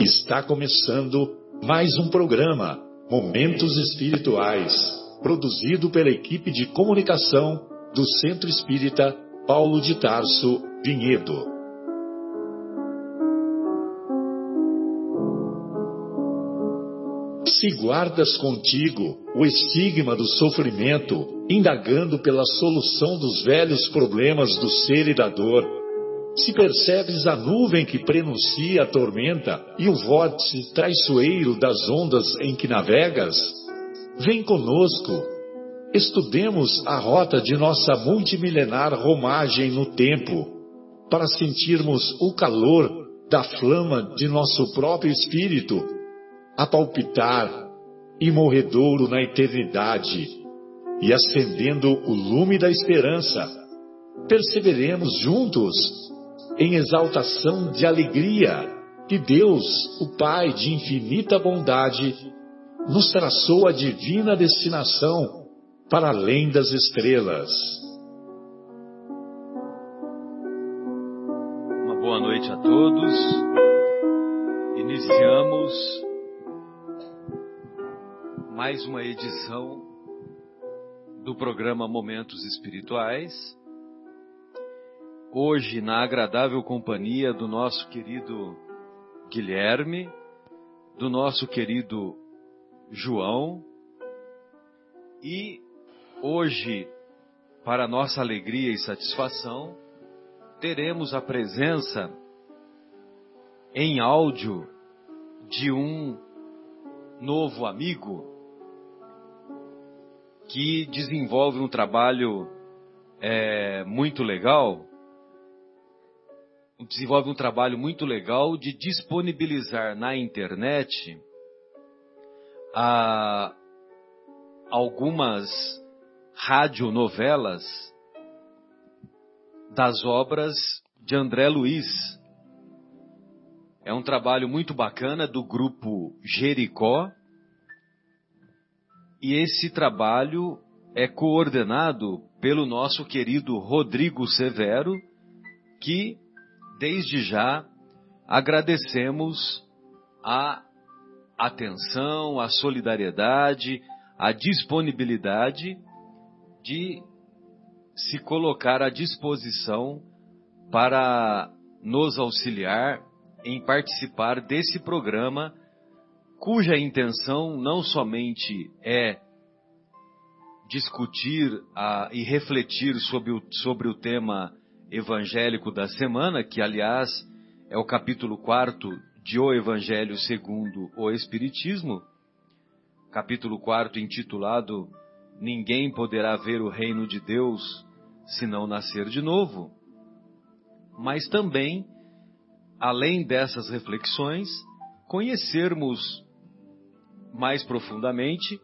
Está começando mais um programa Momentos Espirituais, produzido pela equipe de comunicação do Centro Espírita Paulo de Tarso Vinhedo. Se guardas contigo o estigma do sofrimento, indagando pela solução dos velhos problemas do ser e da dor, se percebes a nuvem que prenuncia a tormenta e o vórtice traiçoeiro das ondas em que navegas, vem conosco. Estudemos a rota de nossa multimilenar romagem no tempo, para sentirmos o calor da flama de nosso próprio espírito, a palpitar, imorredouro na eternidade, e acendendo o lume da esperança, perceberemos juntos em exaltação de alegria que Deus, o Pai de infinita bondade, nos traçou a divina destinação para além das estrelas. Uma boa noite a todos. Iniciamos mais uma edição do programa Momentos Espirituais hoje na agradável companhia do nosso querido Guilherme, do nosso querido João e hoje, para nossa alegria e satisfação, teremos a presença em áudio de um novo amigo que desenvolve um trabalho é, muito legal desenvolve um trabalho muito legal de disponibilizar na internet a, algumas radionovelas das obras de André Luiz. É um trabalho muito bacana do grupo Jericó. E esse trabalho é coordenado pelo nosso querido Rodrigo Severo, que desde já agradecemos a atenção, a solidariedade, a disponibilidade de se colocar à disposição para nos auxiliar em participar desse programa, cuja intenção não somente é discutir a, e refletir sobre o, sobre o tema evangélico da semana, que aliás é o capítulo 4 de O Evangelho segundo o Espiritismo, capítulo 4 intitulado Ninguém poderá ver o reino de Deus se não nascer de novo. Mas também, além dessas reflexões, conhecermos mais profundamente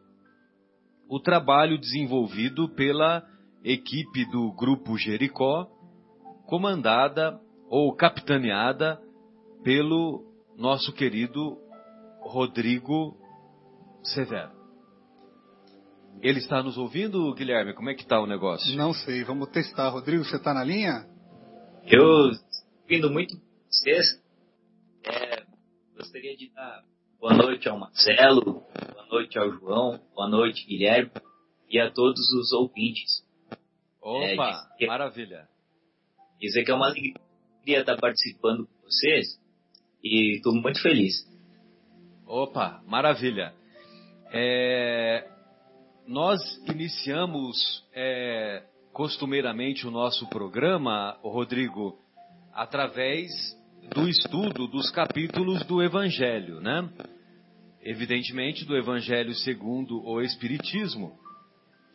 o trabalho desenvolvido pela equipe do Grupo Jericó, comandada ou capitaneada pelo nosso querido Rodrigo Severo. Ele está nos ouvindo, Guilherme? Como é que está o negócio? Não sei, vamos testar. Rodrigo, você está na linha? Eu ouvindo muito vocês. É, gostaria de dar boa noite ao Marcelo, boa noite ao João, boa noite, Guilherme, e a todos os ouvintes. Opa, é, maravilha. Dizer que é uma alegria estar participando com vocês e estou muito feliz. Opa, maravilha. É, nós iniciamos é, costumeiramente o nosso programa, Rodrigo, através do estudo dos capítulos do Evangelho, né? Evidentemente do Evangelho segundo o Espiritismo,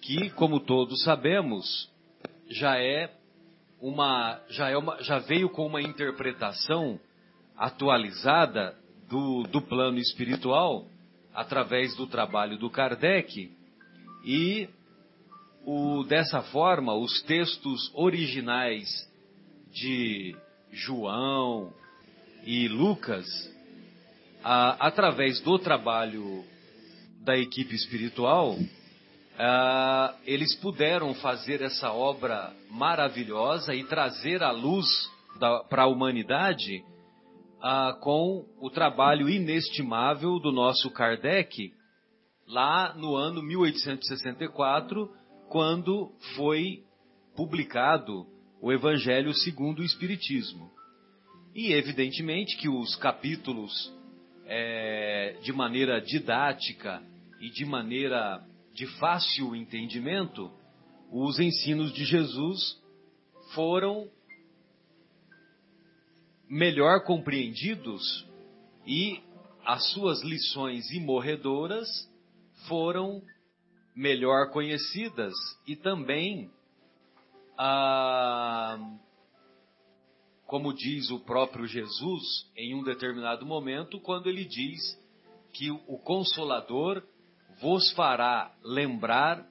que, como todos sabemos, já é uma já, é uma, já veio com uma interpretação atualizada do, do plano espiritual através do trabalho do Kardec e o, dessa forma os textos originais de João e Lucas a, através do trabalho da equipe espiritual uh, eles puderam fazer essa obra maravilhosa e trazer à luz para a humanidade ah, com o trabalho inestimável do nosso Kardec, lá no ano 1864, quando foi publicado o Evangelho segundo o Espiritismo. E evidentemente que os capítulos é, de maneira didática e de maneira de fácil entendimento, os ensinos de Jesus foram melhor compreendidos e as suas lições imorredoras foram melhor conhecidas e também, ah, como diz o próprio Jesus em um determinado momento, quando ele diz que o Consolador vos fará lembrar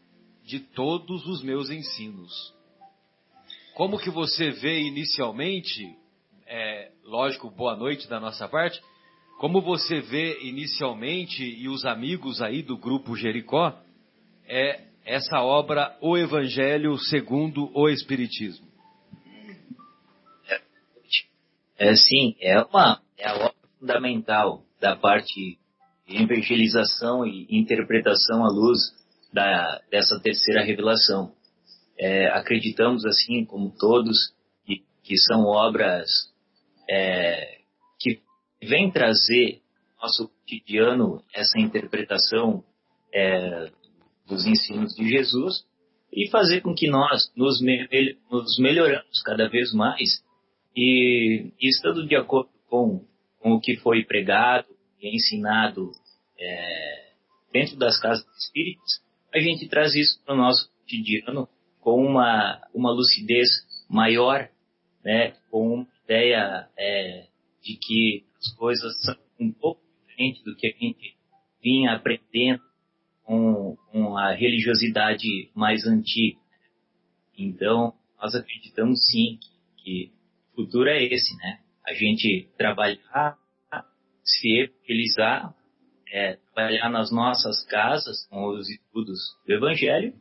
de todos os meus ensinos. Como que você vê inicialmente, é, lógico, boa noite da nossa parte, como você vê inicialmente e os amigos aí do grupo Jericó, é essa obra O Evangelho segundo o Espiritismo? É, sim, é uma é a obra fundamental da parte evangelização e interpretação à luz da, dessa terceira revelação. É, acreditamos, assim como todos, que, que são obras é, que vêm trazer nosso cotidiano essa interpretação é, dos ensinos de Jesus e fazer com que nós nos, nos melhoramos cada vez mais e, e, estando de acordo com, com o que foi pregado e ensinado é, dentro das casas espíritas, a gente traz isso para o nosso cotidiano com uma, uma lucidez maior, né, com uma ideia é, de que as coisas são um pouco diferentes do que a gente vinha aprendendo com, com a religiosidade mais antiga. Então, nós acreditamos sim que, que o futuro é esse, né? A gente trabalhar, se evangelizar, é, trabalhar nas nossas casas com os estudos do Evangelho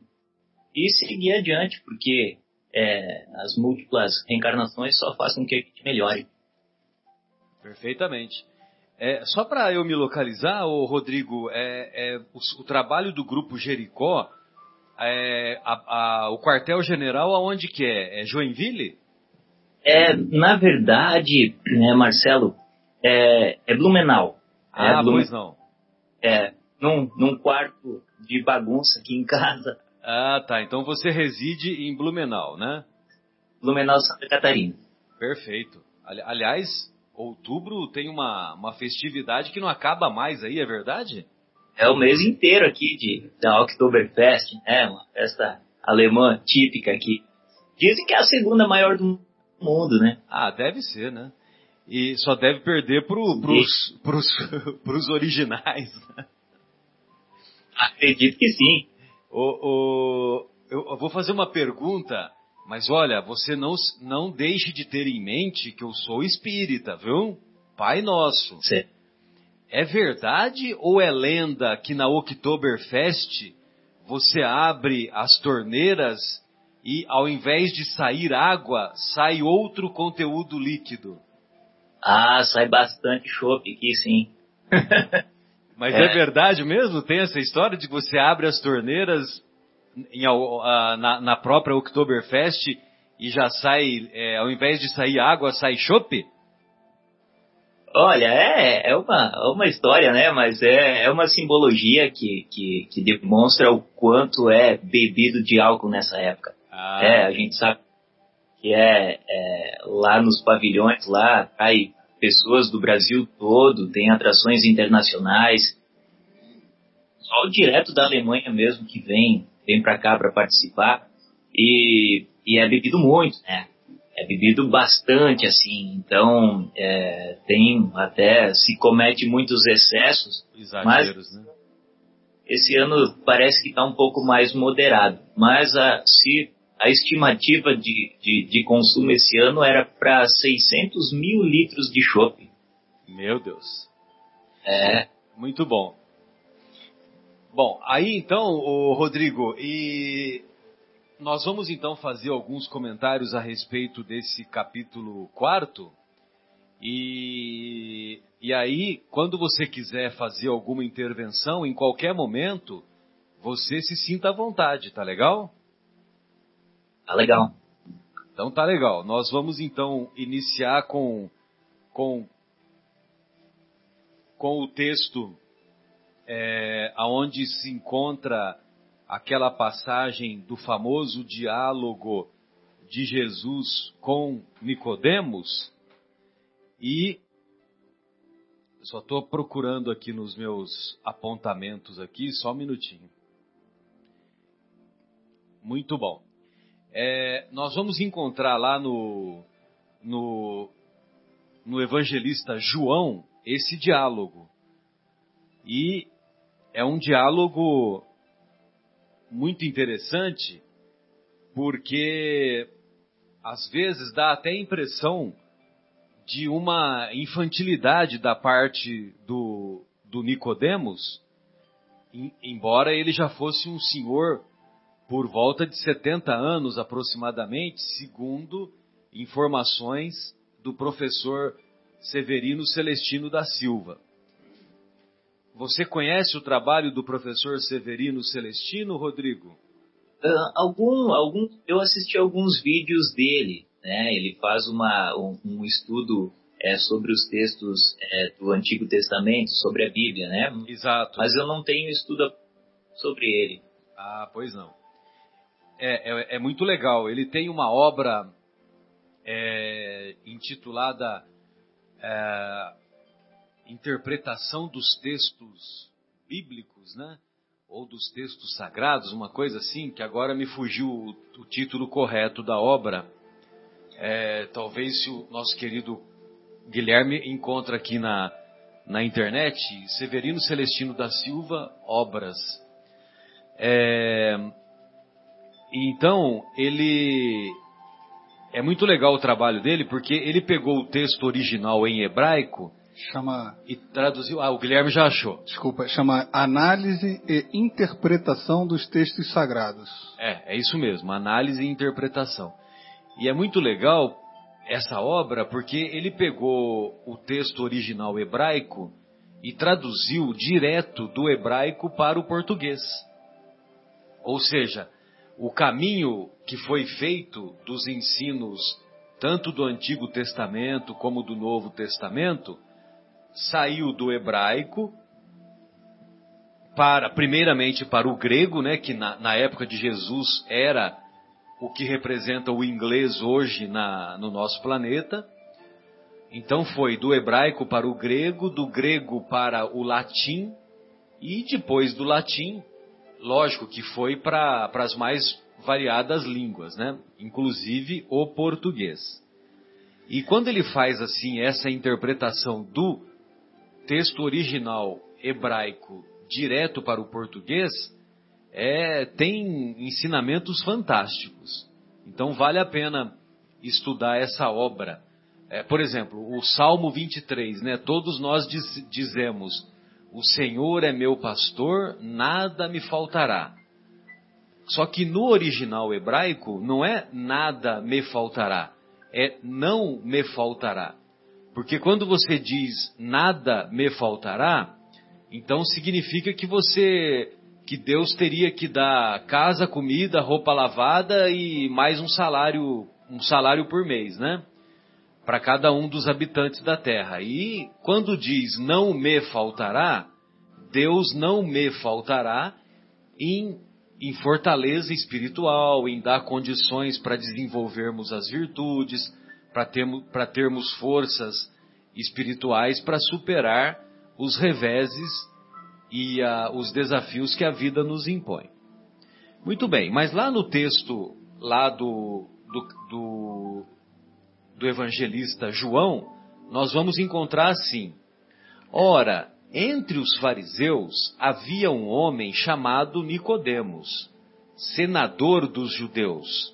e seguir adiante, porque é, as múltiplas reencarnações só fazem com que a gente melhore. Perfeitamente. É, só para eu me localizar, ô Rodrigo, é, é o, o, trabalho do grupo Jericó, é, a, a, o quartel-general aonde que é? É Joinville? É, na verdade, né, Marcelo, é, é Blumenau. É ah, Blumen... pois não. É, num, num quarto de bagunça aqui em casa. Ah, tá. Então você reside em Blumenau, né? Blumenau, Santa Catarina. Perfeito. Aliás, outubro tem uma, uma festividade que não acaba mais aí, é verdade? É o mês inteiro aqui de, da Oktoberfest, né? Uma festa alemã típica aqui. Dizem que é a segunda maior do mundo, né? Ah, deve ser, né? E só deve perder pro, pros, pros, pros originais. Né? Acredito que sim. O, o, eu vou fazer uma pergunta, mas olha, você não, não deixe de ter em mente que eu sou espírita, viu? Pai nosso. Sim. É verdade ou é lenda que na Oktoberfest você abre as torneiras e ao invés de sair água, sai outro conteúdo líquido? Ah, sai bastante chope aqui, sim. Mas é. é. verdade mesmo? Tem essa história de que você abre as torneiras em, na, na, própria Oktoberfest e já sai, é, ao invés de sair água, sai chope? Olha, é, é uma, é uma história, né? Mas é, é uma simbologia que, que, que demonstra o quanto é bebido de álcool nessa época. Ah. É, a gente sabe que é, é lá nos pavilhões, lá cai pessoas do Brasil todo, tem atrações internacionais. Só o direto da Alemanha mesmo que vem, vem para cá para participar. E, e é bebido muito, né? É bebido bastante, assim. Então, é, tem até, se comete muitos excessos. Exageros, mas né? Esse ano parece que está um pouco mais moderado. Mas a, se a estimativa de, de, de consumo esse ano era para 600 mil litros de chopp. Meu Deus. É. Muito bom. Bom, aí então, o Rodrigo, e nós vamos então fazer alguns comentários a respeito desse capítulo quarto. E, e aí, quando você quiser fazer alguma intervenção, em qualquer momento, você se sinta à vontade, tá legal? Tá legal. Então tá legal. Nós vamos então iniciar com com com o texto é, aonde se encontra aquela passagem do famoso diálogo de Jesus com Nicodemos e só estou procurando aqui nos meus apontamentos aqui, só um minutinho. Muito bom. É, nós vamos encontrar lá no, no, no evangelista João esse diálogo. E é um diálogo muito interessante, porque às vezes dá até a impressão de uma infantilidade da parte do, do Nicodemos, embora ele já fosse um senhor por volta de 70 anos aproximadamente, segundo informações do professor Severino Celestino da Silva. Você conhece o trabalho do professor Severino Celestino, Rodrigo? Uh, algum, algum, eu assisti alguns vídeos dele, né? Ele faz uma, um, um estudo é, sobre os textos é, do Antigo Testamento, sobre a Bíblia, né? Exato. Mas eu não tenho estudo sobre ele. Ah, pois não. É, é, é muito legal. Ele tem uma obra é, intitulada é, interpretação dos textos bíblicos, né? Ou dos textos sagrados, uma coisa assim, que agora me fugiu o, o título correto da obra. É, talvez se o nosso querido Guilherme encontra aqui na, na internet, Severino Celestino da Silva, Obras. É, então, ele. É muito legal o trabalho dele, porque ele pegou o texto original em hebraico Chama. E traduziu. Ah, o Guilherme já achou. Desculpa, chama Análise e Interpretação dos Textos Sagrados. É, é isso mesmo, análise e interpretação. E é muito legal essa obra porque ele pegou o texto original hebraico e traduziu direto do hebraico para o português. Ou seja, o caminho que foi feito dos ensinos tanto do Antigo Testamento como do Novo Testamento saiu do hebraico para, primeiramente para o grego, né, que na, na época de Jesus era o que representa o inglês hoje na, no nosso planeta. Então foi do hebraico para o grego, do grego para o latim, e depois do latim, lógico que foi para as mais variadas línguas, né? inclusive o português. E quando ele faz assim essa interpretação do texto original hebraico direto para o português, é, tem ensinamentos fantásticos. Então vale a pena estudar essa obra. É, por exemplo, o Salmo 23, né? Todos nós diz, dizemos: O Senhor é meu pastor, nada me faltará. Só que no original hebraico não é nada me faltará, é não me faltará. Porque quando você diz nada me faltará, então significa que você que Deus teria que dar casa, comida, roupa lavada e mais um salário, um salário por mês, né? Para cada um dos habitantes da terra. E quando diz não me faltará, Deus não me faltará em, em fortaleza espiritual, em dar condições para desenvolvermos as virtudes, para termos, termos forças espirituais para superar os reveses e uh, os desafios que a vida nos impõe. Muito bem, mas lá no texto lá do, do, do, do evangelista João, nós vamos encontrar assim: Ora, entre os fariseus havia um homem chamado Nicodemos, senador dos judeus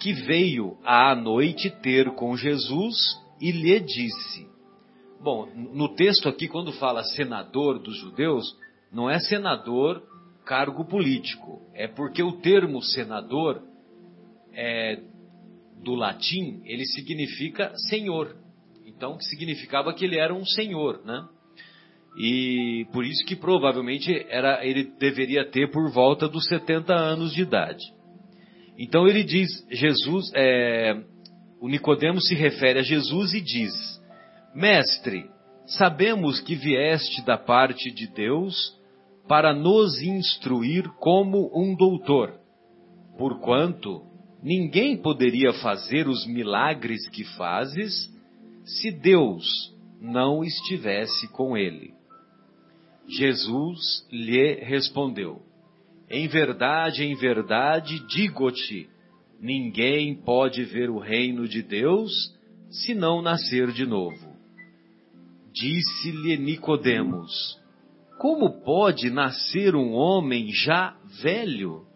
que veio à noite ter com Jesus e lhe disse. Bom, no texto aqui, quando fala senador dos judeus, não é senador cargo político, é porque o termo senador é, do latim ele significa senhor. então significava que ele era um senhor, né? E por isso que provavelmente era, ele deveria ter por volta dos 70 anos de idade. Então ele diz, Jesus, é, o Nicodemo se refere a Jesus e diz: Mestre, sabemos que vieste da parte de Deus para nos instruir como um doutor, porquanto ninguém poderia fazer os milagres que fazes se Deus não estivesse com ele. Jesus lhe respondeu: Em verdade, em verdade, digo-te, ninguém pode ver o reino de Deus se não nascer de novo. Disse-lhe Nicodemos: Como pode nascer um homem já velho?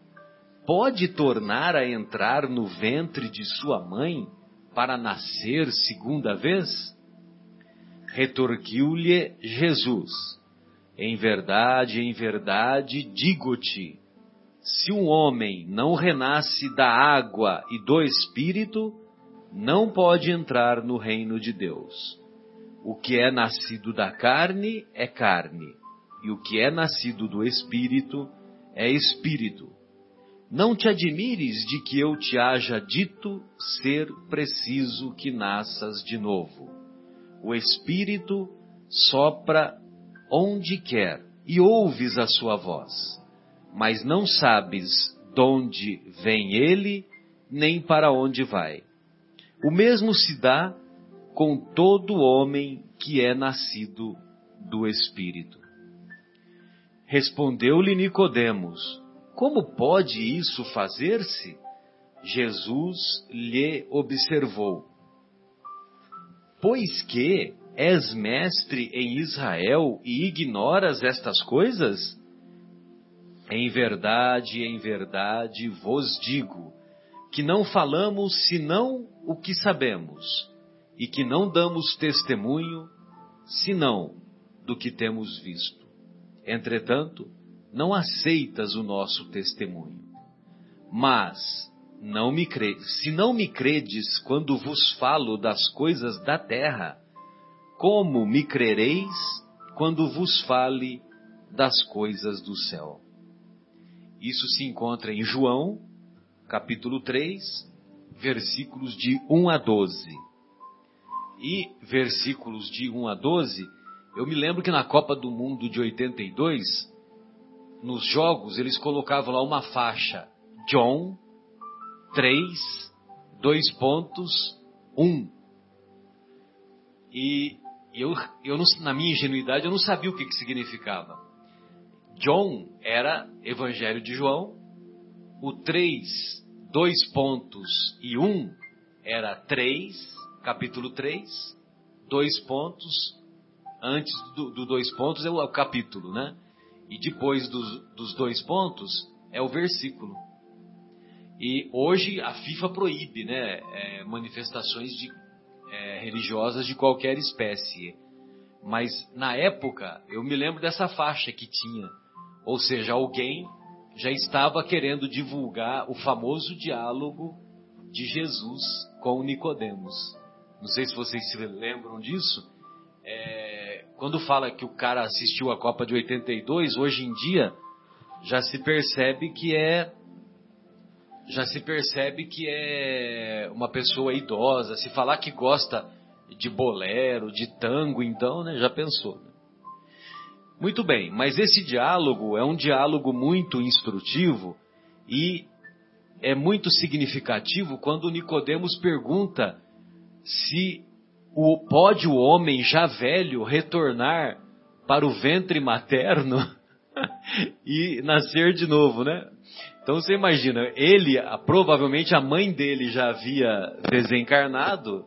Pode tornar a entrar no ventre de sua mãe para nascer segunda vez? Retorquiu-lhe Jesus: em verdade, em verdade, digo-te: se um homem não renasce da água e do espírito, não pode entrar no reino de Deus. O que é nascido da carne é carne, e o que é nascido do espírito é espírito. Não te admires de que eu te haja dito ser preciso que nasças de novo. O espírito sopra onde quer e ouves a sua voz, mas não sabes donde vem ele, nem para onde vai. O mesmo se dá com todo homem que é nascido do Espírito. Respondeu-lhe Nicodemos: Como pode isso fazer-se? Jesus lhe observou: Pois que És mestre em Israel e ignoras estas coisas? Em verdade, em verdade vos digo que não falamos senão o que sabemos, e que não damos testemunho senão do que temos visto. Entretanto, não aceitas o nosso testemunho. Mas não me cre... se não me credes quando vos falo das coisas da terra, como me crereis quando vos fale das coisas do céu? Isso se encontra em João, capítulo 3, versículos de 1 a 12. E versículos de 1 a 12, eu me lembro que na Copa do Mundo de 82, nos jogos, eles colocavam lá uma faixa, John 3, dois pontos, 1. E eu, eu não, na minha ingenuidade, eu não sabia o que, que significava. John era Evangelho de João, o 3, dois pontos e 1 um era 3, capítulo 3, dois pontos, antes do, do dois pontos é o, é o, capítulo, né? E depois dos, dos dois pontos é o versículo. E hoje a FIFA proíbe, né, é, manifestações de é, religiosas de qualquer espécie. Mas na época eu me lembro dessa faixa que tinha, ou seja, alguém já estava querendo divulgar o famoso diálogo de Jesus com Nicodemos. Não sei se vocês se lembram disso. É, quando fala que o cara assistiu a Copa de 82, hoje em dia já se percebe que é já se percebe que é uma pessoa idosa. Se falar que gosta de bolero, de tango, então, né, já pensou. Né? Muito bem, mas esse diálogo é um diálogo muito instrutivo e é muito significativo quando Nicodemos pergunta se o, pode o homem já velho retornar para o ventre materno e nascer de novo, né? Então você imagina, ele, provavelmente a mãe dele já havia desencarnado,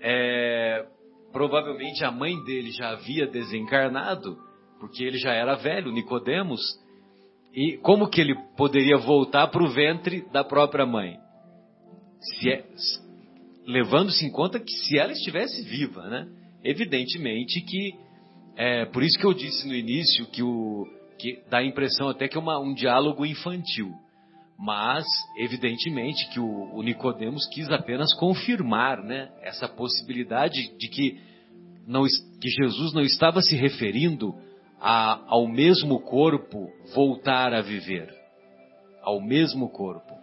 é, provavelmente a mãe dele já havia desencarnado, porque ele já era velho, Nicodemos, e como que ele poderia voltar para o ventre da própria mãe? É, Levando-se em conta que se ela estivesse viva, né? Evidentemente que, é, por isso que eu disse no início que o, que dá a impressão até que é uma, um diálogo infantil. Mas, evidentemente, que o, o Nicodemos quis apenas confirmar né, essa possibilidade de que, não, que Jesus não estava se referindo a, ao mesmo corpo voltar a viver. Ao mesmo corpo.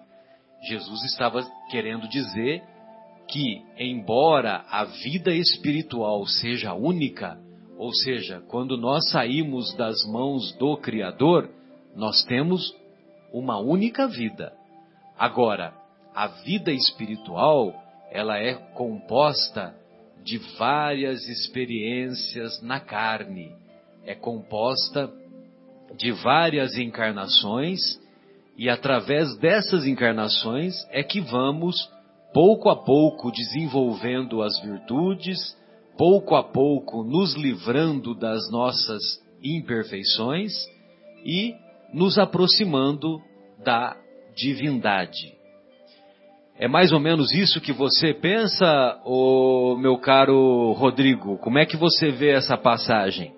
Jesus estava querendo dizer que, embora a vida espiritual seja única, ou seja, quando nós saímos das mãos do Criador, nós temos uma única vida. Agora, a vida espiritual, ela é composta de várias experiências na carne. É composta de várias encarnações e através dessas encarnações é que vamos pouco a pouco desenvolvendo as virtudes, pouco a pouco nos livrando das nossas imperfeições e nos aproximando da divindade. É mais ou menos isso que você pensa, ô, meu caro Rodrigo? Como é que você vê essa passagem?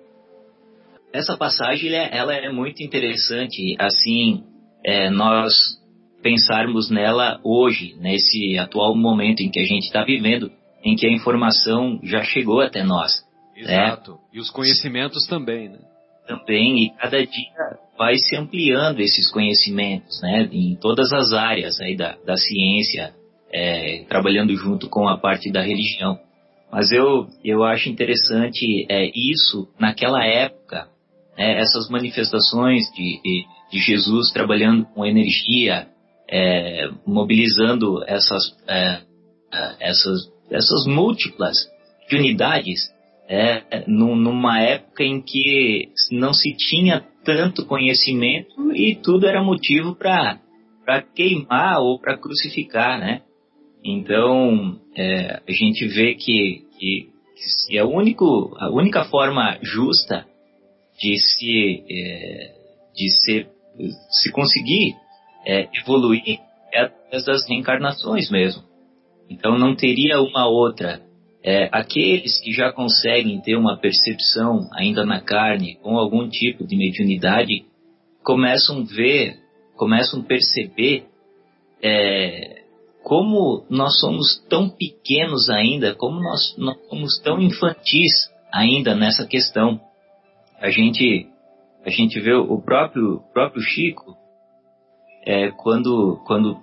Essa passagem ela é muito interessante, assim, é, nós pensarmos nela hoje, nesse atual momento em que a gente está vivendo, em que a informação já chegou até nós. Né? Exato. Né? E os conhecimentos também, né? Também, e cada dia vai se ampliando esses conhecimentos, né? Em todas as áreas aí da, da ciência, é, trabalhando junto com a parte da religião. Mas eu, eu acho interessante é, isso naquela época, né? essas manifestações de, de, de Jesus trabalhando com energia, é, mobilizando essas, é, é, essas, essas múltiplas unidades é, numa época em que não se tinha tanto conhecimento e tudo era motivo para queimar ou para crucificar, né? Então, é, a gente vê que, que, que a, único, a única forma justa de se, é, de se, se conseguir é, evoluir é através das reencarnações mesmo. Então não teria uma outra. É, aqueles que já conseguem ter uma percepção ainda na carne com algum tipo de mediunidade começam a ver, começam a perceber é, como nós somos tão pequenos ainda, como nós, nós somos tão infantis ainda nessa questão. A gente, a gente vê o próprio, próprio Chico, é, quando, quando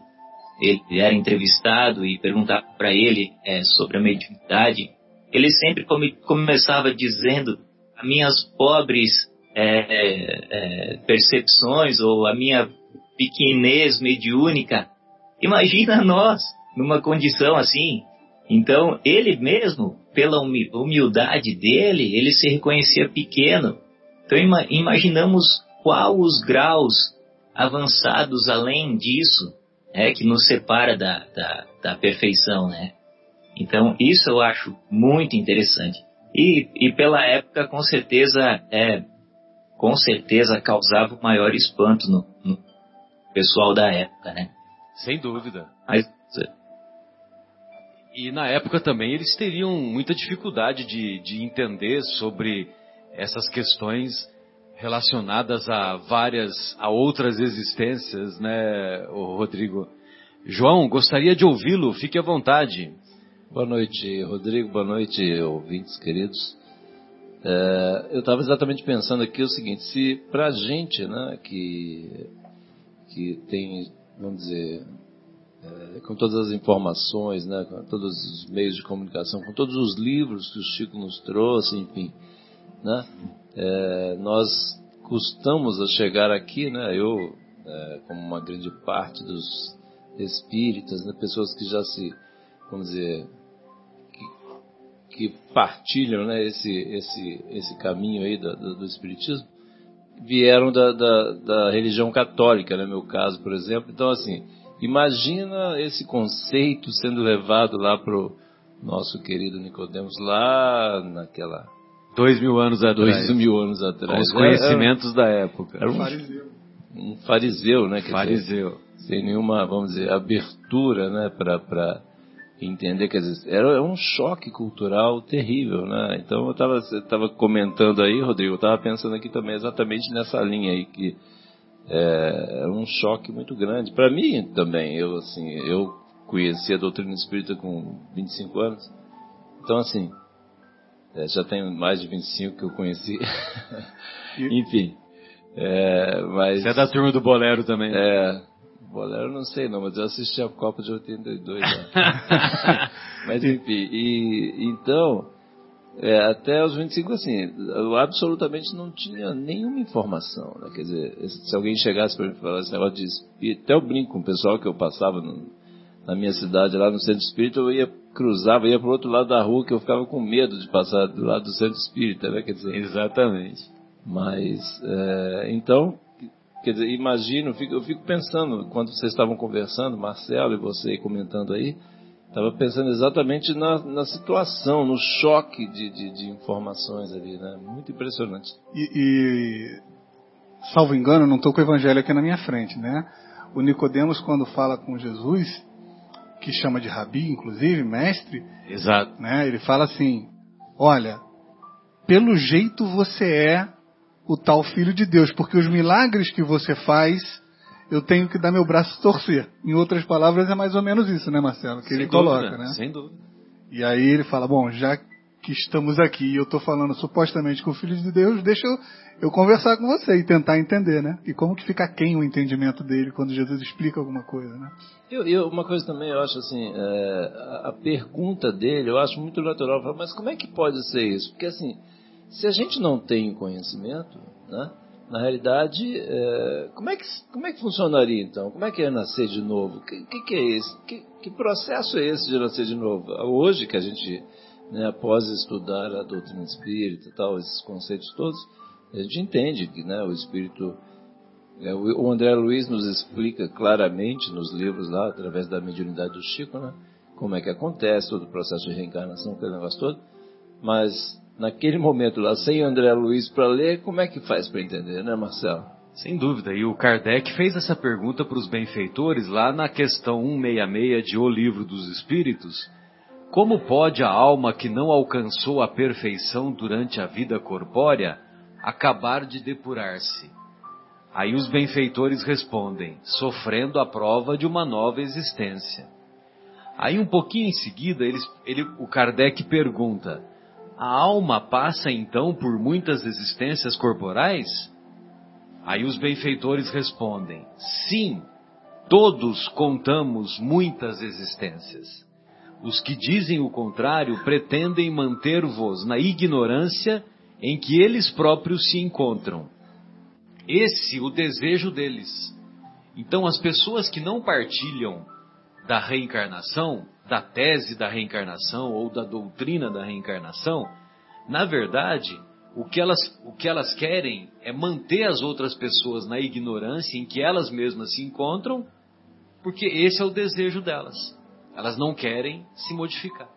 ele era entrevistado e perguntava para ele é, sobre a mediunidade, ele sempre come, começava dizendo as minhas pobres é, é, percepções ou a minha pequenez mediúnica. Imagina nós numa condição assim. Então, ele mesmo, pela humildade dele, ele se reconhecia pequeno. Então, imaginamos qual os graus avançados além disso, é, que nos separa da, da, da perfeição, né? Então, isso eu acho muito interessante. E, e pela época, com certeza, é, com certeza causava o maior espanto no, no pessoal da época, né? Sem dúvida. Mas, e na época também eles teriam muita dificuldade de, de entender sobre essas questões relacionadas a várias, a outras existências, né, Rodrigo? João, gostaria de ouvi-lo, fique à vontade. Boa noite, Rodrigo, boa noite, ouvintes queridos. É, eu estava exatamente pensando aqui o seguinte, se para a gente, né, que, que tem, vamos dizer, é, com todas as informações, né, com todos os meios de comunicação, com todos os livros que o Chico nos trouxe, enfim, né, é, nós custamos a chegar aqui, né? Eu, é, como uma grande parte dos espíritas, né? pessoas que já se, vamos dizer, que, que partilham, né? Esse, esse, esse caminho aí do, do, do espiritismo, vieram da, da, da, religião católica, né? Meu caso, por exemplo. Então, assim, imagina esse conceito sendo levado lá pro nosso querido Nicodemos lá naquela Dois mil anos atrás. Dois mil anos atrás. os conhecimentos era, da época. Era um fariseu. Um fariseu, né? fariseu. Dizer, sem nenhuma, vamos dizer, abertura, né? Para entender, quer dizer, era um choque cultural terrível, né? Então eu estava tava comentando aí, Rodrigo, eu estava pensando aqui também exatamente nessa linha aí que é, é um choque muito grande. Para mim também, eu assim, eu conheci a doutrina espírita com 25 anos. Então assim, é, já tem mais de 25 que eu conheci. Enfim. É, mas, Você é da turma do Bolero também. Né? É, Bolero não sei não, mas eu assisti a Copa de 82. Né? mas enfim, e, então, é, até os 25, assim, eu absolutamente não tinha nenhuma informação. Né? Quer dizer, se alguém chegasse para mim e falasse esse negócio de espírito, até eu brinco com o pessoal que eu passava no, na minha cidade, lá no centro espírita, eu ia, cruzava, ia para o outro lado da rua, que eu ficava com medo de passar do lado do centro espírita, né? Quer dizer, Exatamente. mas, é, então, quer dizer, imagino, eu fico, eu fico pensando, quando vocês estavam conversando, Marcelo e você comentando aí, Estava pensando exatamente na, na, situação, no choque de, de, de, informações ali, né? Muito impressionante. E, e salvo engano, não estou com o evangelho aqui na minha frente, né? O Nicodemos, quando fala com Jesus, que chama de rabi, inclusive, mestre, Exato. Né? Ele fala assim: Olha, pelo jeito você é o tal filho de Deus, porque os milagres que você faz eu tenho que dar meu braço torcer. Em outras palavras, é mais ou menos isso, né, Marcelo? Que sem ele dúvida, coloca, né? Sem dúvida. E aí ele fala, bom, já que estamos aqui e eu estou falando supostamente com o Filho de Deus, deixa eu, eu, conversar com você e tentar entender, né? E como que fica quem o entendimento dele quando Jesus explica alguma coisa, né? Eu, eu uma coisa também, eu acho assim, é, a, pergunta dele, eu acho muito natural, mas como é que pode ser isso? Porque assim, se a gente não tem conhecimento, né? Na realidade, é, como, é que, como é que funcionaria então? Como é que é nascer de novo? O que, que, que, é esse? Que, que, processo é esse de nascer de novo? Hoje que a gente, né, após estudar a doutrina espírita tal, esses conceitos todos, a gente entende que né, o espírito. É, o André Luiz nos explica claramente nos livros lá, através da mediunidade do Chico, né, como é que acontece todo o processo de reencarnação, aquele negócio todo. Mas naquele momento lá, sem André Luiz para ler, como é que faz para entender, né, Marcelo? Sem dúvida. E o Kardec fez essa pergunta para os benfeitores lá na questão 166 de O Livro dos Espíritos. Como pode a alma que não alcançou a perfeição durante a vida corpórea acabar de depurar-se? Aí os benfeitores respondem, sofrendo a prova de uma nova existência. Aí um pouquinho em seguida, ele, ele, o Kardec pergunta, a alma passa então por muitas existências corporais? Aí os benfeitores respondem: sim, todos contamos muitas existências. Os que dizem o contrário pretendem manter-vos na ignorância em que eles próprios se encontram. Esse o desejo deles. Então as pessoas que não partilham da reencarnação da tese da reencarnação ou da doutrina da reencarnação, na verdade, o que elas, o que elas querem é manter as outras pessoas na ignorância em que elas mesmas se encontram, porque esse é o desejo delas. Elas não querem se modificar.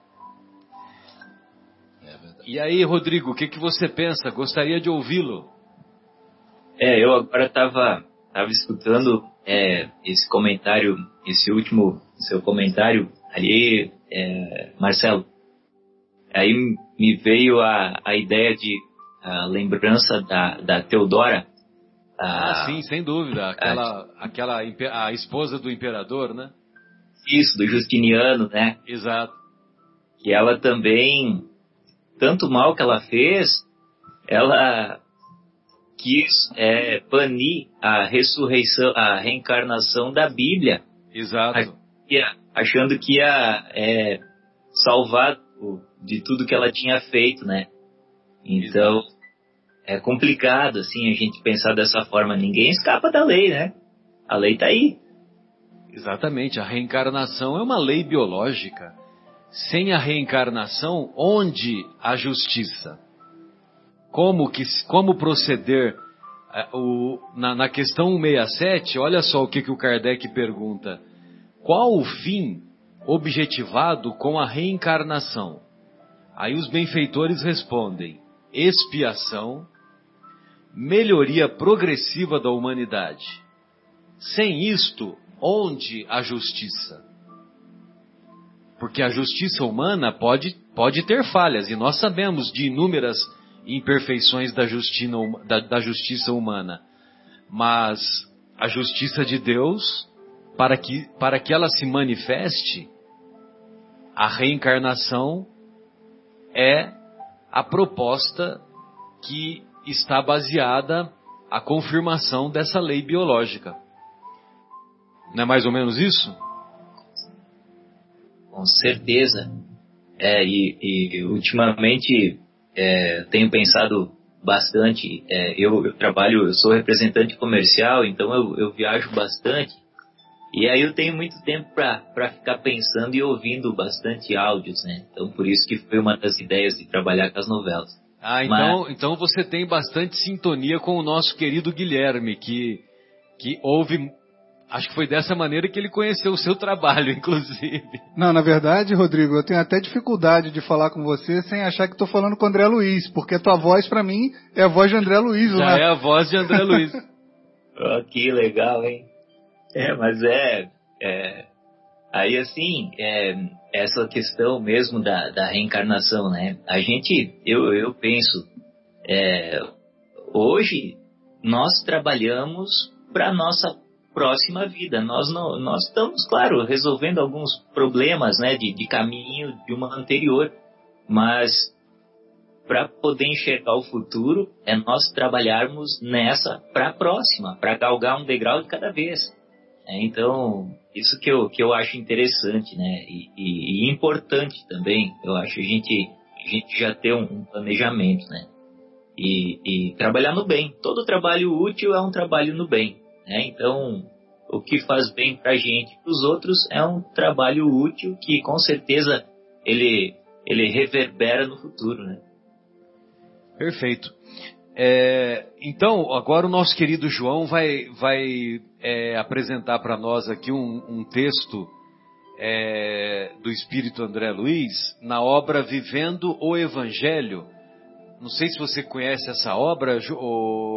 É e aí, Rodrigo, o que, que você pensa? Gostaria de ouvi-lo. É, eu agora estava tava escutando é, esse comentário, esse último seu comentário ali, é, Marcelo, aí me veio a, a ideia de a lembrança da, da Teodora. A, ah, sim, sem dúvida. Aquela, a, aquela a esposa do imperador, né? Isso, do Justiniano, né? Exato. Que ela também, tanto mal que ela fez, ela quis é, banir a ressurreição, a reencarnação da Bíblia. Exato achando que ia é, salvar de tudo que ela tinha feito, né? Então, Exato. é complicado, assim, a gente pensar dessa forma. Ninguém escapa da lei, né? A lei tá aí. Exatamente, a reencarnação é uma lei biológica. Sem a reencarnação, onde a justiça? Como, que, como proceder? É, o, na, na questão 167, olha só o que, que o Kardec pergunta. Qual o fim objetivado com a reencarnação? Aí os benfeitores respondem: expiação, melhoria progressiva da humanidade. Sem isto, onde a justiça? Porque a justiça humana pode, pode ter falhas, e nós sabemos de inúmeras imperfeições da, justina, da, da justiça humana. Mas a justiça de Deus, para que, para que ela se manifeste, a reencarnação é a proposta que está baseada a confirmação dessa lei biológica. Não é mais ou menos isso? Com certeza. É, e, e ultimamente é, tenho pensado bastante. É, eu, eu, trabalho, eu sou representante comercial, então eu, eu viajo bastante. E aí eu tenho muito tempo para ficar pensando e ouvindo bastante áudios, né? Então por isso que foi uma das ideias de trabalhar com as novelas. Ah, então, Mas... então você tem bastante sintonia com o nosso querido Guilherme, que, que ouve. Acho que foi dessa maneira que ele conheceu o seu trabalho, inclusive. Não, na verdade, Rodrigo, eu tenho até dificuldade de falar com você sem achar que estou falando com o André Luiz, porque a tua voz, para mim, é a voz de André Luiz, Já né? é a voz de André Luiz. oh, que legal, hein? É, mas é, é aí assim, é, essa questão mesmo da, da reencarnação, né? A gente, eu, eu penso, é, hoje nós trabalhamos para nossa próxima vida. Nós não, nós estamos, claro, resolvendo alguns problemas, né, de, de caminho de uma anterior, mas para poder enxergar o futuro é nós trabalharmos nessa para a próxima, para galgar um degrau de cada vez. É, então, isso que eu, que eu acho interessante, né? E, e, e, importante também, eu acho a gente, a gente já ter um, um planejamento, né? E, e, trabalhar no bem. Todo trabalho útil é um trabalho no bem, né? Então, o que faz bem pra gente e pros outros é um trabalho útil que com certeza ele, ele reverbera no futuro, né? Perfeito. É, então, agora o nosso querido João vai, vai é, apresentar para nós aqui um, um texto é, do Espírito André Luiz na obra Vivendo o Evangelho. Não sei se você conhece essa obra,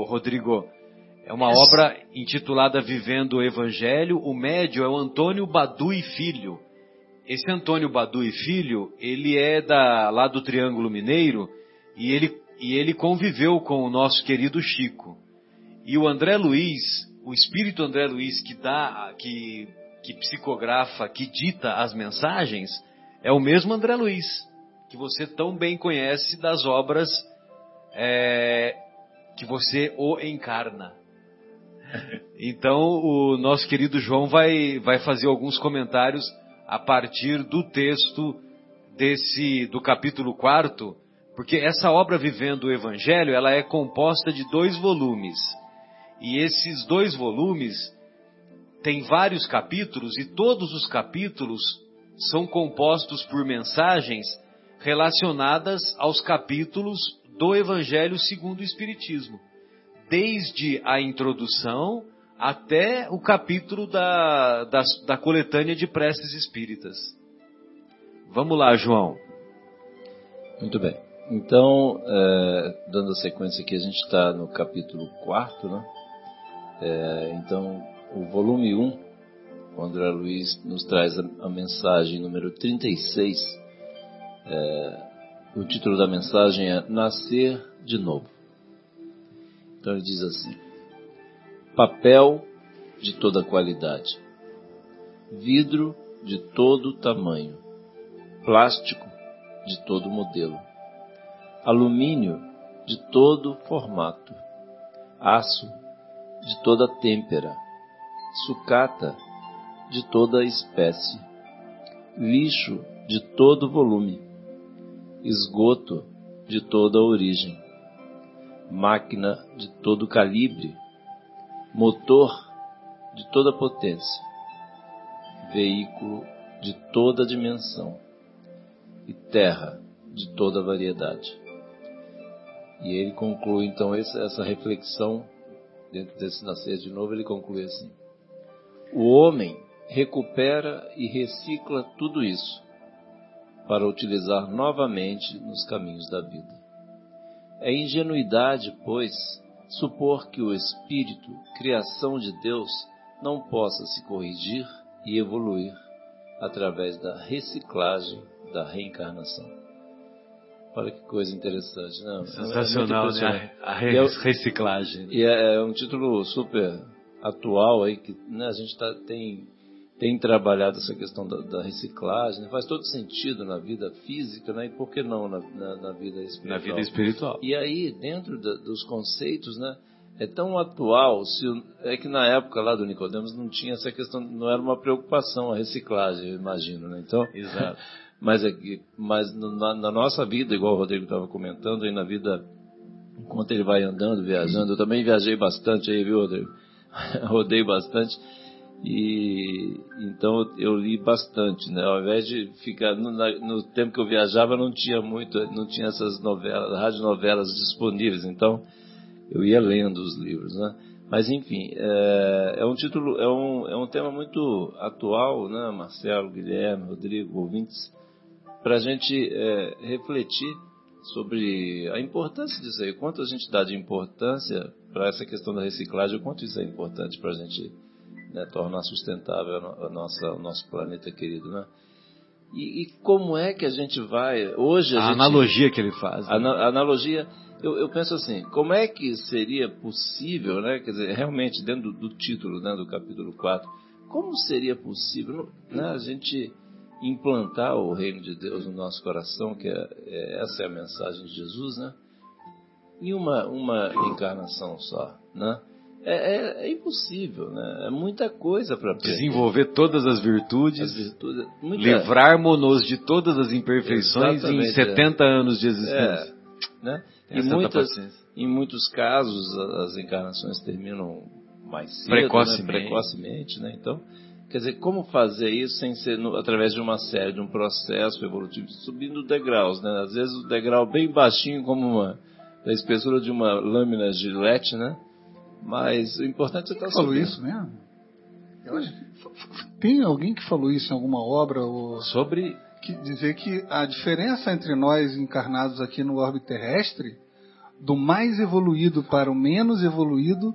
Rodrigo. É uma obra intitulada Vivendo o Evangelho. O médio é o Antônio Badu e Filho. Esse Antônio Badu e Filho, ele é da, lá do Triângulo Mineiro e ele e ele conviveu com o nosso querido Chico. E o André Luiz, o espírito André Luiz que dá, que, que psicografa, que dita as mensagens, é o mesmo André Luiz, que você tão bem conhece das obras é, que você o encarna. Então, o nosso querido João vai, vai fazer alguns comentários a partir do texto desse, do capítulo 4, porque essa obra Vivendo o Evangelho, ela é composta de dois volumes. E esses dois volumes têm vários capítulos e todos os capítulos são compostos por mensagens relacionadas aos capítulos do Evangelho segundo o Espiritismo. Desde a introdução até o capítulo da, da, da coletânea de preces espíritas. Vamos lá, João. Muito bem. Então, é, dando sequência aqui, a gente está no capítulo 4, né? É, então, o volume 1, o André Luiz nos traz a, a mensagem número 36. É, o título da mensagem é Nascer de Novo. Então, ele diz assim: Papel de toda qualidade, vidro de todo tamanho, plástico de todo modelo alumínio de todo formato, aço de toda têmpera, sucata de toda espécie, lixo de todo volume, esgoto de toda origem, máquina de todo calibre, motor de toda potência, veículo de toda dimensão e terra de toda variedade. E ele conclui então essa reflexão, dentro desse nascer de novo, ele conclui assim: O homem recupera e recicla tudo isso para utilizar novamente nos caminhos da vida. É ingenuidade, pois, supor que o espírito, criação de Deus, não possa se corrigir e evoluir através da reciclagem da reencarnação. Olha que coisa interessante, não? É Sensacional, é né? A, a reciclagem. E é, é, um título super atual aí que né, a gente tá, tem tem trabalhado essa questão da, da, reciclagem, né? faz todo sentido na vida física, né? E por que não na, na, na vida espiritual? Na vida espiritual. E aí, dentro da, dos conceitos, né? É tão atual, se, é que na época lá do Nicodemos não tinha essa questão, não era uma preocupação a reciclagem, eu imagino, né? Então, Exato. mas, é, mas na, na nossa vida, igual o Rodrigo estava comentando, aí na vida, enquanto ele vai andando, viajando, eu também viajei bastante aí, viu, Rodrigo? Rodei bastante. E então eu li bastante, né? Ao invés de ficar no, no, tempo que eu viajava não tinha muito, não tinha essas novelas, radionovelas disponíveis, então eu ia lendo os livros, né? Mas enfim, é, é um título, é um, é um tema muito atual, né? Marcelo, Guilherme, Rodrigo, ouvintes, para a gente é, refletir sobre a importância disso aí, quanto a gente dá de importância para essa questão da reciclagem, o quanto isso é importante para a gente né, tornar sustentável a nossa, o nosso planeta querido, né? E, e, como é que a gente vai hoje? A, a gente, analogia que ele faz. Né? A, a, analogia, eu, eu, penso assim, como é que seria possível, né? Quer dizer, realmente dentro do, do título, né, do capítulo 4, como seria possível, né, a gente implantar o reino de Deus no nosso coração, que é, é, essa é a mensagem de Jesus, né? Em uma, uma encarnação só, né? É, é, é, impossível, né? É muita coisa para desenvolver todas as virtudes, as virtudes muita... livrarmos-nos de todas as imperfeições em 70 é. anos de existência. É, né? Em, muitas, em muitos casos as encarnações terminam mais cedo, precocemente, né? precocemente né? Então, quer dizer, como fazer isso sem ser no, através de uma série, de um processo evolutivo, subindo degraus, né? Às vezes o degrau bem baixinho, como uma, da espessura de uma lâmina gilete, né? Mas o importante é estar falou subindo. isso mesmo? Tem alguém que falou isso em alguma obra ou sobre que dizer que a diferença entre nós encarnados aqui no orbe terrestre do mais evoluído para o menos evoluído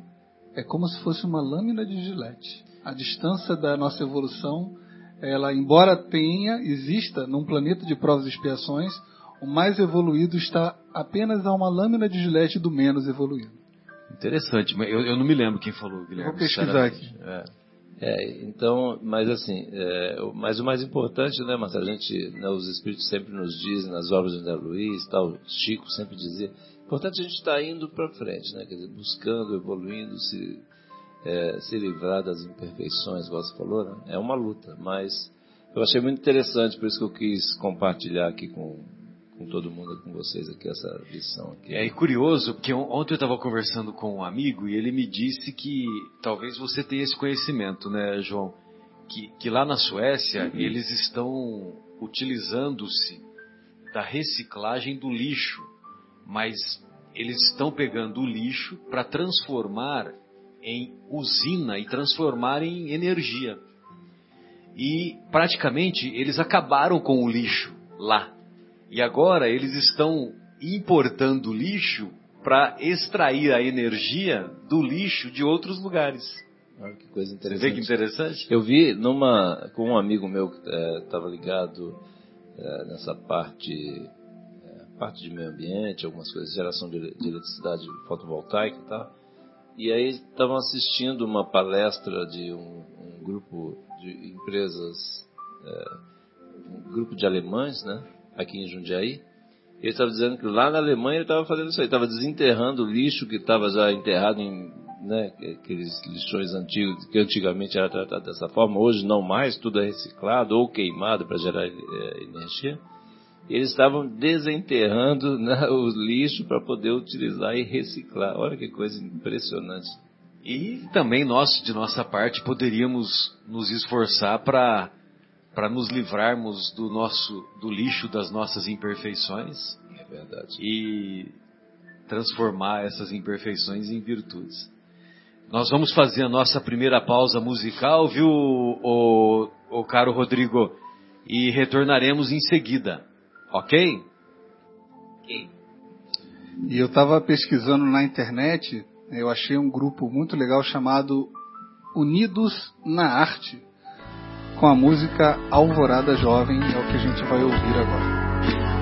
é como se fosse uma lâmina de gilete. A distância da nossa evolução, ela embora tenha, exista num planeta de provas e expiações, o mais evoluído está apenas a uma lâmina de gilete do menos evoluído. Interessante, mas eu, eu não me lembro quem falou, Guilherme. Vou pesquisar aqui. É. É, então, mas assim, é, mas o mais importante, né, Marcelo, a gente, né, os Espíritos sempre nos dizem, nas obras de André Luiz, tal, Chico sempre dizia, importante a gente estar tá indo para frente, né, quer dizer, buscando, evoluindo, se, é, se livrar das imperfeições, como você falou, né, é uma luta, mas eu achei muito interessante, por isso que eu quis compartilhar aqui com, com todo mundo, com vocês aqui, essa lição. Aqui. É curioso, porque ontem eu estava conversando com um amigo e ele me disse que talvez você tenha esse conhecimento, né, João? Que, que lá na Suécia uhum. eles estão utilizando-se da reciclagem do lixo, mas eles estão pegando o lixo para transformar em usina e transformar em energia. E praticamente eles acabaram com o lixo lá. E agora eles estão importando lixo para extrair a energia do lixo de outros lugares. Olha que coisa interessante. Você vê que interessante? Eu vi numa com um amigo meu que estava é, ligado é, nessa parte é, parte de meio ambiente, algumas coisas, geração de, de eletricidade fotovoltaica e tal. E aí estavam assistindo uma palestra de um, um grupo de empresas, um grupo de alemães, né? Aqui em Jundiaí. Ele estava dizendo que lá na Alemanha ele estava fazendo isso aí, estava desenterrando o lixo que estava já enterrado em né, aqueles lixões antigos, que antigamente era tratado dessa forma, hoje não mais, tudo é reciclado ou queimado para gerar é, energia. Eles estavam desenterrando né, o lixo para poder utilizar e reciclar. Olha que coisa impressionante. E também nós, de nossa parte, poderíamos nos esforçar para para nos livrarmos do nosso do lixo das nossas imperfeições. É verdade. E transformar essas imperfeições em virtudes. Nós vamos fazer a nossa primeira pausa musical, viu, o, o caro Rodrigo? E retornaremos em seguida, ok? Ok. E eu estava pesquisando na internet, eu achei um grupo muito legal chamado Unidos na Arte com a música Alvorada Jovem, é o que a gente vai ouvir agora.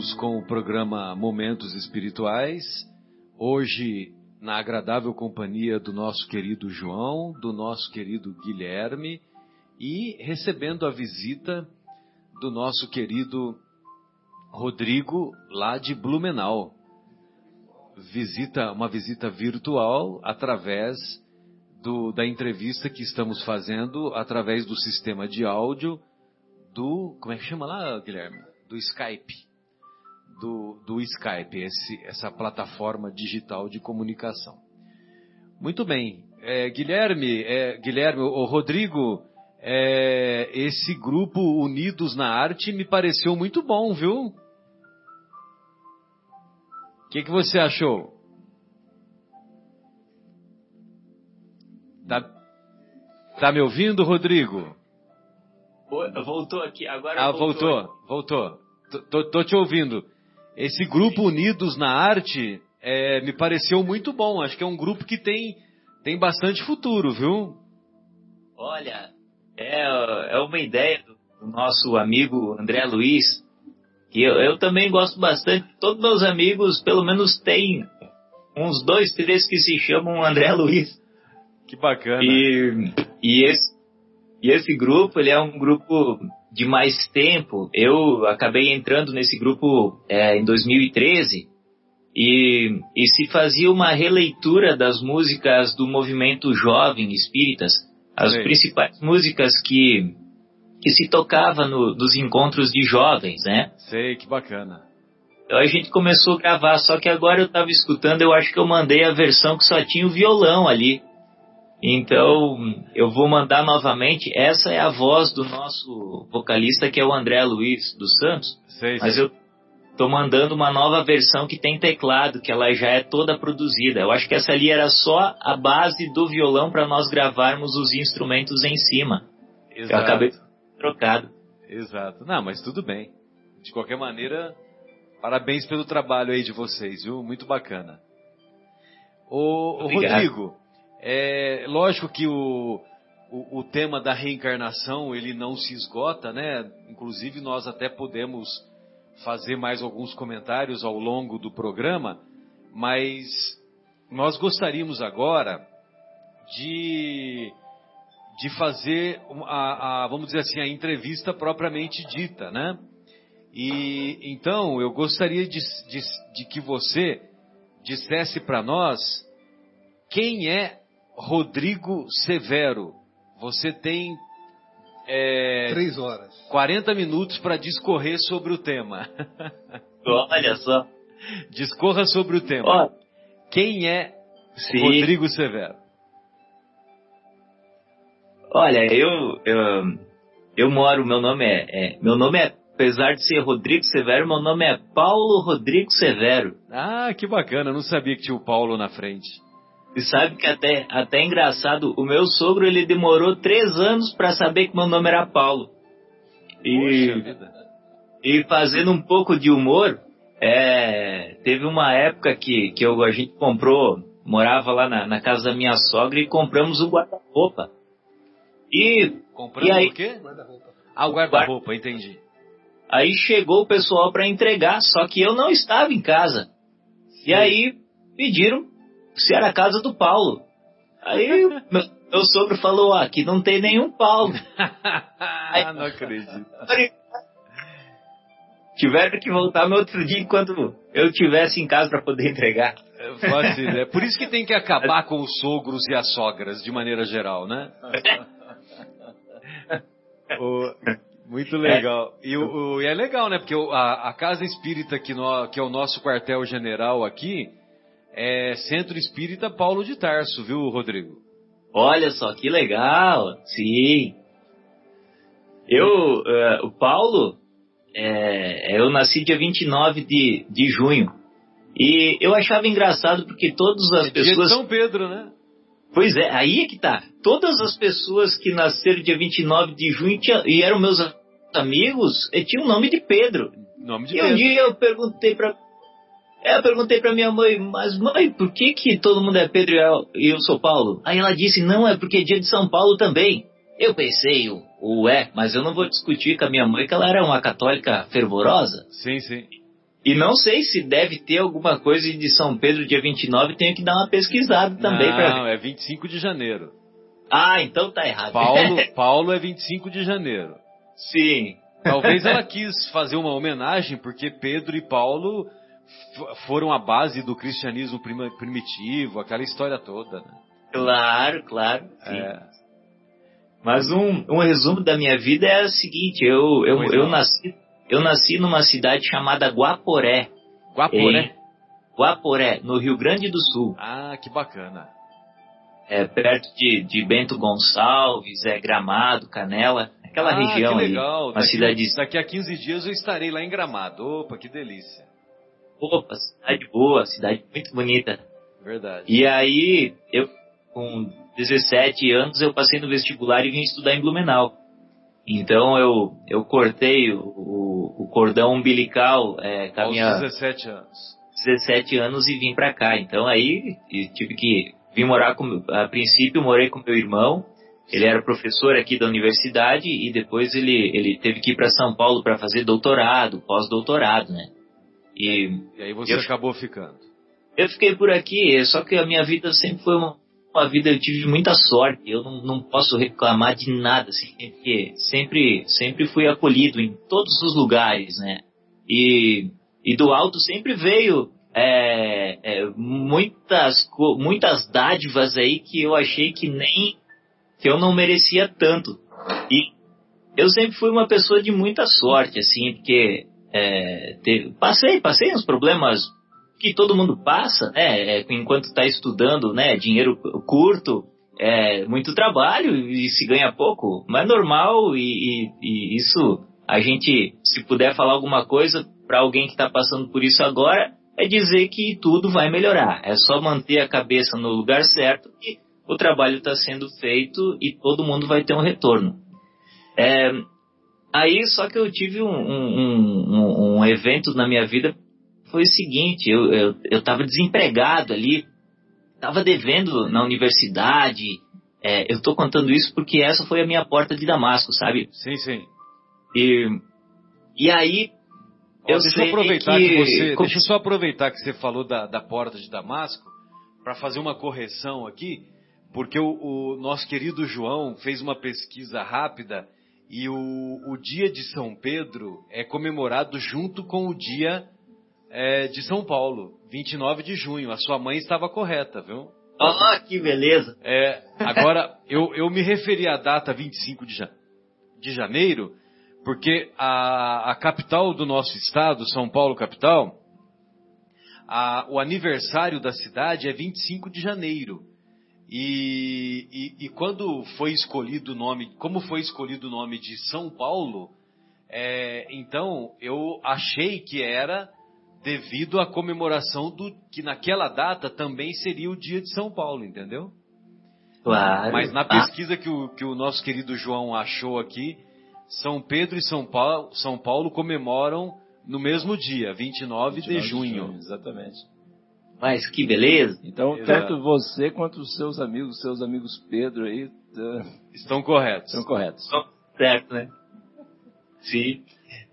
Com o programa Momentos Espirituais. Hoje, na agradável companhia do nosso querido João, do nosso querido Guilherme e recebendo a visita do nosso querido Rodrigo, lá de Blumenau. Visita, uma visita virtual através do- da entrevista que estamos fazendo através do sistema de áudio do. Como é que chama lá, Guilherme? Do Skype. Do, do Skype, esse- essa plataforma digital de comunicação. Muito bem. É, Guilherme, é, Guilherme, o Rodrigo, é, esse grupo Unidos na Arte me pareceu muito bom, viu? O que, que você achou? Tá, tá me ouvindo, Rodrigo? Voltou aqui, agora Ah, voltou, voltou. Tô, tô- tô te ouvindo. Esse grupo Unidos na Arte é, me pareceu muito bom. Acho que é um grupo que tem, tem bastante futuro, viu? Olha, é, é uma ideia do, nosso amigo André Luiz, que eu, eu também gosto bastante. Todos meus amigos, pelo menos, têm uns dois, três que se chamam André Luiz. Que bacana. E, e, esse, e esse grupo, ele é um grupo de mais tempo, eu acabei entrando nesse grupo é, em 2013 e, e se fazia uma releitura das músicas do movimento jovem espíritas, as Sei. principais músicas que, que se tocava no, nos encontros de jovens, né? Sei, que bacana. Então a gente começou a gravar, só que agora eu estava escutando, eu acho que eu mandei a versão que só tinha o violão ali. Então eu vou mandar novamente. Essa é a voz do nosso vocalista, que é o André Luiz dos Santos. Sei, Mas sei. eu tô mandando uma nova versão que tem teclado, que ela já é toda produzida. Eu acho que essa ali era só a base do violão para nós gravarmos os instrumentos em cima. Exato. Eu acabei trocado. Exato. Não, mas tudo bem. De qualquer maneira, parabéns pelo trabalho aí de vocês, viu? Muito bacana. Ô, Obrigado. Rodrigo, é lógico que o, o, o tema da reencarnação ele não se esgota, né? Inclusive nós até podemos fazer mais alguns comentários ao longo do programa, mas nós gostaríamos agora de de fazer a, a- vamos dizer assim a entrevista propriamente dita, né? E então eu gostaria de, de, de que você dissesse para nós quem é Rodrigo Severo. Você tem é, Três horas. 40 minutos para discorrer sobre o tema. Olha só. Discorra sobre o tema. Ó, Quem é sim. Rodrigo Severo? Olha, eu, eu, eu moro, meu nome é, é- meu nome é, apesar de ser Rodrigo Severo, meu nome é Paulo Rodrigo Severo. Ah, que bacana, eu não sabia que tinha o Paulo na frente. E sabe que até, até é engraçado, o meu sogro ele demorou três anos para saber que meu nome era Paulo. E, e fazendo um pouco de humor, é, teve uma época que, que eu, a gente comprou, morava lá na, na casa da minha sogra e compramos um guarda-roupa. E Comprando E aí? o quê? Ah, o guarda-roupa, entendi. Aí chegou o pessoal para entregar, só que eu não estava em casa. E aí pediram se era a casa do Paulo. Aí meu, meu sogro falou: ah, aqui não tem nenhum Paulo. Ah, não acredito. Tiveram que voltar no outro dia enquanto eu estivesse em casa para poder entregar. É fácil, né? Por isso que tem que acabar com os sogros e as sogras, de maneira geral, né? O- muito legal. E, o, o- e é legal, né? Porque a, a Casa Espírita, que, no- que é o nosso quartel-general aqui, é Centro Espírita Paulo de Tarso, viu, Rodrigo? Olha só que legal, sim. Eu, eh, o Paulo, eh, eu nasci dia 29 de, de junho. E eu achava engraçado porque todas as É dia pessoas. São Pedro, né? Pois é, aí é que tá. Todas as pessoas que nasceram dia 29 de junho tinha- e eram meus amigos eh, tinham o nome de Pedro. Nome de E um Pedro. dia eu perguntei pra. Eu perguntei pra minha mãe, mas mãe, por que que todo mundo é Pedro e eu- sou Paulo? Aí ela disse, não, é porque é dia de São Paulo também. Eu pensei, o, o é, mas eu não vou discutir com a minha mãe que ela era uma católica fervorosa. Sim, sim. E não sei se deve ter alguma coisa de São Pedro dia 29, tenho que dar uma pesquisada também pra Não, é 25 de janeiro. Ah, então tá errado. Paulo, Paulo é 25 de janeiro. Sim. Talvez ela quis fazer uma homenagem porque Pedro e Paulo foram a base do cristianismo primitivo, aquela história toda. Né? Claro, claro. Sim. É, Mas um, um resumo da minha vida é o seguinte, eu, eu, Pois eu, não. nasci, eu nasci numa cidade chamada Guaporé. Guaporé. Guaporé, no Rio Grande do Sul. Ah, que bacana. É, perto de, de Bento Gonçalves, é Gramado, Canela, aquela ah, região que legal. Uma Daqui, cidade daqui a 15 dias eu estarei lá em Gramado. Opa, que delícia. Opa, cidade boa, cidade muito bonita. Verdade. E aí, eu com 17 anos, eu passei no vestibular e vim estudar em Blumenau. Então eu, eu cortei o, o, o cordão umbilical é, com a minha 17 anos. 17 anos e vim pra cá. Então aí tive que vim morar com a princípio morei com meu irmão. Ele era professor aqui da universidade e depois ele ele teve que ir para São Paulo para fazer doutorado, pós-doutorado, né? E E aí você Eu- acabou ficando. eu fiquei por aqui, só que a minha vida sempre foi uma, a vida eu tive muita sorte. Eu não, não posso reclamar de nada, assim, porque sempre, sempre fui acolhido em todos os lugares, né? E, e do alto sempre veio é, é, muitas, muitas dádivas aí que eu achei que nem que eu não merecia tanto. E eu sempre fui uma pessoa de muita sorte, assim, porque é, teve- passei, passei uns problemas que todo mundo passa, né? enquanto está estudando, né? Dinheiro curto, é, muito trabalho e se ganha pouco, mas é normal e, e- e isso a gente, se puder falar alguma coisa para alguém que está passando por isso agora, é dizer que tudo vai melhorar. É só manter a cabeça no lugar certo e o trabalho está sendo feito e todo mundo vai ter um retorno. É, aí só que eu tive um, um- um- um evento na minha vida foi o seguinte, eu, eu, eu tava desempregado ali, tava devendo na universidade, é, eu tô contando isso porque essa foi a minha porta de Damasco, sabe? Sim, sim. E, e aí, eu deixa sei eu aproveitar que... que, você. como- Deixa eu só aproveitar que você falou da, da porta de Damasco para fazer uma correção aqui, porque o, o nosso querido João fez uma pesquisa rápida e o, o dia de São Pedro é comemorado junto com o dia é, de São Paulo, 29 de junho. A sua mãe estava correta, viu? Ó, que beleza! É, agora, eu, eu me referi à data 25 de, ja- de janeiro, porque a, a capital do nosso estado, São Paulo capital, a- o aniversário da cidade é 25 de janeiro. E, e- e quando foi escolhido o nome, como foi escolhido o nome de São Paulo, é, então eu achei que era devido à comemoração do que naquela data também seria o dia de São Paulo, entendeu? Claro. Mas na pesquisa que o, que o nosso querido João achou aqui, São Pedro e São Paulo, São Paulo comemoram no mesmo dia, 29, de 29 junho. Exatamente. Mas que beleza! Então, Exato. tanto você quanto os seus amigos, seus amigos Pedro aí, eh, Estão corretos. estão corretos. Certo, né? Sim.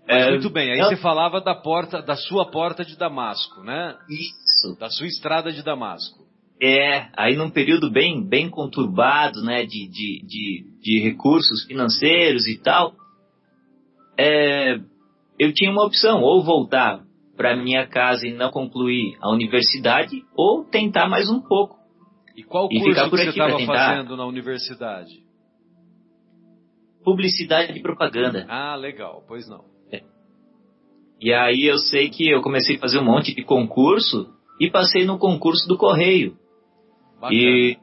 Mas É, muito bem, aí não- você falava da porta, da sua porta de Damasco, né? Isso. Da sua estrada de Damasco. É, aí num período bem, bem conturbado, né, de, de, de, de recursos financeiros e tal, é, eu tinha uma opção, ou voltar para minha casa e não concluir a universidade, ou tentar mais um pouco. E qual E curso ficar que por você aqui pra estava fazendo na universidade? Publicidade e propaganda. Ah, legal, pois não. E aí eu sei que eu comecei a fazer um monte de concurso e passei no concurso do Correio. Bacana. E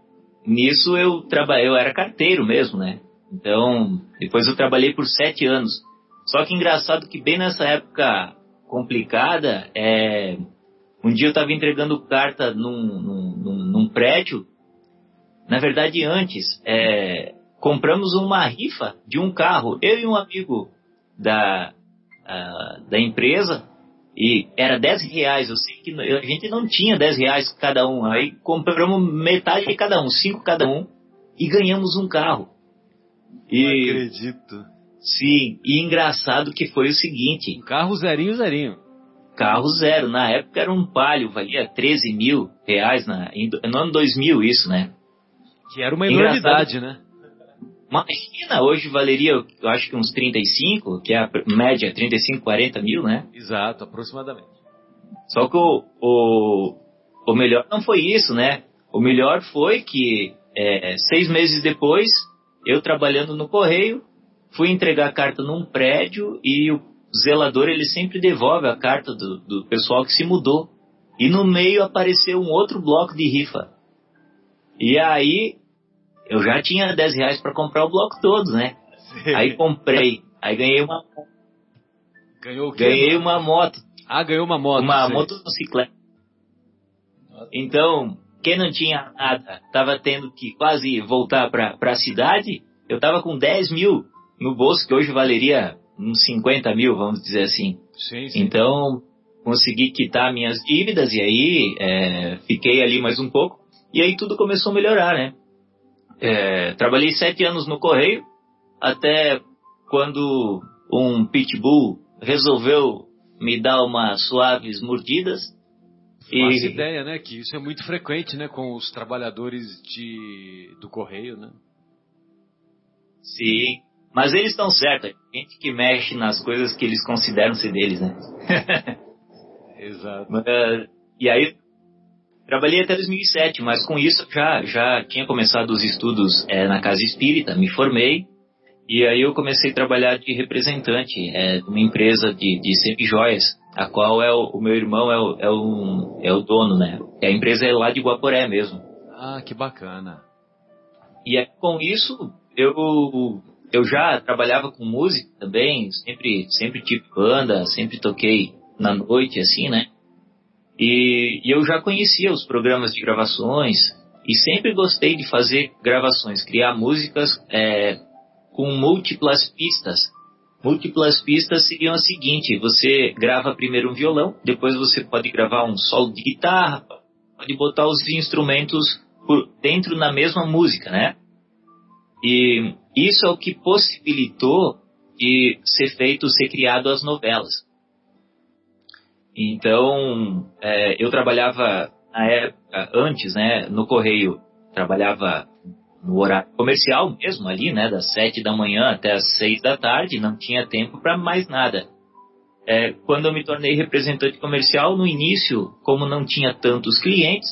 nisso eu trabalhei, eu era carteiro mesmo, né? Então, depois eu trabalhei por sete anos. Só que engraçado que bem nessa época complicada, é, um dia eu estava entregando carta num, num, num- prédio. Na verdade, antes, é, compramos uma rifa de um carro, eu e um amigo da, da empresa, e era 10 reais. Eu sei que a gente não tinha 10 reais cada um. Aí compramos metade de cada um, cinco cada um, e ganhamos um carro. Não E acredito. Sim, e engraçado que foi o seguinte: carro zerinho, zerinho. carro zero. Na época era um palio, valia 13 mil reais na, no ano 2000, isso, né? Que era uma enormidade, né? Imagina, hoje valeria, eu acho que uns 35, que é a média 35, 40 mil, né? Exato, aproximadamente. Só que o, o, o melhor não foi isso, né? O melhor foi que é, seis meses depois, eu trabalhando no correio, fui entregar a carta num prédio e o zelador ele sempre devolve a carta do, do pessoal que se mudou. E no meio apareceu um outro bloco de rifa. E aí eu já tinha 10 reais para comprar o bloco todo, né? Aí comprei, aí ganhei uma, Ganhou o quê? ganhei uma moto Ah, ganhou uma moto. uma sei. motocicleta. Então, quem não tinha nada, estava tendo que quase voltar para a cidade. Eu estava com 10 mil no bolso, que hoje valeria uns 50 mil, vamos dizer assim. Sim, sim. Então, consegui quitar minhas dívidas e aí é, fiquei ali mais um pouco. E aí tudo começou a melhorar, né? É, trabalhei sete anos no correio, até quando um pitbull resolveu me dar umas suaves mordidas. Faço ideia, né? Que isso é muito frequente, né? Com os trabalhadores de, do correio, né? Sim. Mas eles estão certos. A gente que mexe nas coisas que eles consideram ser deles, né? Exato. Mas, e aí, trabalhei até 2007, mas com isso já, já tinha começado os estudos é, na casa espírita, me formei. E aí eu comecei a trabalhar de representante é, de uma empresa de, de semijoias, a qual é o, o meu irmão é o, é, o, é o dono, né? A empresa é lá de Guaporé mesmo. Ah, que bacana. E aí, com isso, eu, eu já trabalhava com música também, sempre, sempre tive banda, sempre toquei na noite, assim, né? E, e eu já conhecia os programas de gravações e sempre gostei de fazer gravações, criar músicas é, com múltiplas pistas. Múltiplas pistas seriam a seguinte: você grava primeiro um violão, depois você pode gravar um solo de guitarra, pode botar os instrumentos por dentro na mesma música, né? E isso é o que possibilitou de ser feito, ser criado as novelas. Então, é, eu trabalhava na época, antes, né, no Correio, trabalhava no horário comercial mesmo ali, né, das sete da manhã até as seis da tarde, não tinha tempo para mais nada. É, quando eu me tornei representante comercial, no início, como não tinha tantos clientes,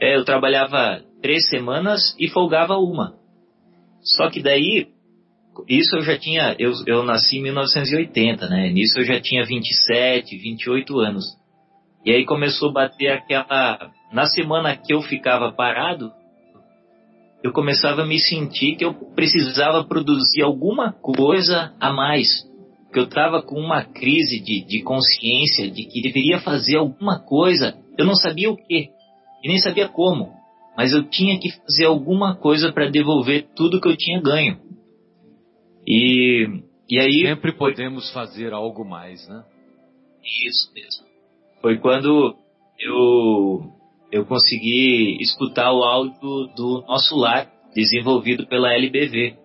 é, eu trabalhava três semanas e folgava uma. Só que daí, isso eu já tinha, eu, eu nasci em 1980, né? Nisso eu já tinha 27, 28 anos. E aí começou a bater aquela. Na semana que eu ficava parado, eu começava a me sentir que eu precisava produzir alguma coisa a mais. Que eu estava com uma crise de, de consciência de que deveria fazer alguma coisa. Eu não sabia o que e nem sabia como, mas eu tinha que fazer alguma coisa para devolver tudo que eu tinha ganho. E, e aí. Sempre podemos fazer algo mais, né? Isso mesmo. Foi quando eu, eu consegui escutar o áudio do nosso lar, desenvolvido pela LBV.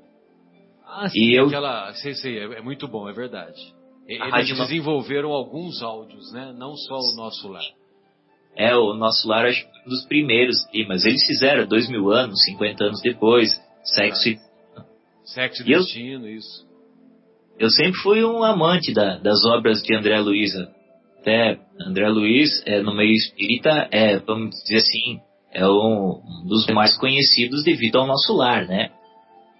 Ah, sim, E eu- aquela, sei, sei, é, é muito bom, é verdade. Eles Rádio desenvolveram alguns áudios, né? Não só o nosso lar. É, o nosso lar acho que foi um dos primeiros, sim, mas eles fizeram dois mil anos, 50 anos depois, sexo e Sexo e E eu- Destino, isso. eu sempre fui um amante da- das obras de André Luiz. Até André Luiz, é, no meio espírita, é, vamos dizer assim, é um, um dos mais conhecidos devido ao nosso lar, né?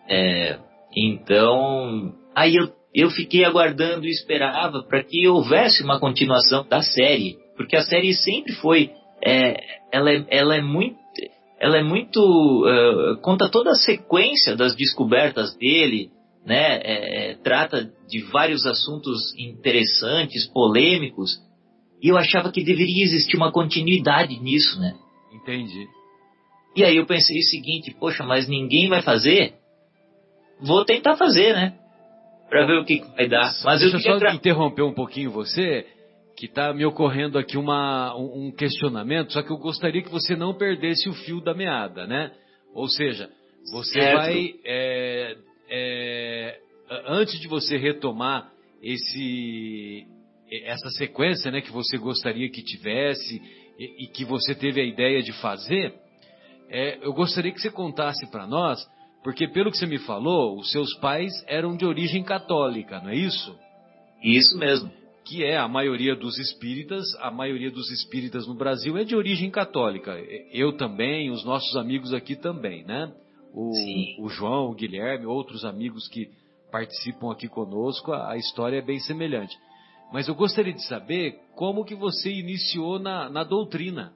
É, então, aí eu, eu fiquei aguardando e esperava para que houvesse uma continuação da série, porque a série sempre foi, é, ela, é, ela é muito, ela é muito, eh, conta toda a sequência das descobertas dele, né? é, é, trata de vários assuntos interessantes, polêmicos, e eu achava que deveria existir uma continuidade nisso, né? Entendi. E aí eu pensei o seguinte, poxa, mas ninguém vai fazer? Vou tentar fazer, né? Pra ver o que, vai dar. Mas eu Deixa eu só tra- interromper um pouquinho você, que está me ocorrendo aqui uma, um questionamento, só que eu gostaria que você não perdesse o fio da meada, né? Ou seja, você Certo. vai, é, é, antes de você retomar esse, essa sequência, né, que você gostaria que tivesse e, e que você teve a ideia de fazer, é, eu gostaria que você contasse para nós, porque pelo que você me falou, os seus pais eram de origem católica, não é isso? Isso mesmo. Que é a maioria dos espíritas, a maioria dos espíritas no Brasil é de origem católica. Eu também, os nossos amigos aqui também, né? O, o João, o Guilherme, outros amigos que participam aqui conosco, a, a história é bem semelhante. Mas eu gostaria de saber como que você iniciou na, na doutrina.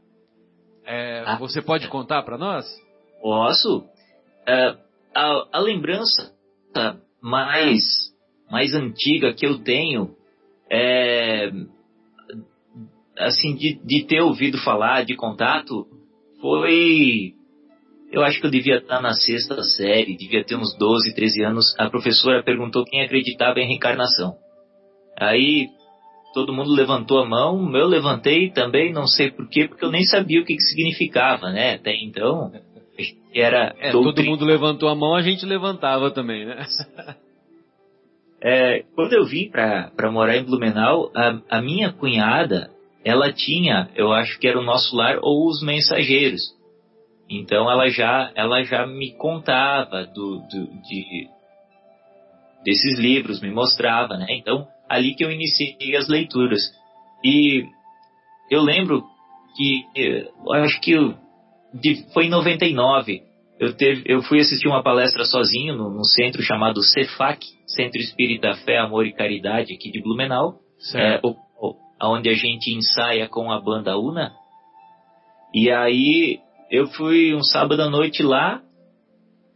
É, Ah. você pode contar para nós? Posso? É, a, a lembrança mais, mais antiga que eu tenho é assim de, de ter ouvido falar de contato foi eu acho que eu devia estar na sexta série, devia ter uns 12, 13 anos. A professora perguntou quem acreditava em reencarnação. Aí todo mundo levantou a mão, eu levantei também, não sei porquê, porque eu nem sabia o que, que significava, né? Até então, era É, todo mundo levantou a mão, a gente levantava também, né? É, quando eu vim para morar em Blumenau, a, a minha cunhada, ela tinha, eu acho que era o nosso lar ou os mensageiros. Então ela já, ela já me contava do, do de, desses livros, me mostrava, né? Então ali que eu iniciei as leituras. E eu lembro que, eu acho que de, foi em 99, eu, teve, eu fui assistir uma palestra sozinho no, no centro chamado CEFAC, Centro Espírita Fé, Amor e Caridade, aqui de Blumenau, é, o, o, onde a gente ensaia com a banda Una. E aí eu fui um sábado à noite lá,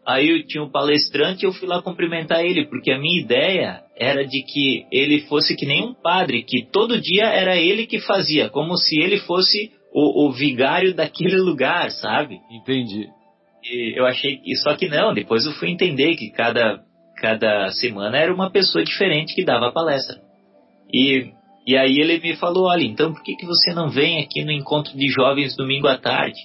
aí eu tinha um palestrante e eu fui lá cumprimentar ele, porque a minha ideia era de que ele fosse que nem um padre, que todo dia era ele que fazia, como se ele fosse o, o vigário daquele lugar, sabe? Entendi. Eu achei que. Só que não, depois eu fui entender que cada, cada semana era uma pessoa diferente que dava a palestra. E, e aí ele me falou: olha, então por que, que você não vem aqui no encontro de jovens domingo à tarde?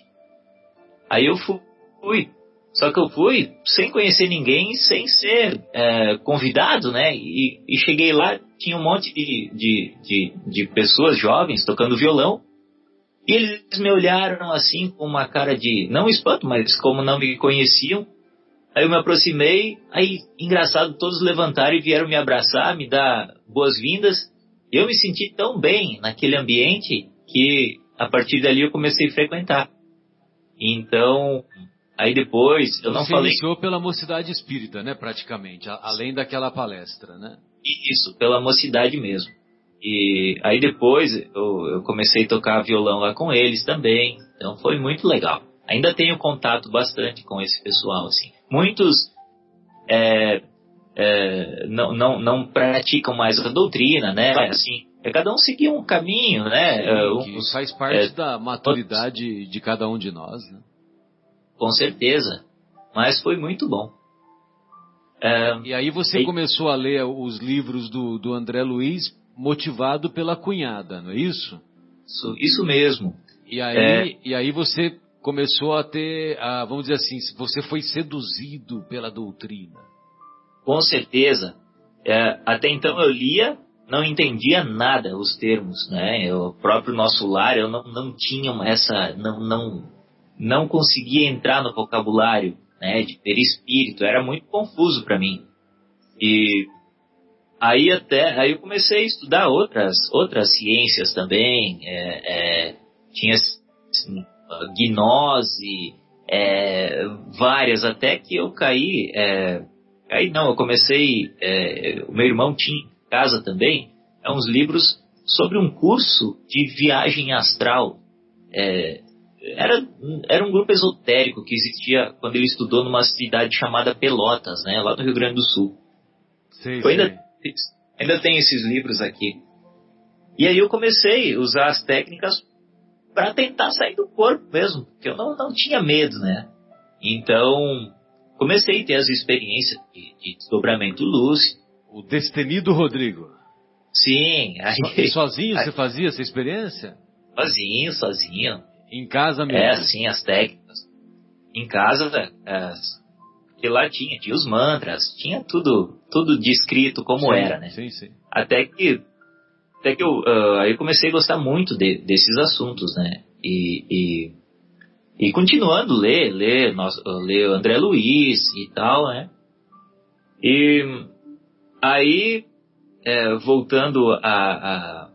Aí eu fui. Só que eu fui sem conhecer ninguém, sem ser é, convidado, né? E, e, cheguei lá, tinha um monte de, de, de, de pessoas jovens tocando violão. E eles me olharam assim com uma cara de, não espanto, mas como não me conheciam. Aí eu me aproximei, aí engraçado, todos levantaram e vieram me abraçar, me dar boas-vindas. Eu me senti tão bem naquele ambiente que a partir dali eu comecei a frequentar. Então, aí depois eu não Você falei. iniciou pela mocidade espírita, né, praticamente, além daquela palestra, né? Isso, pela mocidade mesmo. E aí depois eu, eu comecei a tocar violão lá com eles também. Então foi muito legal. Ainda tenho contato bastante com esse pessoal, assim. Muitos é, é, não, não, não praticam mais a doutrina, né? Assim, é cada um seguir um caminho, né? É, que uns- faz parte é, da maturidade de cada um de nós, né? com certeza. Mas foi muito bom. É, E aí você E- começou a ler os livros do, do André Luiz motivado pela cunhada, não é isso? isso, isso mesmo. E aí, É. e aí você começou a ter, a, vamos dizer assim, você foi seduzido pela doutrina. Com certeza. É, até então eu lia, não entendia nada os termos, né? O próprio nosso lar, eu não, não tinha essa, não, não, não conseguia entrar no vocabulário, né? De perispírito, era muito confuso para mim. E aí até, aí eu comecei a estudar outras, outras ciências também. É, é, tinha assim, gnose, é, várias, até que eu caí. É, Aí não, eu comecei. é, o meu irmão tinha em casa também é uns livros sobre um curso de viagem astral. Era, era um grupo esotérico que existia quando ele estudou numa cidade chamada Pelotas, né, lá no Rio Grande do Sul. Sei, Eu ainda, ainda tem esses livros aqui. E aí eu comecei a usar as técnicas para tentar sair do corpo mesmo, porque eu não, não tinha medo, né? Então, comecei a ter as experiências de, de desdobramento lúcido. O destemido Rodrigo. Sim, aí, sozinho aí- você fazia essa experiência? sozinho, sozinho. Em casa mesmo? É, assim, as técnicas. Em casa, é, porque lá tinha, tinha os mantras, tinha tudo, tudo descrito como Sim, era, né? Sim, sim. Até que, até que eu, aí eu comecei a gostar muito de- desses assuntos, né? E, e, e continuando ler, ler, nós, ah, ler André Luiz e tal, né? E aí, é, voltando a, a,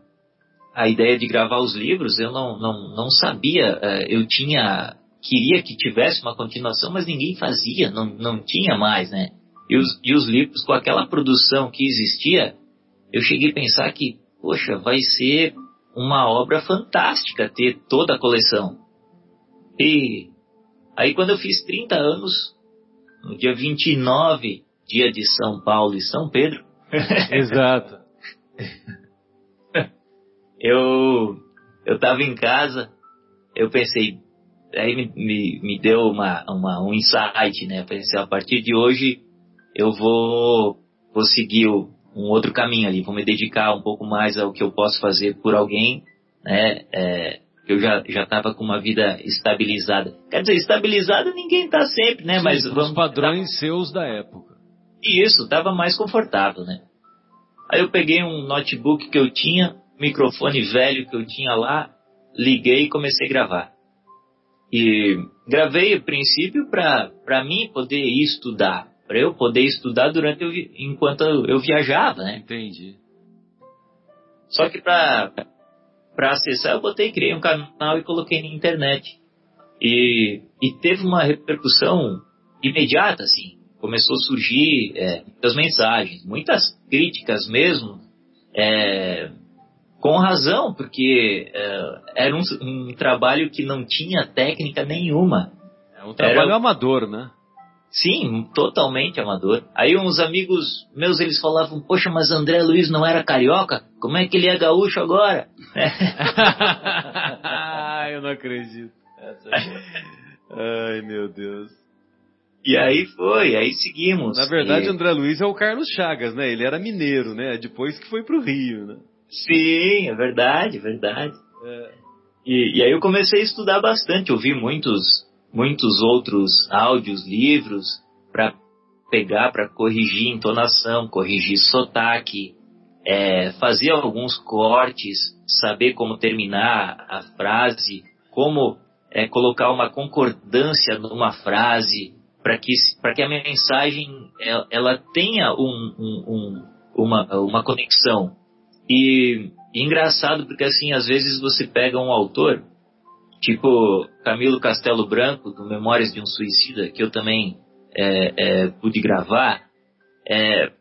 a ideia de gravar os livros, eu não, não, não sabia, é, eu tinha, queria que tivesse uma continuação, mas ninguém fazia, não, não tinha mais, né? E os, e os livros, com aquela produção que existia, eu cheguei a pensar que, poxa, vai ser uma obra fantástica ter toda a coleção. E aí quando eu fiz 30 anos, no dia 29, dia de São Paulo e São Pedro, Exato. eu eu estava em casa, eu pensei, aí me, me, me deu uma, uma, um insight, né? Pensei, a partir de hoje eu vou, vou seguir um outro caminho ali, vou me dedicar um pouco mais ao que eu posso fazer por alguém, né? É, eu já já estava com uma vida estabilizada. Quer dizer, estabilizada ninguém está sempre, né? Sim, Mas vamos padrões seus da época. e isso, estava mais confortável, né? Aí eu peguei um notebook que eu tinha, microfone velho que eu tinha lá, liguei e comecei a gravar. E gravei a princípio para mim poder estudar, para eu poder estudar durante eu, enquanto eu viajava, né? Entendi. Só que para para acessar eu botei, criei um canal e coloquei na internet. E, e teve uma repercussão imediata, assim. Começou a surgir é, muitas mensagens, muitas críticas mesmo, é, com razão, porque é, era um, um, trabalho que não tinha técnica nenhuma. É um trabalho era, amador, né? Sim, totalmente amador. Aí uns amigos meus, eles falavam, poxa, mas André Luiz não era carioca? Como é que ele é gaúcho agora? ah, eu não acredito. Ai, meu Deus. E aí foi, aí seguimos. Na verdade, e... André Luiz é o Carlos Chagas, né? Ele era mineiro, né? Depois que foi pro Rio, né? Sim, é verdade, é verdade. É. E, e aí eu comecei a estudar bastante, ouvi muitos muitos outros áudios, livros, para pegar, para corrigir entonação, corrigir sotaque, é, fazer alguns cortes, saber como terminar a frase, como é, colocar uma concordância numa frase, para que, que a mensagem ela, ela tenha um, um, um, uma, uma conexão. E, e engraçado porque assim, às vezes você pega um autor tipo Camilo Castelo Branco, do Memórias de um Suicida, que eu também é, é, pude gravar, é,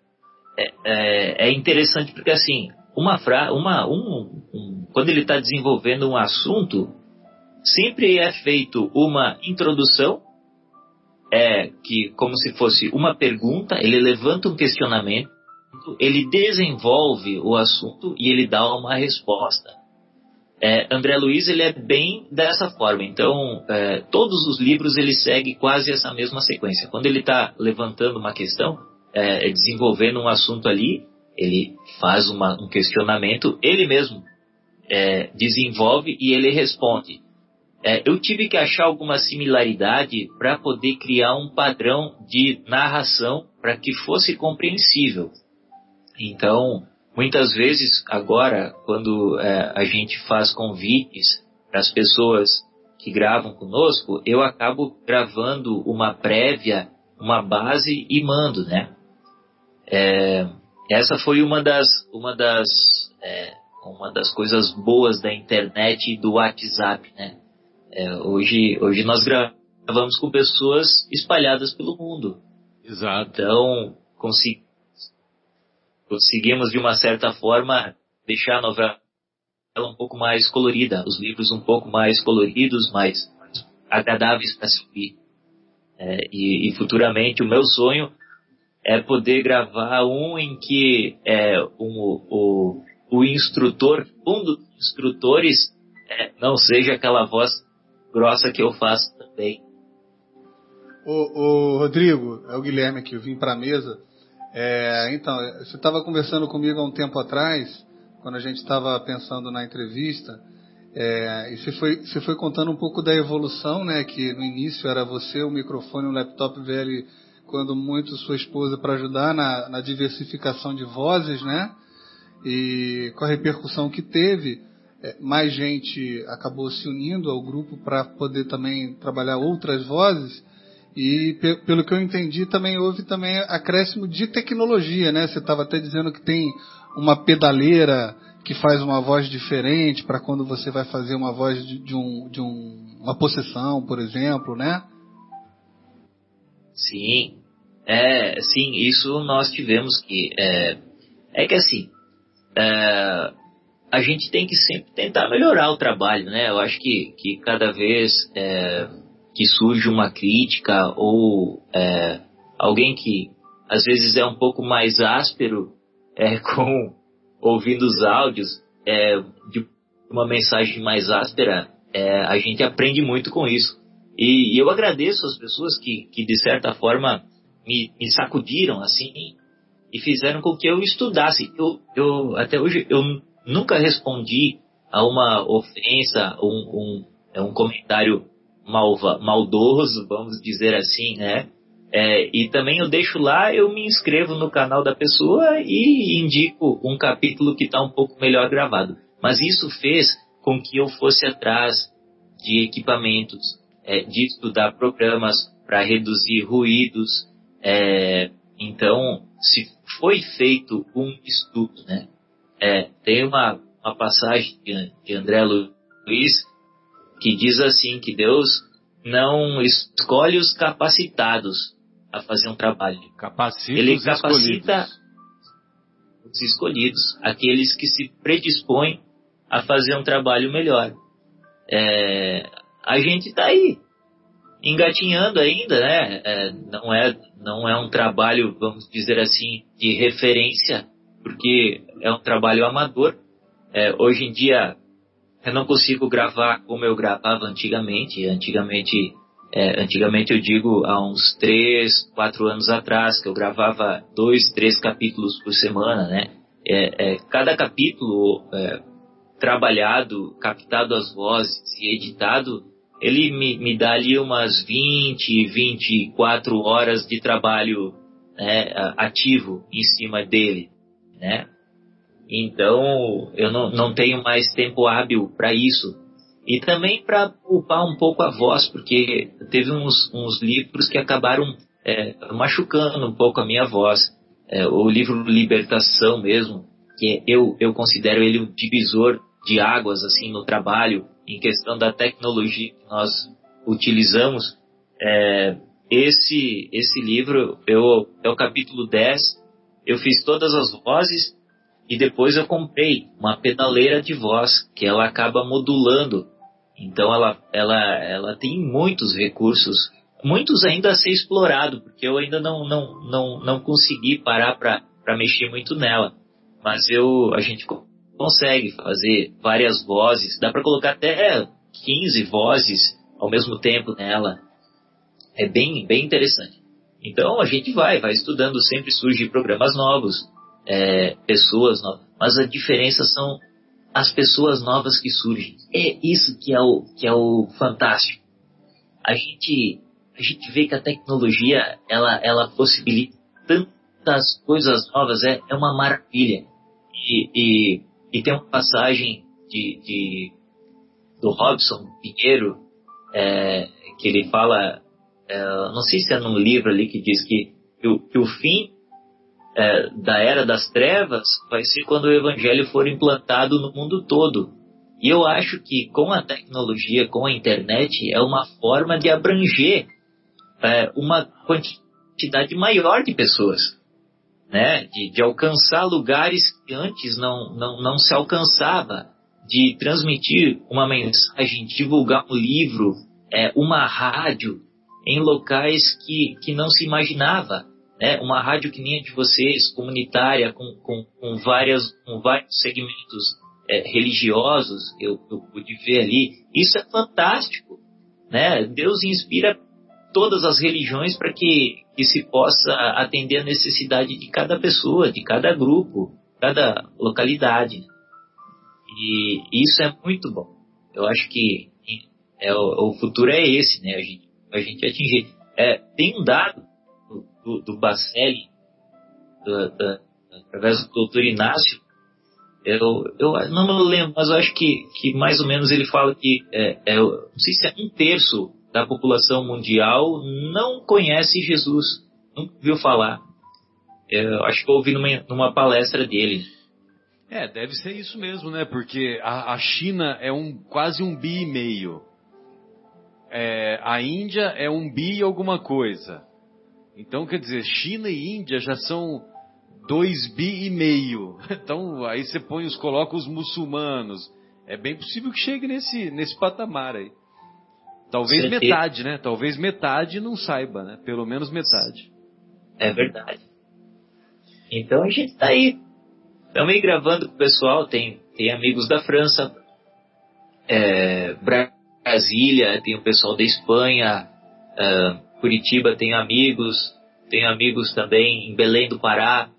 é, é, é interessante porque assim, uma fra uma, um, um, quando ele está desenvolvendo um assunto, sempre é feito uma introdução, é que como se fosse uma pergunta, ele levanta um questionamento, ele desenvolve o assunto e ele dá uma resposta. É, André Luiz ele é bem dessa forma. Então, é, todos os livros ele segue quase essa mesma sequência. Quando ele está levantando uma questão, é, desenvolvendo um assunto ali, ele faz uma, um questionamento, ele mesmo é, desenvolve e ele responde. É, eu tive que achar alguma similaridade para poder criar um padrão de narração para que fosse compreensível. Então, Muitas vezes, agora, quando é, a gente faz convites para as pessoas que gravam conosco, eu acabo gravando uma prévia, uma base e mando, né? É, essa foi uma das, uma das, é, uma das coisas boas da internet e do WhatsApp, né? É, hoje, hoje nós gravamos com pessoas espalhadas pelo mundo. Exato. Então, consegui, conseguimos de uma certa forma deixar a novela um pouco mais colorida, os livros um pouco mais coloridos, mais agradáveis para se ouvir. É, e, e, futuramente o meu sonho é poder gravar um em que é, um, o, o instrutor, um dos instrutores, é, não seja aquela voz grossa que eu faço também. O, Rodrigo, é o Guilherme aqui, eu vim para a mesa é, então, você estava conversando comigo há um tempo atrás, quando a gente estava pensando na entrevista, é, e você foi, você foi contando um pouco da evolução, né? Que no início era você, o microfone, o laptop velho, quando muito sua esposa para ajudar na, na diversificação de vozes, né? E com a repercussão que teve, é, mais gente acabou se unindo ao grupo para poder também trabalhar outras vozes. E pelo que eu entendi, também houve também acréscimo de tecnologia, né? Você estava até dizendo que tem uma pedaleira que faz uma voz diferente para quando você vai fazer uma voz de, de, um, de um, uma possessão, por exemplo, né? Sim, é, sim, isso nós tivemos que é, é que assim é, a gente tem que sempre tentar melhorar o trabalho, né? Eu acho que, que cada vez é, que surge uma crítica ou é, alguém que às vezes é um pouco mais áspero é, com ouvindo os áudios é, de uma mensagem mais áspera, é, a gente aprende muito com isso. E, e, eu agradeço as pessoas que, que de certa forma me, me, sacudiram assim e fizeram com que eu estudasse. Eu, eu até hoje eu nunca respondi a uma ofensa, um, um, é um comentário malva, maldoso, vamos dizer assim, né? É, e também eu deixo lá, eu me inscrevo no canal da pessoa e indico um capítulo que está um pouco melhor gravado. Mas isso fez com que eu fosse atrás de equipamentos, é, de estudar programas para reduzir ruídos. É, então, se foi feito um estudo, né? É, tem uma, uma passagem de, André Luiz que diz assim que Deus não escolhe os capacitados a fazer um trabalho. Capacita Ele capacita escolhidos. os escolhidos, aqueles que se predispõem a fazer um trabalho melhor. É, a gente está aí, engatinhando ainda, né? É, não, é, não é um trabalho, vamos dizer assim, de referência, porque é um trabalho amador. É, hoje em dia, eu não consigo gravar como eu gravava antigamente. Antigamente, é, antigamente eu digo há uns três, quatro anos atrás, que eu gravava dois, três capítulos por semana, né? É, é, cada capítulo é, trabalhado, captado as vozes e editado, ele me, me dá ali umas 20, 24 horas de trabalho né, ativo em cima dele, né? Então, eu não, não tenho mais tempo hábil para isso. E também para poupar um pouco a voz, porque teve uns, uns livros que acabaram é, machucando um pouco a minha voz. É, o livro Libertação mesmo, que eu, eu considero ele um divisor de águas assim no trabalho, em questão da tecnologia que nós utilizamos. É, esse, esse livro, eu, é o capítulo 10, eu fiz todas as vozes e depois eu comprei uma pedaleira de voz que ela acaba modulando. Então ela, ela, ela tem muitos recursos, muitos ainda a ser explorado, porque eu ainda não, não, não, não consegui parar para mexer muito nela. Mas eu, a gente co- consegue fazer várias vozes, dá para colocar até 15 vozes ao mesmo tempo nela. É bem, bem interessante. Então a gente vai, vai estudando, sempre surgem programas novos, é, pessoas novas, mas a diferença são as pessoas novas que surgem. É isso que é o, que é o fantástico. A gente, a gente vê que a tecnologia, ela, ela possibilita tantas coisas novas, é, é uma maravilha. E, e, e tem uma passagem de, de do Robson Pinheiro, é, que ele fala, é, não sei se é num livro ali que diz que, que, o, que o fim é, da era das trevas vai ser quando o evangelho for implantado no mundo todo. E eu acho que com a tecnologia, com a internet, é uma forma de abranger é, uma quantidade maior de pessoas, né? De, de alcançar lugares que antes não, não, não se alcançava, de transmitir uma mensagem, divulgar um livro, é, uma rádio em locais que, que não se imaginava né, uma rádio que nem a de vocês, comunitária, com, com, com, várias, com vários segmentos é, religiosos, eu, eu pude ver ali, isso é fantástico. Né? Deus inspira todas as religiões para que, que se possa atender a necessidade de cada pessoa, de cada grupo, cada localidade. E isso é muito bom. Eu acho que é, o, futuro é esse, né? A gente, a gente atingir. É, tem um dado do, do Bacelli, do, do, através do doutor Inácio, eu, eu não me lembro, mas eu acho que, que mais ou menos ele fala que, é, é, não sei se é um terço da população mundial não conhece Jesus, nunca viu falar. Eu acho que eu ouvi numa, numa palestra dele. É, deve ser isso mesmo, né? Porque a, a China é um quase um bi e meio. É, a Índia é um bi e alguma coisa. Então, quer dizer, China e Índia já são dois bi e meio. Então, aí você põe os, coloca os muçulmanos. É bem possível que chegue nesse, nesse patamar aí. Talvez Certeza. metade, né? Talvez metade não saiba, né? Pelo menos metade. É verdade. Então a gente tá aí. Também gravando com o pessoal, tem, tem amigos da França, é, Brasília, tem o pessoal da Espanha, ah, Curitiba tem amigos, tem amigos também em Belém do Pará.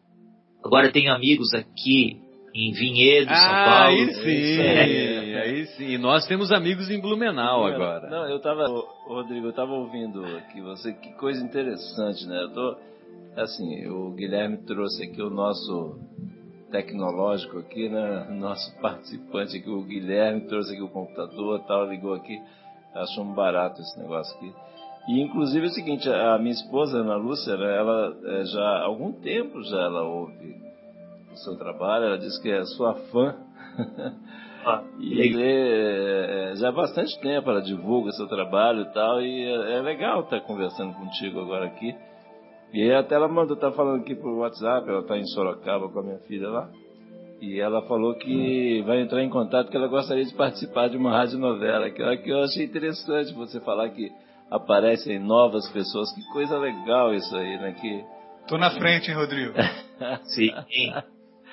Agora tem amigos aqui em Vinhedo, São Ah, Paulo. aí sim, É. aí sim. E nós temos amigos em Blumenau agora. Não, eu tava, Rodrigo, eu tava ouvindo aqui você, que coisa interessante, né? Eu tô, assim, o Guilherme trouxe aqui o nosso tecnológico aqui, né? Nosso participante aqui, o Guilherme, trouxe aqui o computador tal, ligou aqui. Achou um barato esse negócio aqui. E inclusive é o seguinte, a minha esposa, Ana Lúcia, ela é, já há algum tempo já ela ouve o seu trabalho, ela diz que é sua fã. Ah, E legal. é, é, já há bastante tempo ela divulga seu trabalho e tal, e é, é legal estar conversando contigo agora aqui. E até ela mandou, tá falando aqui por WhatsApp, ela está em Sorocaba com a minha filha lá. E ela falou que vai entrar em contato que ela gostaria de participar de uma radionovela, que eu, que eu achei interessante você falar que aparecem novas pessoas. Que coisa legal isso aí, né? Que Tô na frente, hein, Rodrigo? Sim.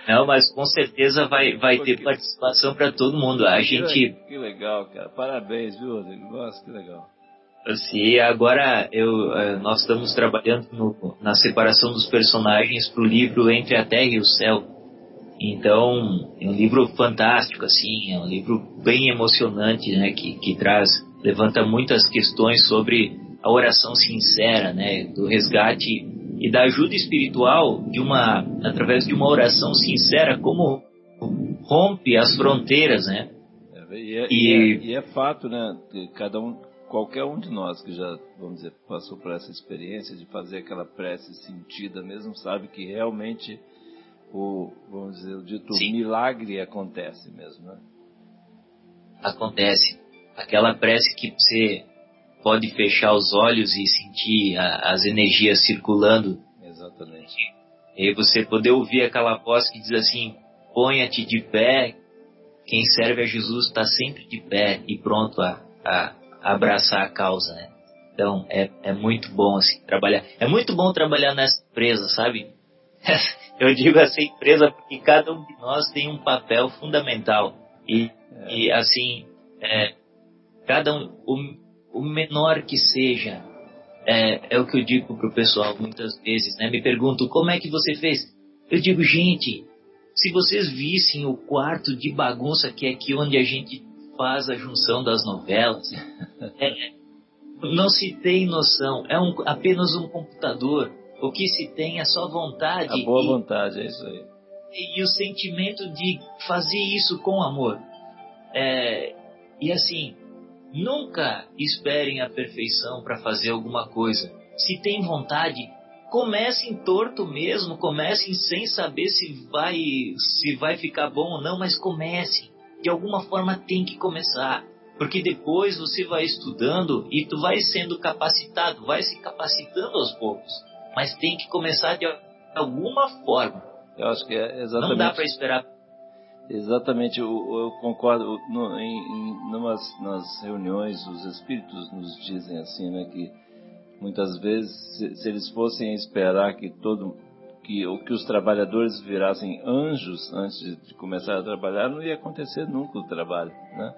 Não, mas com certeza vai, vai ter participação para todo mundo. A gente, Que legal, cara. Parabéns, viu, Rodrigo? Nossa, que legal. assim, agora eu, eh, nós estamos trabalhando no- na separação dos personagens para o livro Entre a Terra e o Céu. Então, é um livro fantástico, assim, é um livro bem emocionante, né, que, que traz, levanta muitas questões sobre a oração sincera, né, do resgate e da ajuda espiritual de uma, através de uma oração sincera, como rompe as fronteiras, né, É, e, é, E- e é- e é fato, né? Cada um, qualquer um de nós que já, vamos dizer, passou por essa experiência de fazer aquela prece sentida mesmo, sabe que realmente o, vamos dizer, o dito Sim. milagre acontece mesmo, né? acontece. Aquela prece que você pode fechar os olhos e sentir a- as energias circulando Exatamente. E aí você poder ouvir aquela voz que diz assim: ponha-te de pé, quem serve a Jesus está sempre de pé e pronto a, a abraçar a causa, né? Então é, é muito bom assim trabalhar. É muito bom trabalhar nessa empresa, sabe? Eu digo essa empresa porque cada um de nós tem um papel fundamental e, e assim é, cada um o, o menor que seja é, é o que eu digo pro pessoal muitas vezes, né? Me perguntam como é que você fez. Eu digo, gente, se vocês vissem o quarto de bagunça que é aqui onde a gente faz a junção das novelas, é, não se tem noção. É um, apenas um computador. O que se tem é só vontade A boa e, vontade, é isso aí. e o sentimento de fazer isso com amor. É, e assim, nunca esperem a perfeição para fazer alguma coisa. Se tem vontade, comecem torto mesmo, comecem sem saber se vai se vai ficar bom ou não, mas comecem. De alguma forma tem que começar, porque depois você vai estudando e tu vai sendo capacitado, vai se capacitando aos poucos. Mas tem que começar de alguma forma. Eu acho que é Não exatamente. dá para esperar Exatamente, eu, eu concordo. No, em, em numas, nas reuniões, os espíritos nos dizem assim, né, que muitas vezes, se, se eles fossem esperar que todo que, que os trabalhadores virassem anjos antes de, de começar a trabalhar, não ia acontecer nunca o trabalho, né?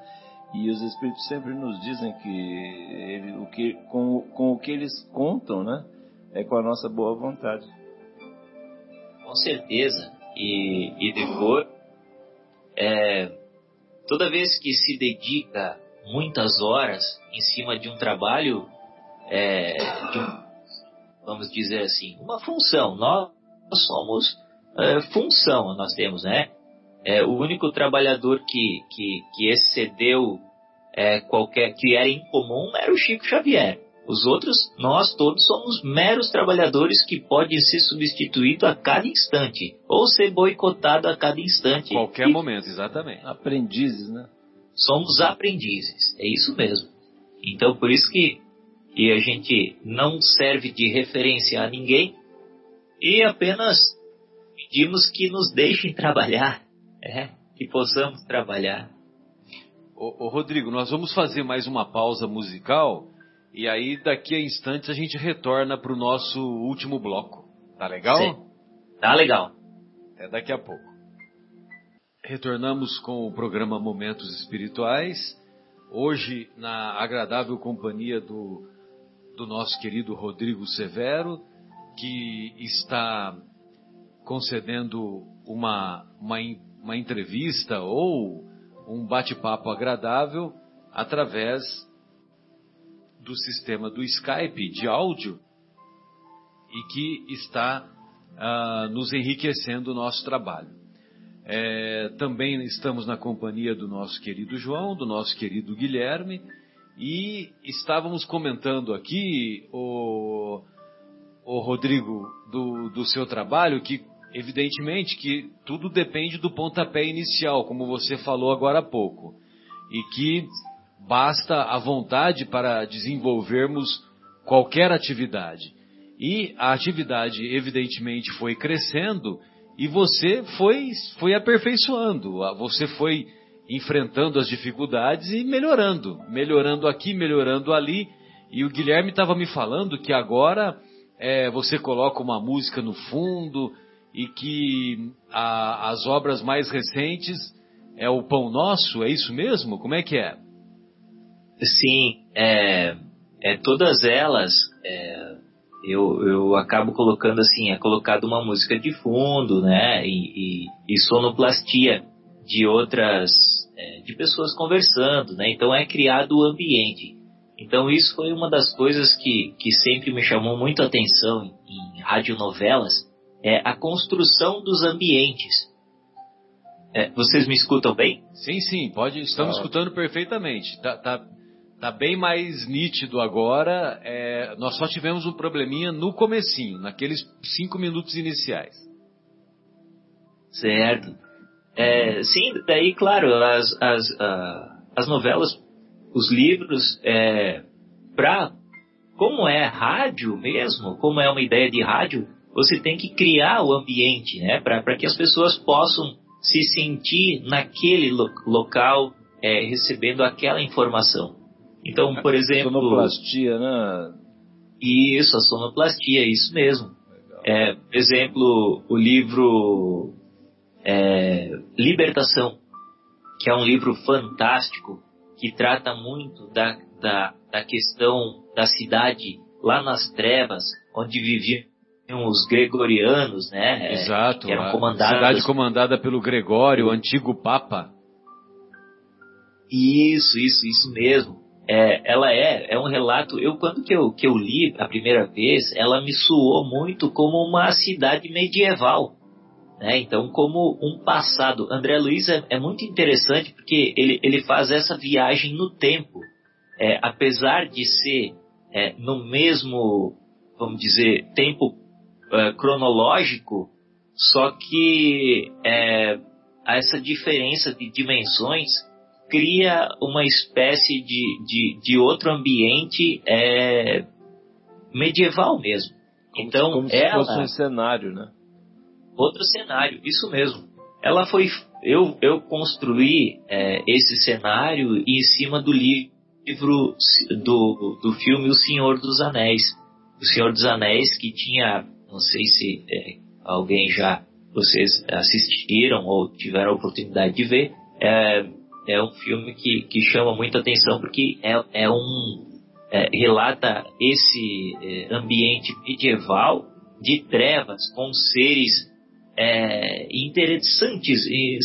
E os espíritos sempre nos dizem que, ele, o que com, com o que eles contam, né, é com a nossa boa vontade. Com certeza. E, e depois, é, toda vez que se dedica muitas horas em cima de um trabalho, é, de um- vamos dizer assim, uma função. Nós somos é, função, nós temos, né? É, o único trabalhador que, que, que excedeu é, qualquer, que era incomum era o Chico Xavier. Os outros, nós todos somos meros trabalhadores que podem ser substituídos a cada instante, ou ser boicotado a cada instante. Qualquer E momento, exatamente. Aprendizes, né? Somos aprendizes, é isso mesmo. Então, por isso que, que a gente não serve de referência a ninguém e apenas pedimos que nos deixem trabalhar, é, que possamos trabalhar. Ô, ô, Rodrigo, nós vamos fazer mais uma pausa musical e aí daqui a instantes a gente retorna para o nosso último bloco. Tá legal? Sim. Tá legal. Até daqui a pouco. Retornamos com o programa Momentos Espirituais. Hoje, na agradável companhia do, do nosso querido Rodrigo Severo, que está concedendo uma, uma, uma entrevista ou um bate-papo agradável através do sistema do Skype de áudio e que está ah, nos enriquecendo o nosso trabalho. É, também estamos na companhia do nosso querido João, do nosso querido Guilherme, e estávamos comentando aqui, o, o Rodrigo, do, do seu trabalho, que evidentemente que tudo depende do pontapé inicial, como você falou agora há pouco, e que basta a vontade para desenvolvermos qualquer atividade. E a atividade, evidentemente, foi crescendo e você foi, foi aperfeiçoando, você foi enfrentando as dificuldades e melhorando, melhorando aqui, melhorando ali. E o Guilherme estava me falando que agora é, você coloca uma música no fundo e que a, as obras mais recentes é o Pão Nosso, é isso mesmo? Como é que é? Sim, é, é todas elas é, eu, eu acabo colocando assim, é colocado uma música de fundo, né, e, e, e sonoplastia de outras, é, de pessoas conversando, né, então é criado o ambiente. Então isso foi uma das coisas que, que sempre me chamou muito a atenção em, em radionovelas, é a construção dos ambientes. É, vocês me escutam bem? Sim, sim, pode, estamos ah. escutando perfeitamente. Tá, tá, tá bem mais nítido agora. É, nós só tivemos um probleminha no comecinho, naqueles cinco minutos iniciais. Certo. É, sim, daí, claro, as, as, uh, as novelas, os livros, é, pra, como é rádio mesmo, como é uma ideia de rádio, você tem que criar o ambiente, né, para que as pessoas possam se sentir naquele lo local é, recebendo aquela informação. Então, por exemplo. Sonoplastia, né? Isso, a sonoplastia, isso mesmo. É, por exemplo, o livro é, Libertação, que é um livro fantástico que trata muito da, da, da questão da cidade lá nas trevas, onde viviam os gregorianos, né? Exato. Que eram comandados... Cidade comandada pelo Gregório, o antigo Papa. Isso, isso, isso mesmo é, ela é, é um relato. Eu quando que eu, que eu li a primeira vez, ela me soou muito como uma cidade medieval, né? Então como um passado. André Luiz é, é muito interessante porque ele, ele faz essa viagem no tempo, é, apesar de ser é, no mesmo, vamos dizer, tempo é, cronológico, só que é, essa diferença de dimensões cria uma espécie de, de, de outro ambiente é, medieval mesmo. Como então, como ela, se fosse um cenário, né? Outro cenário, isso mesmo. Ela foi, eu, eu construí é, esse cenário em cima do livro do, do filme O Senhor dos Anéis. O Senhor dos Anéis que tinha, não sei se é, alguém já vocês assistiram ou tiveram a oportunidade de ver, é, é um filme que, que chama muita atenção porque é, é um é, relata esse é, ambiente medieval de trevas com seres é, interessantes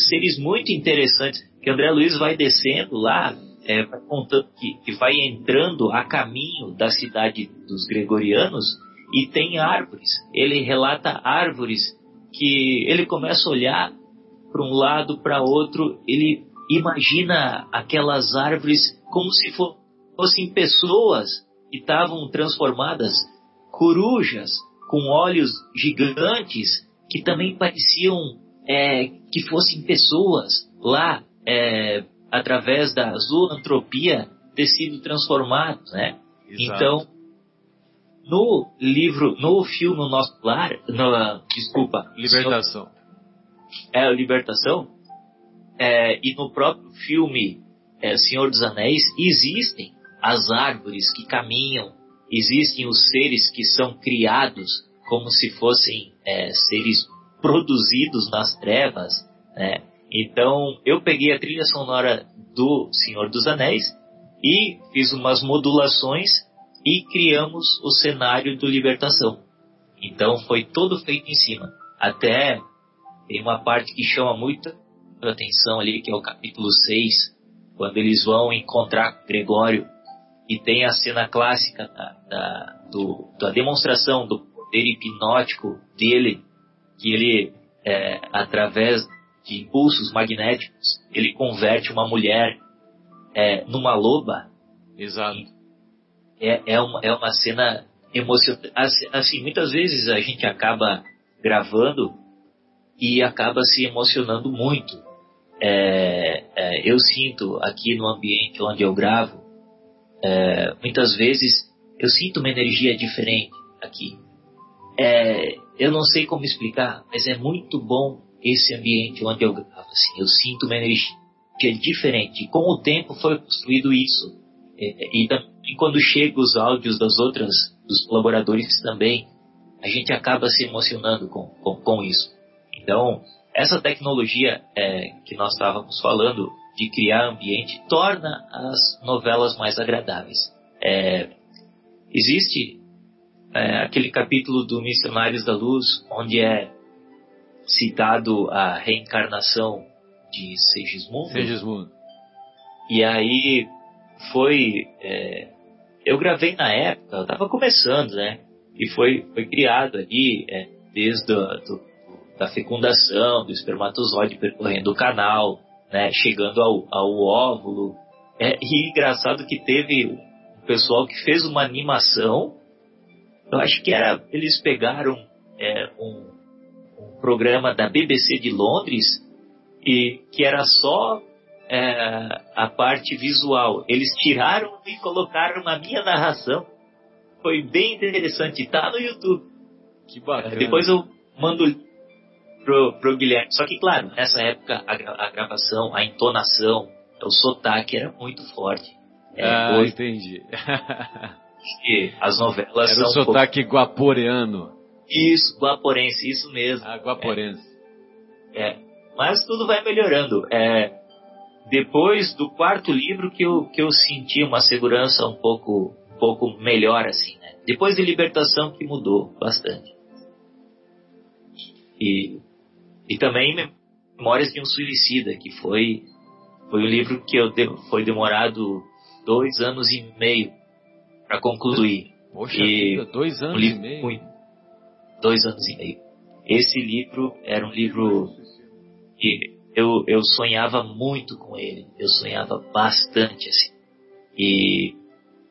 seres muito interessantes que André Luiz vai descendo lá é, contando que, que vai entrando a caminho da cidade dos gregorianos e tem árvores. Ele relata árvores que ele começa a olhar para um lado para outro ele imagina aquelas árvores como se fossem pessoas que estavam transformadas, corujas com olhos gigantes que também pareciam é, que fossem pessoas lá é, através da zoantropia ter sido transformados, né? Exato. Então, no livro, no filme Nosso Lar, no, desculpa, Libertação. É, Libertação, é, e no próprio filme é, Senhor dos Anéis existem as árvores que caminham, existem os seres que são criados como se fossem é, seres produzidos nas trevas, né? Então eu peguei a trilha sonora do Senhor dos Anéis e fiz umas modulações e criamos o cenário do Libertação. Então foi todo feito em cima. Até tem uma parte que chama muito atenção ali, que é o capítulo 6, quando eles vão encontrar Gregório e tem a cena clássica da, da, do, da demonstração do poder hipnótico dele, que ele, é, através de impulsos magnéticos, ele converte uma mulher é, numa loba. Exato. É, é, uma, é uma cena emocionante. Assim, muitas vezes a gente acaba gravando e acaba se emocionando muito. É, é, eu sinto aqui no ambiente onde eu gravo, é, muitas vezes eu sinto uma energia diferente aqui. É, eu não sei como explicar, mas é muito bom esse ambiente onde eu gravo. Assim, eu sinto uma energia diferente. E com o tempo foi construído isso. É, e, e quando chegam os áudios das outras, dos colaboradores também, a gente acaba se emocionando com, com, com isso. Então, essa tecnologia é, que nós estávamos falando de criar ambiente torna as novelas mais agradáveis. É, existe é, aquele capítulo do Missionários da Luz onde é citado a reencarnação de Segismundo. Segismundo. E aí foi. É, eu gravei na época, eu estava começando, né? E foi, foi criado ali, é, desde a, do, da fecundação, do espermatozoide percorrendo o canal, né? Chegando ao, ao óvulo. É, e engraçado que teve o pessoal que fez uma animação. Eu acho que era. Eles pegaram é, um, um programa da BBC de Londres e que era só é, a parte visual. Eles tiraram e colocaram a minha narração. Foi bem interessante. Tá no YouTube. Que bacana. Depois eu mando pro, pro Guilherme. Só que, claro, nessa época a, a gravação, a entonação, o sotaque era muito forte. É, ah, hoje, entendi. as novelas Era o são. sotaque guaporeano. Isso, guaporense, isso mesmo. Ah, guaporense. É, mas tudo vai melhorando. É, depois do quarto livro que eu, que eu senti uma segurança um pouco, um pouco melhor, assim, né? Depois de Libertação que mudou bastante. E, e também Memórias de um Suicida, que foi, foi um livro que eu de, foi demorado dois anos e meio para concluir. Poxa, E vida, dois anos um e livro meio. muito. Dois anos e meio. Esse livro era um livro que eu, eu sonhava muito com ele. Eu sonhava bastante, assim. E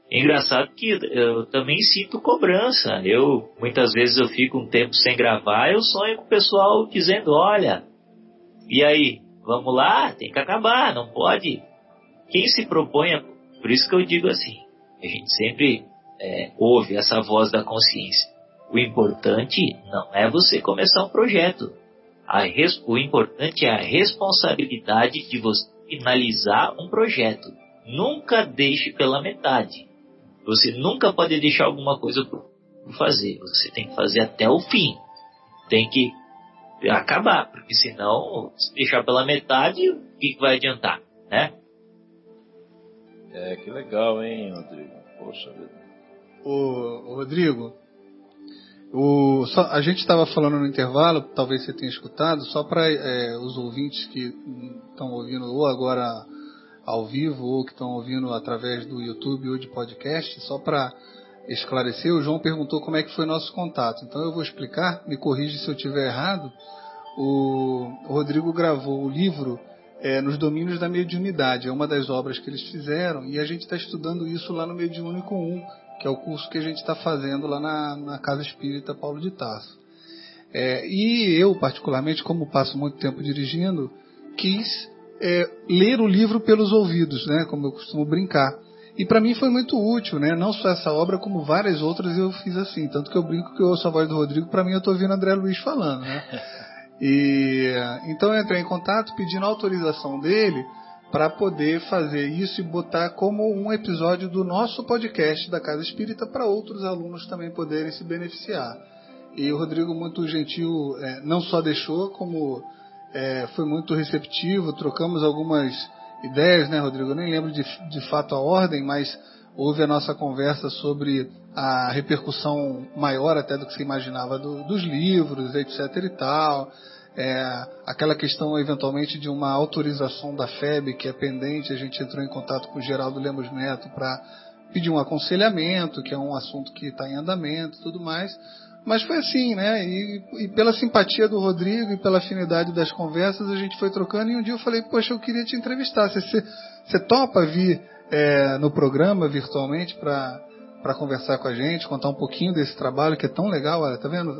é engraçado que eu também sinto cobrança. Eu, muitas vezes eu fico um tempo sem gravar, eu sonho com o pessoal dizendo, olha, e aí, vamos lá, tem que acabar, não pode. Quem se propõe, a... por isso que eu digo assim, a gente sempre é, ouve essa voz da consciência. O importante não é você começar um projeto. Res- O importante é a responsabilidade de você finalizar um projeto. Nunca deixe pela metade. Você nunca pode deixar alguma coisa por fazer. Você tem que fazer até o fim. Tem que acabar, porque senão, se deixar pela metade, o que, que vai adiantar, né? É, que legal, hein, Rodrigo? Poxa vida. Ô, ô, Rodrigo, o, só- a gente estava falando no intervalo, talvez você tenha escutado, só para os ouvintes que estão ouvindo ou agora ao vivo ou que estão ouvindo através do YouTube ou de podcast, só para esclarecer, o João perguntou como é que foi nosso contato. Então eu vou explicar, me corrige se eu estiver errado. O, o Rodrigo gravou o livro é, nos domínios da mediunidade, é uma das obras que eles fizeram, e a gente está estudando isso lá no Mediúnico 1, que é o curso que a gente está fazendo lá na, na Casa Espírita Paulo de Tarso. É, e eu, particularmente, como passo muito tempo dirigindo, quis é, ler o livro pelos ouvidos, né, como eu costumo brincar. E para mim foi muito útil, né? Não só essa obra, como várias outras eu fiz assim. Tanto que eu brinco que eu ouço a voz do Rodrigo, para mim eu estou ouvindo André Luiz falando, né? E então eu entrei em contato pedindo autorização dele para poder fazer isso e botar como um episódio do nosso podcast da Casa Espírita para outros alunos também poderem se beneficiar. E o Rodrigo, muito gentil, é, não só deixou, como é, foi muito receptivo, trocamos algumas ideias, né, Rodrigo? Eu nem lembro de, de fato a ordem, mas houve a nossa conversa sobre a repercussão maior até do que se imaginava do, dos livros, etc e tal. É, aquela questão eventualmente de uma autorização da FEB que é pendente, a gente entrou em contato com o Geraldo Lemos Neto para pedir um aconselhamento, que é um assunto que está em andamento e tudo mais. Mas foi assim, né? E, e, pela simpatia do Rodrigo e pela afinidade das conversas, a gente foi trocando. E um dia eu falei, poxa, eu queria te entrevistar. Você, você, você topa vir é, no programa virtualmente para para conversar com a gente, contar um pouquinho desse trabalho que é tão legal. Olha, tá vendo?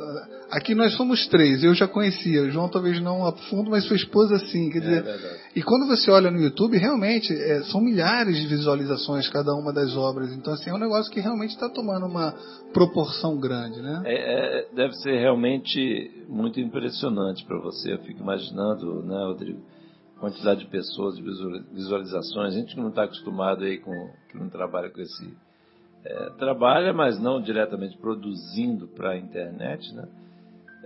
Aqui nós somos três, eu já conhecia, o João talvez não a fundo, mas sua esposa sim. Quer dizer, É e quando você olha no YouTube, realmente é, são milhares de visualizações cada uma das obras. Então, assim, é um negócio que realmente está tomando uma proporção grande, né? É, é, deve ser realmente muito impressionante para você. Eu fico imaginando, né, Rodrigo, quantidade de pessoas, de visualizações. A gente que não está acostumado aí com, que não trabalha com esse é, trabalha, mas não diretamente produzindo para a internet, né?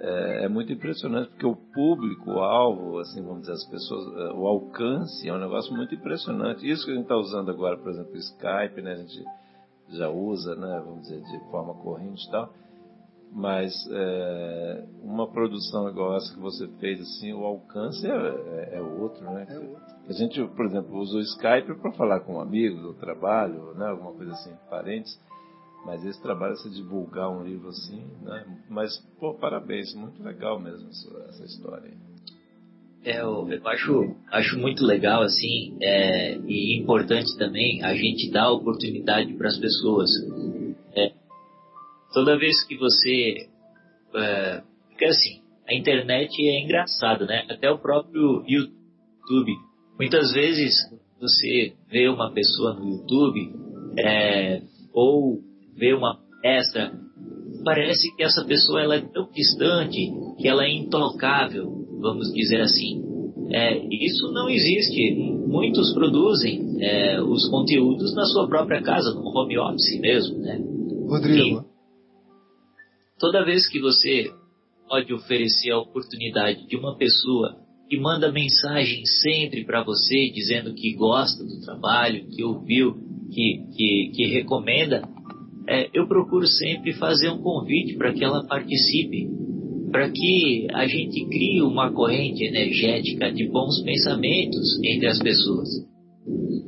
É, é, muito impressionante porque o público, o alvo, assim, vamos dizer, as pessoas, é, o alcance é um negócio muito impressionante. Isso que a gente está usando agora, por exemplo, o Skype, né? A gente já usa, né? Vamos dizer, de forma corrente e tal. Mas é, uma produção igual essa que você fez, assim, o alcance é, é, é outro, né? É outro. A gente, por exemplo, usa o Skype para falar com amigos do trabalho, né? Alguma coisa assim, parentes. Mas esse trabalho é você divulgar um livro assim, né? Mas, pô, parabéns, muito legal mesmo essa, história. É, eu, eu acho, acho muito legal, assim, é, e importante também a gente dar oportunidade para as pessoas. Toda vez que você. É, porque assim, a internet é engraçado, né? Até o próprio YouTube. Muitas vezes você vê uma pessoa no YouTube é, ou vê uma peça, parece que essa pessoa ela é tão distante que ela é intocável, vamos dizer assim. É, isso não existe. Muitos produzem é, os conteúdos na sua própria casa, no home office mesmo, né? Rodrigo. Toda vez que você pode oferecer a oportunidade de uma pessoa que manda mensagem sempre para você dizendo que gosta do trabalho, que ouviu, que, que, que recomenda, é, eu procuro sempre fazer um convite para que ela participe, para que a gente crie uma corrente energética de bons pensamentos entre as pessoas.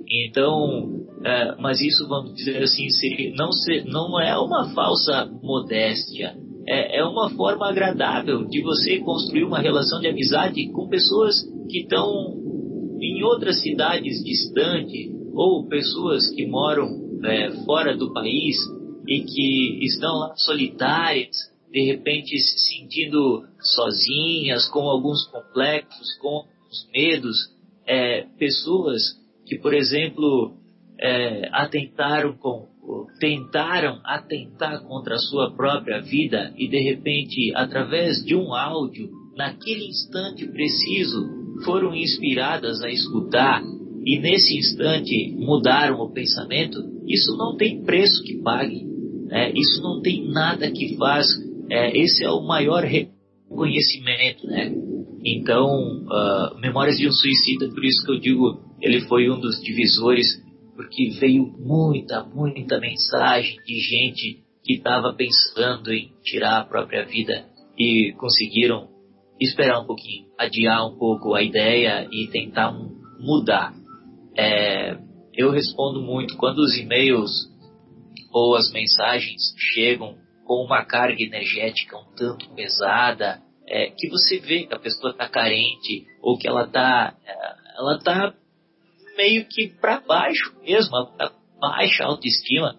Então, é, mas isso, vamos dizer assim, seria, não, ser, não é uma falsa modéstia, é, é uma forma agradável de você construir uma relação de amizade com pessoas que estão em outras cidades distantes ou pessoas que moram é, fora do país e que estão lá solitárias, de repente se sentindo sozinhas, com alguns complexos, com alguns medos, é, pessoas que, por exemplo, é, atentaram com, tentaram atentar contra a sua própria vida e de repente, através de um áudio, naquele instante preciso, foram inspiradas a escutar e nesse instante mudaram o pensamento, isso não tem preço que pague. Né? Isso não tem nada que faz. É, esse é o maior reconhecimento, né? Então, uh, Memórias de um Suicida, por isso que eu digo, ele foi um dos divisores, porque veio muita, muita mensagem de gente que estava pensando em tirar a própria vida e conseguiram esperar um pouquinho, adiar um pouco a ideia e tentar mudar. É, eu respondo muito quando os e-mails ou as mensagens chegam com uma carga energética um tanto pesada, é, que você vê que a pessoa está carente ou que ela está ela tá meio que para baixo mesmo, tá baixa autoestima,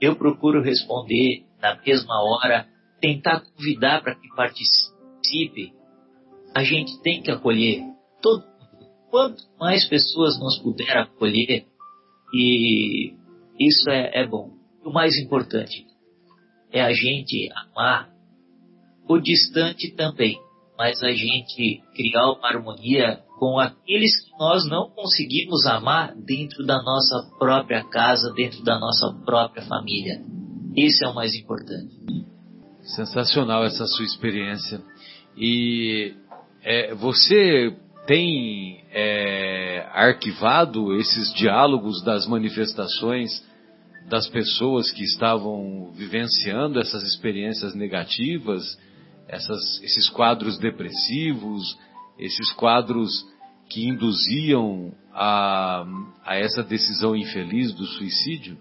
eu procuro responder na mesma hora, tentar convidar para que participe. A gente tem que acolher todo quanto mais pessoas nós puder acolher e isso é, é bom. O mais importante é a gente amar o distante também, mas a gente criar uma harmonia com aqueles que nós não conseguimos amar dentro da nossa própria casa, dentro da nossa própria família. Esse é o mais importante. Sensacional essa sua experiência. E é, você tem é, arquivado esses diálogos das manifestações das pessoas que estavam vivenciando essas experiências negativas, essas, esses quadros depressivos, esses quadros que induziam a, a essa decisão infeliz do suicídio?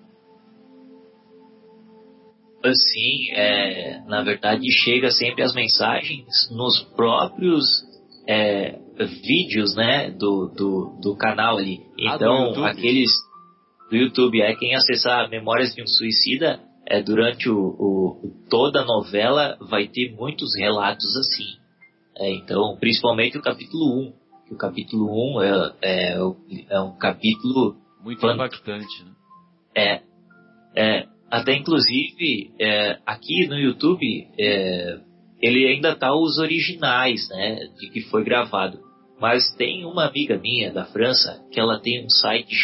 assim, é, na verdade, chega sempre as mensagens nos próprios é, vídeos, né, do, do, do canal ali. Ah, do Então, aqueles do YouTube, é quem acessar Memórias de um Suicida, é, durante o, o- toda a novela vai ter muitos relatos assim. É, então, principalmente o capítulo 1. que O capítulo 1 é, é, é um capítulo Muito Fant- impactante, né? é, é, até inclusive é, aqui no YouTube é, ele ainda tá os originais, né, de que foi gravado. Mas tem uma amiga minha da França que ela tem um site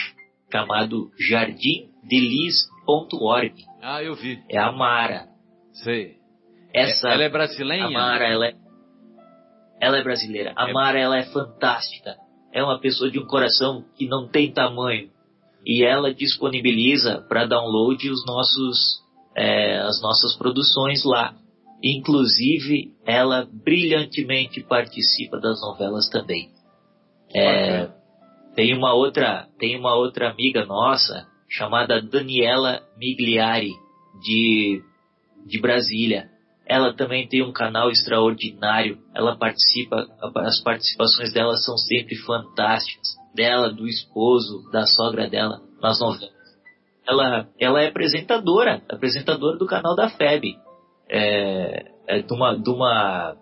chamado jardimdelis.org. Ah, eu vi. É a Mara. Sei. Essa Ela é brasileira? a Mara, ela é, ela é brasileira. A É. Mara, ela é fantástica. É uma pessoa de um coração que não tem tamanho. E ela disponibiliza para download os nossos, é, as nossas produções lá. Inclusive, ela brilhantemente participa das novelas também. É, tem uma outra, tem uma outra amiga nossa chamada Daniela Migliari de de Brasília. Ela também tem um canal extraordinário. Ela participa, as participações dela são sempre fantásticas. Dela, do esposo, da sogra dela nas novelas. Ela, ela é apresentadora, apresentadora do canal da FEB. É, é de uma, de uma,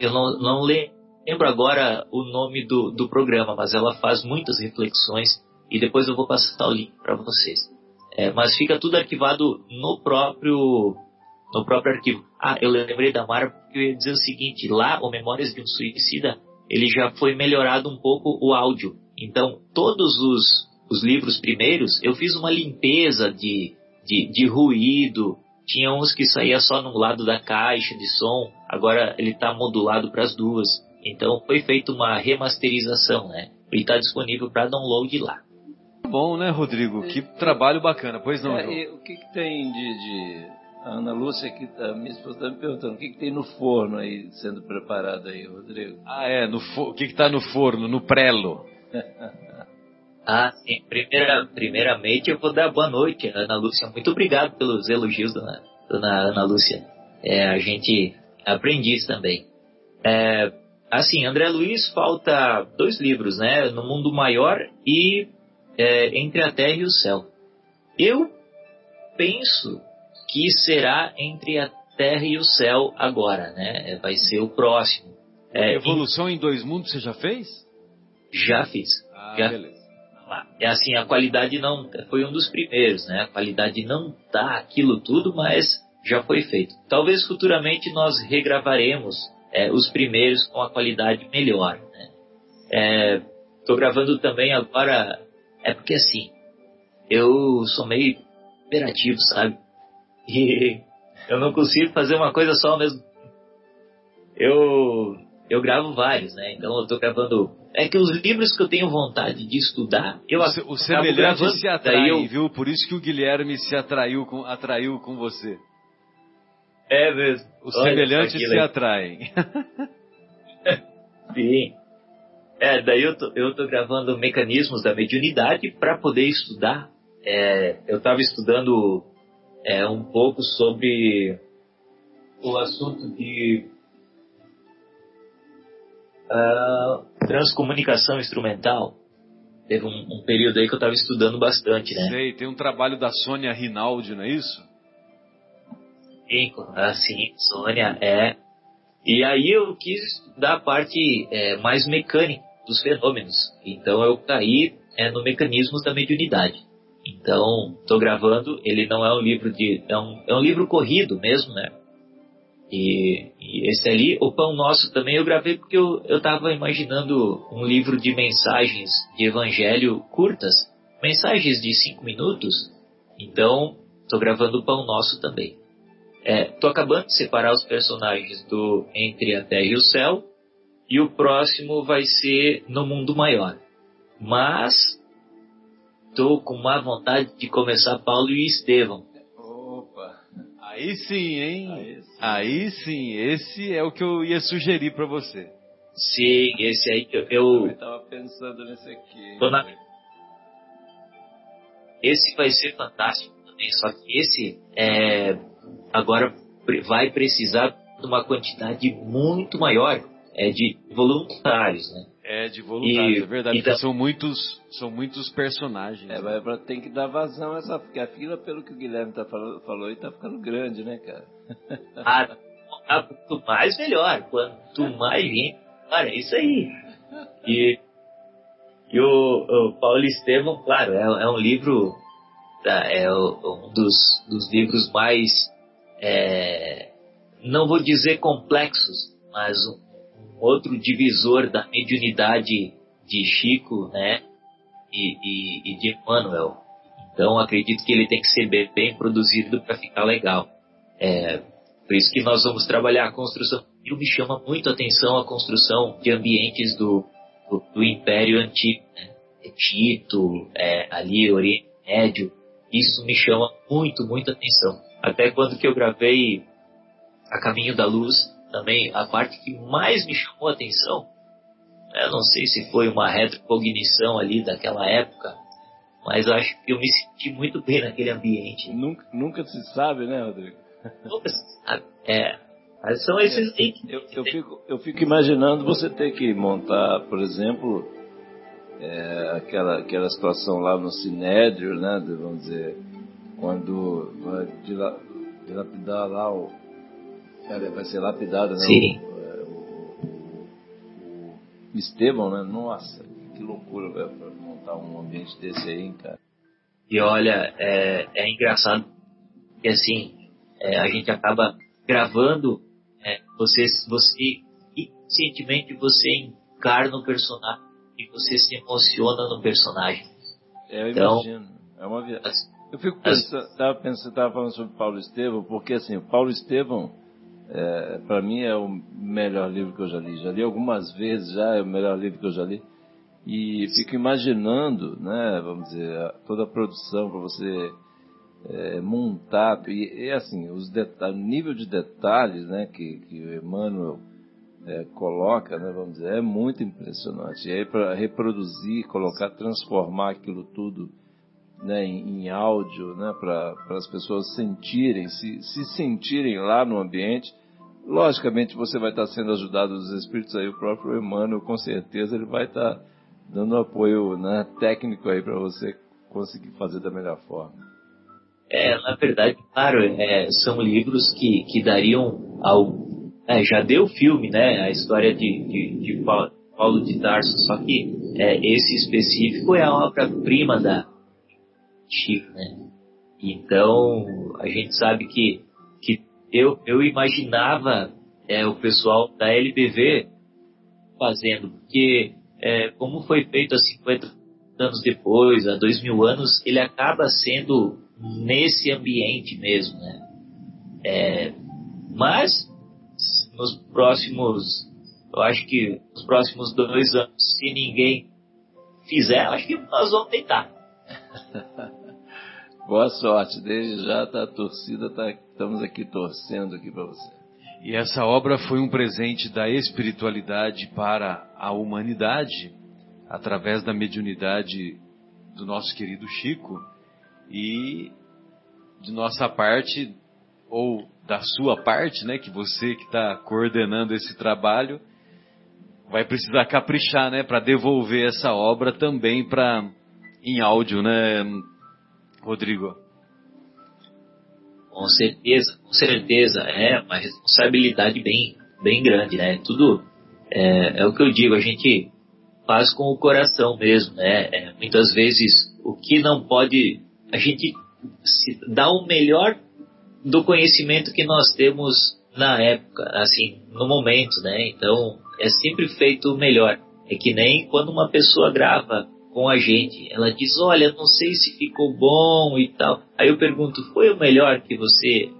eu não, não lembro agora o nome do, do programa, mas ela faz muitas reflexões e depois eu vou passar o link para vocês. É, mas fica tudo arquivado no próprio no próprio arquivo. Ah, eu lembrei da Mara porque eu ia dizer o seguinte, lá o Memórias de um Suicida, ele já foi melhorado um pouco o áudio. Então, todos os, os livros primeiros, eu fiz uma limpeza de, de, de ruído, tinha uns que saía só num lado da caixa de som, agora ele está modulado para as duas. Então, foi feita uma remasterização, né? E está disponível para download lá. Bom, né, Rodrigo? Que trabalho bacana. Pois não, É, e o que, que tem de, de- A Ana Lúcia, que a minha esposa está me perguntando, o que, que tem no forno aí sendo preparado aí, Rodrigo? Ah, é. No. O que que tá no forno? No prelo? Ah, sim. Primeira, primeiramente eu vou dar boa noite, Ana Lúcia. Muito obrigado pelos elogios, dona, dona Ana Lúcia. É, a gente aprendiz também. É, assim, André Luiz falta dois livros, né? No Mundo Maior e é, Entre a Terra e o Céu. Eu penso que será Entre a Terra e o Céu agora, né? É, Vai ser o próximo. É, Evolução em Dois Mundos você já fez? Já fiz. Ah, Já. beleza. É assim, a qualidade não foi um dos primeiros, né? A qualidade não tá aquilo tudo, mas já foi feito. Talvez futuramente nós regravaremos é, os primeiros com a qualidade melhor. Né? Estou gravando também agora, é porque assim, eu sou meio imperativo, sabe? E eu não consigo fazer uma coisa só ao mesmo eu eu gravo vários, né? Então eu tô gravando. É que os livros que eu tenho vontade de estudar, eu O, semelhante gravando. se atrai, eu- viu? Por isso que o Guilherme se atraiu com, atraiu com você. É mesmo. Os Olha semelhantes se atraem. Sim. É, daí eu tô, eu tô gravando mecanismos da mediunidade para poder estudar. É, eu estava estudando é, um pouco sobre o assunto de ah, transcomunicação instrumental. Teve um, um período aí que eu estava estudando bastante, né? Sei, tem um trabalho da Sônia Rinaldi, não é isso? Sim, assim, Sônia, é. E aí eu quis estudar a parte é, mais mecânica dos fenômenos. Então eu caí é, no mecanismos da mediunidade. Então, estou gravando, ele não é um livro de. É um, é um livro corrido mesmo, né? E, e esse ali, o Pão Nosso também eu gravei porque eu, eu tava imaginando um livro de mensagens de evangelho curtas, mensagens de cinco minutos. Então, estou gravando o Pão Nosso também. É, tô acabando de separar os personagens do Entre a Terra e o Céu. E o próximo vai ser No Mundo Maior. Mas tô com má vontade de começar Paulo e Estevão. Opa! Aí sim, hein? Aí sim. Aí sim, esse é o que eu ia sugerir pra você. Sim, esse aí eu, Eu eu estava pensando nesse aqui. Na- esse vai ser fantástico também. Só que esse é agora vai precisar de uma quantidade muito maior é, de voluntários, né? É, de voluntários, E- é verdade. então- porque são muitos, são muitos personagens. É, mas pra- tem que dar vazão a essa, porque a fila, pelo que o Guilherme tá falando, falou aí, tá ficando grande, né, cara? Ah, quanto mais melhor, quanto mais gente, cara, é isso aí. E, e o, o Paulo Estevam, claro, é, é um livro, tá, é um dos, dos livros mais, é, não vou dizer complexos, mas um outro divisor da mediunidade de Chico, né, e, e, e de Emmanuel. Então acredito que ele tem que ser bem, bem produzido para ficar legal. É, por isso que nós vamos trabalhar a construção. E me chama muito a atenção a construção de ambientes do, do, do Império Antigo. Né? Egito, é, ali, Oriente Médio. Isso me chama muito, muito atenção. Até quando que eu gravei A Caminho da Luz, também a parte que mais me chamou a atenção, eu não sei se foi uma retrocognição ali daquela época, mas acho que eu me senti muito bem naquele ambiente. Nunca, nunca se sabe, né, Rodrigo? É, mas são esses que Eu, eu fico, eu fico imaginando você ter que montar, por exemplo, é, aquela, aquela situação lá no Sinédrio, né? vamos dizer, quando vai dila- dilapidar lá o. cara, Vai ser lapidado, né? Sim. O, é, o- o- Estevão, né? Nossa, que loucura, velho, pra montar um ambiente desse aí, hein, cara. E olha, é, é engraçado que assim, é, a gente acaba gravando, é, você, você inconscientemente você encarna o personagem e você se emociona no personagem. É, eu Então- imagino. É uma viagem. Eu fico pensando, tava pensando, tava falando sobre Paulo Estevão, porque assim, o Paulo Estevão, é, para mim é o melhor livro que eu já li. Já li algumas vezes, já é o melhor livro que eu já li. E fico imaginando, né, vamos dizer, toda a produção para você é, montar e, e, assim, os o nível de detalhes, né, que, que o Emmanuel é, coloca, né, vamos dizer, é muito impressionante. E aí para reproduzir, colocar, transformar aquilo tudo né, em, em áudio, né, para as pessoas sentirem, se, se sentirem lá no ambiente. Logicamente você vai estar sendo ajudado dos espíritos aí, o próprio Emmanuel, com certeza, ele vai estar dando apoio né, técnico aí para você conseguir fazer da melhor forma. É, na verdade, claro, é, são livros que, que dariam ao. é, já deu filme, né? A história de, de, de Paulo, de Tarso, só que é, esse específico é a obra-prima da Chico, né? Então, a gente sabe que, que eu, eu imaginava é, o pessoal da LBV fazendo, porque é, como foi feito há 50 anos depois, há dois mil anos, ele acaba sendo nesse ambiente mesmo, né? É, mas nos próximos, eu acho que nos próximos dois anos, se ninguém fizer, acho que nós vamos tentar. Boa sorte, desde já tá a torcida, tá, estamos aqui torcendo aqui para você. E essa obra foi um presente da espiritualidade para a humanidade, através da mediunidade do nosso querido Chico, e de nossa parte, ou da sua parte, né, que você que está coordenando esse trabalho, vai precisar caprichar, né, para devolver essa obra também para em áudio, né, Rodrigo? Com certeza, com certeza. É uma responsabilidade bem, bem grande, né? Tudo é, é o que eu digo, a gente faz com o coração mesmo, né? É, muitas vezes o que não pode, a gente dá o melhor do conhecimento que nós temos na época, assim, no momento, né? Então é sempre feito o melhor. É que nem quando uma pessoa grava com a gente. Ela diz, olha, não sei se ficou bom e tal. Aí eu pergunto, foi o melhor que você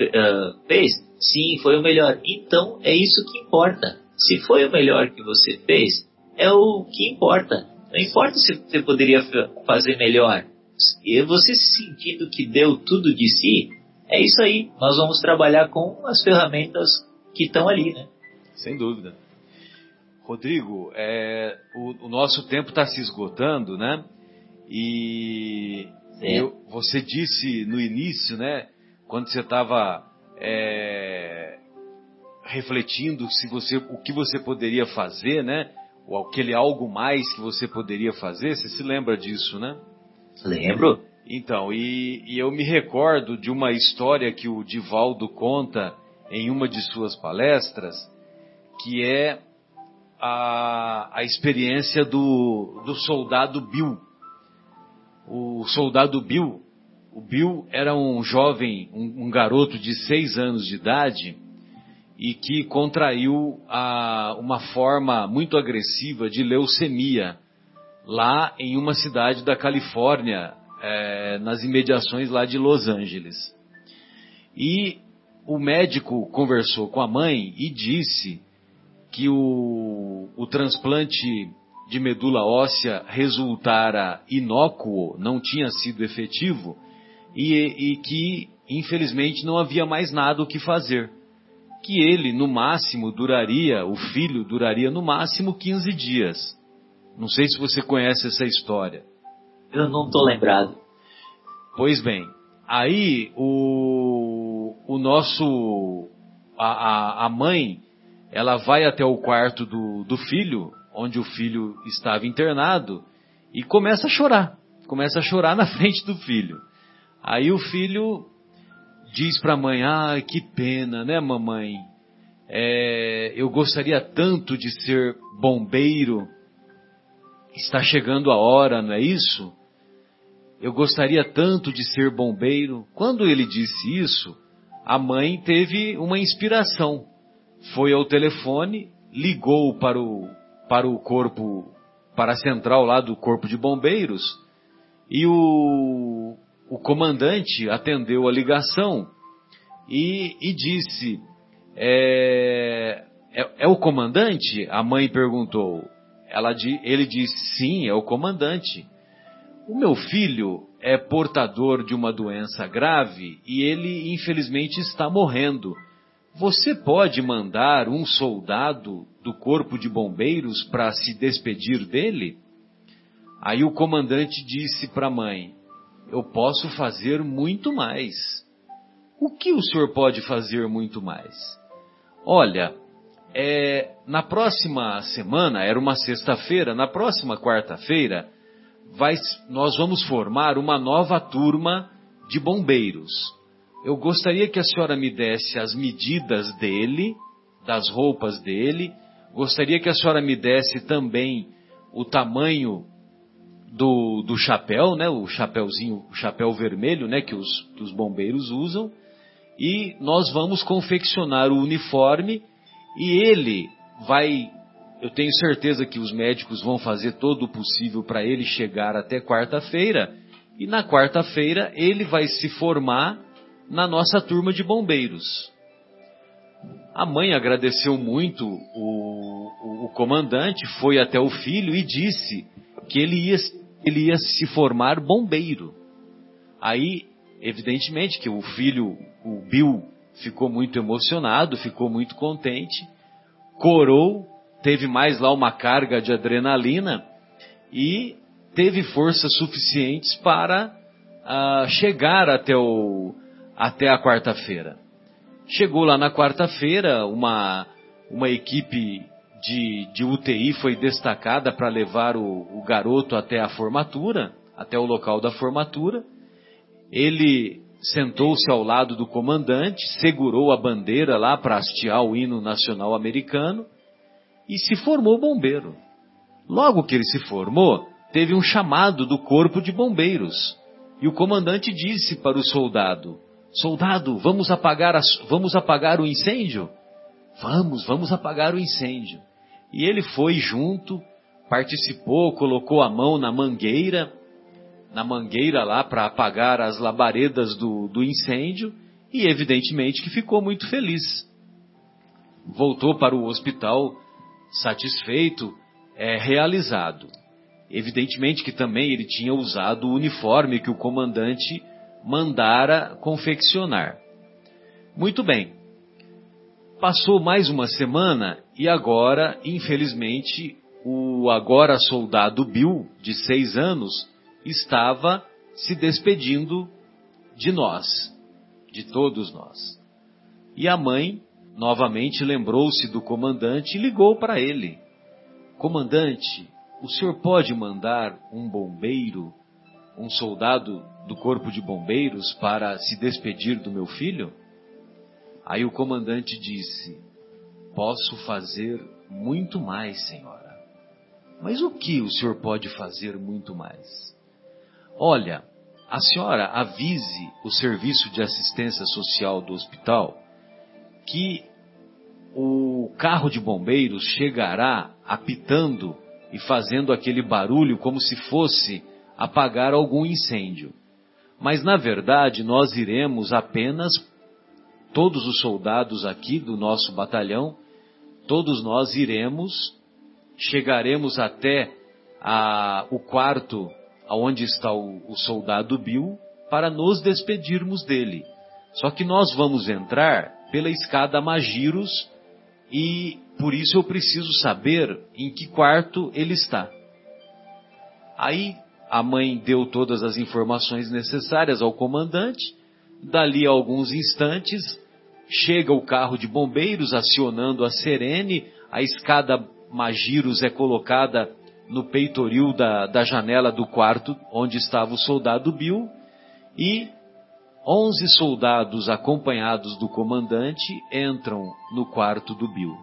uh, fez? Sim, foi o melhor. Então é isso que importa. Se foi o melhor que você fez, é o que importa. Não importa se você poderia fazer melhor. E você se sentindo que deu tudo de si, é isso aí. Nós vamos trabalhar com as ferramentas que estão ali, né? Sem dúvida. Rodrigo, é, o, o, nosso tempo está se esgotando, né? E eu, você disse no início, né? quando você estava é, refletindo se você, o que você poderia fazer, né? Ou aquele algo mais que você poderia fazer, você se lembra disso, né? Lembro. Então, e, e eu me recordo de uma história que o Divaldo conta em uma de suas palestras, que é a, a experiência do, do soldado Bill. O soldado Bill, o Bill era um jovem, um, um garoto de seis anos de idade e que contraiu a, uma forma muito agressiva de leucemia lá em uma cidade da Califórnia, é, nas imediações lá de Los Angeles. E o médico conversou com a mãe e disse que o, o transplante de medula óssea resultara inócuo, não tinha sido efetivo, e, e que, infelizmente, não havia mais nada o que fazer. Que ele, no máximo, duraria, o filho duraria no máximo 15 dias. Não sei se você conhece essa história. Eu não tô lembrado. Pois bem, aí o, o nosso, a, a, a mãe, ela vai até o quarto do, do filho, onde o filho estava internado, e começa a chorar. Começa a chorar na frente do filho. Aí o filho diz para a mãe: Ah, que pena, né, mamãe? É, eu gostaria tanto de ser bombeiro. Está chegando a hora, não é isso? Eu gostaria tanto de ser bombeiro. Quando ele disse isso, a mãe teve uma inspiração. Foi ao telefone, ligou para o, para o corpo, para a central lá do corpo de bombeiros, e o, o comandante atendeu a ligação e, e disse: é, é, é, o comandante? A mãe perguntou. Ela, ele disse: Sim, é o comandante. O meu filho é portador de uma doença grave e ele, infelizmente, está morrendo. Você pode mandar um soldado do corpo de bombeiros para se despedir dele? Aí o comandante disse para a mãe: Eu posso fazer muito mais. O que o senhor pode fazer muito mais? Olha, é, na próxima semana, era uma sexta-feira, na próxima quarta-feira, nós vamos formar uma nova turma de bombeiros. Eu gostaria que a senhora me desse as medidas dele, das roupas dele, gostaria que a senhora me desse também o tamanho do, do chapéu, né, o chapéuzinho, o chapéu vermelho, né, que os, que os bombeiros usam, e nós vamos confeccionar o uniforme e ele vai, eu tenho certeza que os médicos vão fazer todo o possível para ele chegar até quarta-feira, e na quarta-feira ele vai se formar na nossa turma de bombeiros. A mãe agradeceu muito o, o, o comandante, foi até o filho e disse que ele ia, ele ia se formar bombeiro. Aí, evidentemente, que o filho, o Bill, ficou muito emocionado, ficou muito contente, corou, teve mais lá uma carga de adrenalina e teve forças suficientes para uh, chegar até, o, até a quarta-feira. Chegou lá na quarta-feira, uma, uma equipe de, de UTI foi destacada para levar o, o garoto até a formatura, até o local da formatura. Ele sentou-se ao lado do comandante, segurou a bandeira lá para hastear o hino nacional americano e se formou bombeiro. Logo que ele se formou, teve um chamado do corpo de bombeiros. E o comandante disse para o soldado: Soldado, vamos apagar, vamos apagar o incêndio? Vamos, vamos apagar o incêndio. E ele foi junto, participou, colocou a mão na mangueira na mangueira lá para apagar as labaredas do, do incêndio e evidentemente que ficou muito feliz. Voltou para o hospital satisfeito, é, realizado. Evidentemente que também ele tinha usado o uniforme que o comandante mandara confeccionar. Muito bem. Passou mais uma semana e agora, infelizmente, o agora soldado Bill, de seis anos, estava se despedindo de nós, de todos nós. E a mãe, novamente, lembrou-se do comandante e ligou para ele: Comandante, o senhor pode mandar um bombeiro, um soldado do corpo de bombeiros, para se despedir do meu filho? Aí o comandante disse: Posso fazer muito mais, senhora. Mas o que o senhor pode fazer muito mais? Olha, a senhora avise o serviço de assistência social do hospital que o carro de bombeiros chegará apitando e fazendo aquele barulho como se fosse apagar algum incêndio. Mas na verdade nós iremos apenas, todos os soldados aqui do nosso batalhão, todos nós iremos, chegaremos até a, o quarto onde está o, o soldado Bill para nos despedirmos dele. Só que nós vamos entrar pela escada Magiros e por isso eu preciso saber em que quarto ele está. Aí a mãe deu todas as informações necessárias ao comandante. Dali a alguns instantes, chega o carro de bombeiros acionando a sirene, a escada Magiros é colocada no peitoril da, da janela do quarto onde estava o soldado Bill e onze soldados acompanhados do comandante entram no quarto do Bill.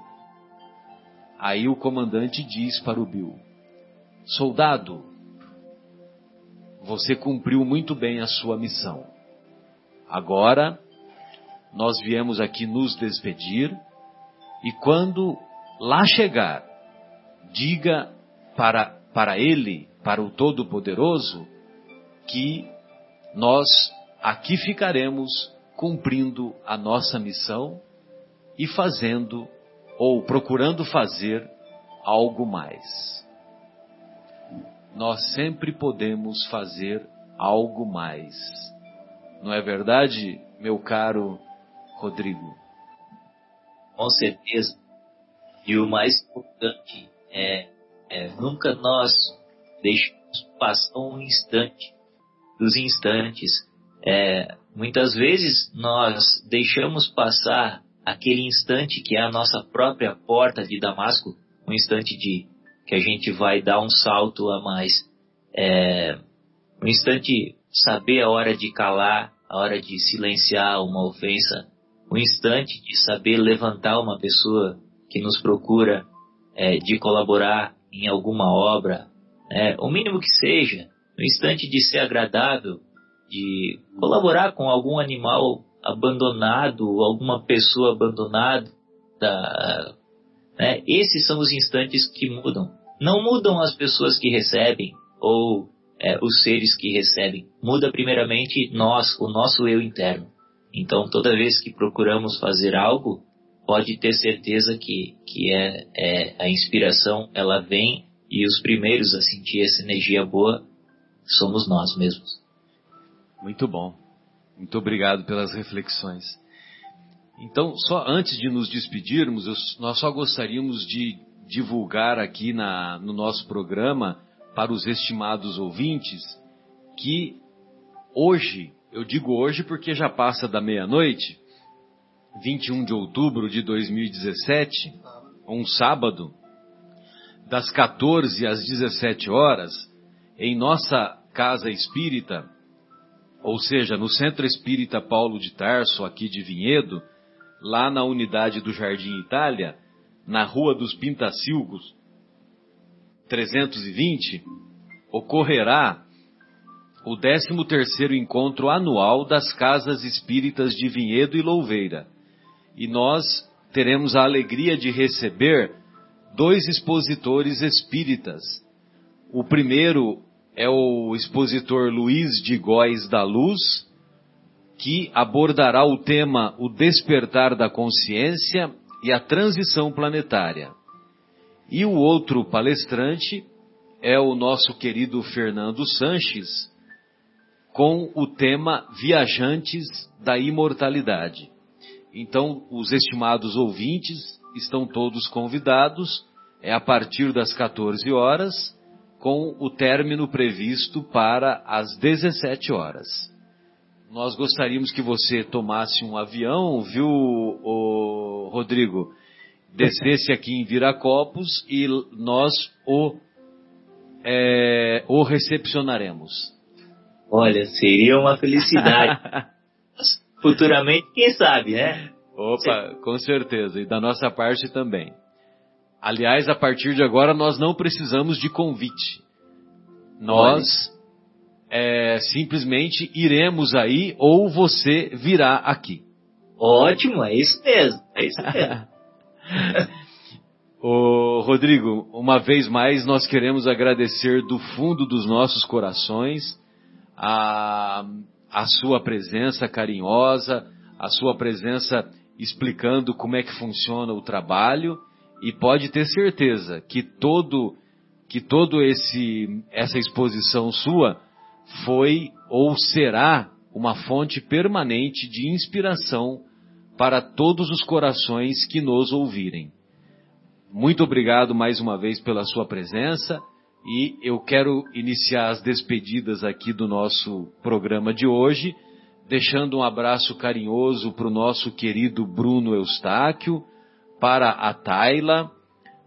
Aí o comandante diz para o Bill: Soldado, você cumpriu muito bem a sua missão. Agora nós viemos aqui nos despedir e quando lá chegar, diga para, para Ele, para o Todo-Poderoso, que nós aqui ficaremos cumprindo a nossa missão e fazendo ou procurando fazer algo mais. Nós sempre podemos fazer algo mais. Não é verdade, meu caro Rodrigo? Com certeza. E o mais importante é, é nunca nós deixamos passar um instante dos instantes. É, muitas vezes nós deixamos passar aquele instante que é a nossa própria porta de Damasco, um instante de que a gente vai dar um salto a mais. É, um instante saber a hora de calar, a hora de silenciar uma ofensa, um instante de saber levantar uma pessoa que nos procura é, de colaborar em alguma obra, né, o mínimo que seja, no instante de ser agradável, de colaborar com algum animal abandonado, alguma pessoa abandonada, né, esses são os instantes que mudam. Não mudam as pessoas que recebem ou é, os seres que recebem. Muda primeiramente nós, o nosso eu interno. Então, toda vez que procuramos fazer algo, pode ter certeza que, que é, é, a inspiração ela vem e os primeiros a sentir essa energia boa somos nós mesmos. Muito bom. Muito obrigado pelas reflexões. Então, só antes de nos despedirmos, eu, nós só gostaríamos de divulgar aqui na, no nosso programa para os estimados ouvintes que hoje, eu digo hoje porque já passa da meia-noite, 21 de outubro de 2017, um sábado, das 14 às 17 horas, em nossa casa espírita, ou seja, no Centro Espírita Paulo de Tarso, aqui de Vinhedo, lá na unidade do Jardim Itália, na Rua dos Pintacilgos, 320, ocorrerá o 13º encontro anual das Casas Espíritas de Vinhedo e Louveira e nós teremos a alegria de receber dois expositores espíritas. O primeiro é o expositor Luiz de Góes da Luz, que abordará o tema O Despertar da Consciência e a Transição Planetária. E o outro palestrante é o nosso querido Fernando Sanches, com o tema Viajantes da Imortalidade. Então, os estimados ouvintes estão todos convidados, é a partir das 14 horas, com o término previsto para as 17 horas. Nós gostaríamos que você tomasse um avião, viu, o Rodrigo? Descesse aqui em Viracopos e nós o, é, o recepcionaremos. Olha, seria uma felicidade. Futuramente, quem sabe, né? Opa, com certeza. E da nossa parte também. Aliás, a partir de agora nós não precisamos de convite. Nós é, simplesmente iremos aí ou você virá aqui. Ótimo, é isso mesmo. É isso mesmo. Ô, Rodrigo, uma vez mais nós queremos agradecer do fundo dos nossos corações a, a sua presença carinhosa, a sua presença explicando como é que funciona o trabalho e pode ter certeza que todo que todo esse essa exposição sua foi ou será uma fonte permanente de inspiração para todos os corações que nos ouvirem. Muito obrigado mais uma vez pela sua presença e eu quero iniciar as despedidas aqui do nosso programa de hoje, deixando um abraço carinhoso para o nosso querido Bruno Eustáquio, para a Taila,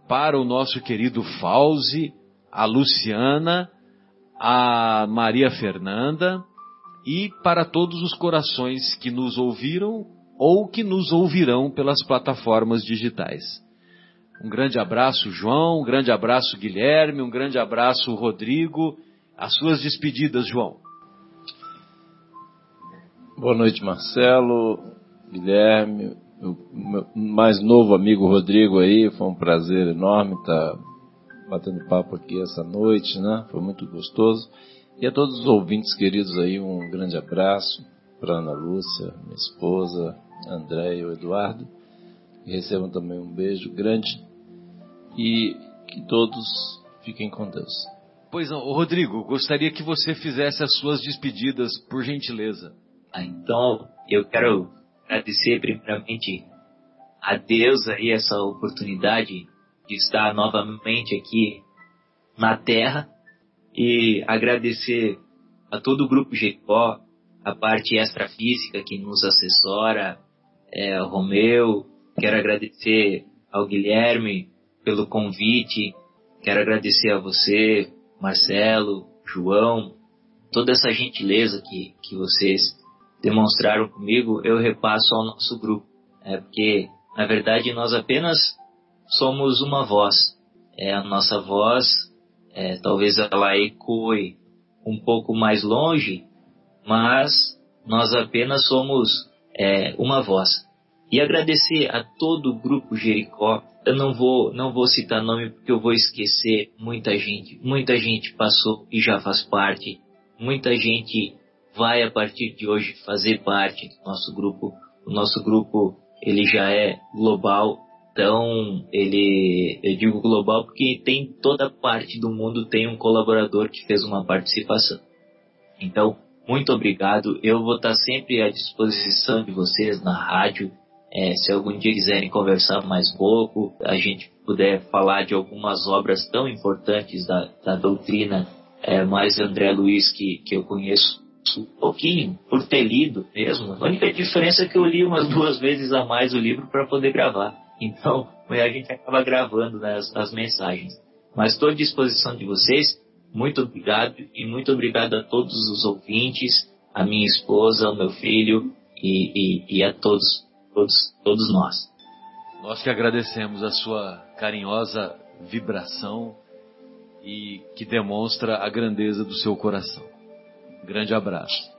para o nosso querido Fauzi, a Luciana, a Maria Fernanda e para todos os corações que nos ouviram ou que nos ouvirão pelas plataformas digitais. Um grande abraço, João, um grande abraço, Guilherme, um grande abraço, Rodrigo. As suas despedidas, João. Boa noite, Marcelo, Guilherme, meu mais novo amigo Rodrigo aí, foi um prazer enorme estar batendo papo aqui essa noite, né? Foi muito gostoso. E a todos os ouvintes queridos aí, um grande abraço para Ana Lúcia, minha esposa, André e o Eduardo. E recebam também um beijo grande e que todos fiquem com Deus. Pois não, Rodrigo, gostaria que você fizesse as suas despedidas, por gentileza. Ah, então, eu quero agradecer primeiramente a Deus aí essa oportunidade de estar novamente aqui na Terra e agradecer a todo o Grupo Jericó, a parte extrafísica que nos assessora, é, Romeu, quero agradecer ao Guilherme pelo convite, quero agradecer a você, Marcelo, João, toda essa gentileza que, que vocês demonstraram comigo, eu repasso ao nosso grupo. É porque, na verdade, nós apenas somos uma voz. É, a nossa voz, é, talvez ela ecoe um pouco mais longe, mas nós apenas somos é, uma voz. E agradecer a todo o grupo Jericó. Eu não vou, não vou citar nome porque eu vou esquecer muita gente. Muita gente passou e já faz parte. Muita gente vai a partir de hoje fazer parte do nosso grupo. O nosso grupo ele já é global, então ele, eu digo global porque tem toda parte do mundo tem um colaborador que fez uma participação. Então muito obrigado. Eu vou estar sempre à disposição de vocês na rádio. É, se algum dia quiserem conversar mais pouco, a gente puder falar de algumas obras tão importantes da, da doutrina, é, mais André Luiz que, que eu conheço um pouquinho, por ter lido mesmo. A única diferença é que eu li umas duas vezes a mais o livro para poder gravar. Então, a gente acaba gravando né, as, as mensagens. Mas estou à disposição de vocês. Muito obrigado e muito obrigado a todos os ouvintes, a minha esposa, ao meu filho e, e, e a todos, todos, todos nós. Nós que agradecemos a sua carinhosa vibração e que demonstra a grandeza do seu coração. Grande abraço.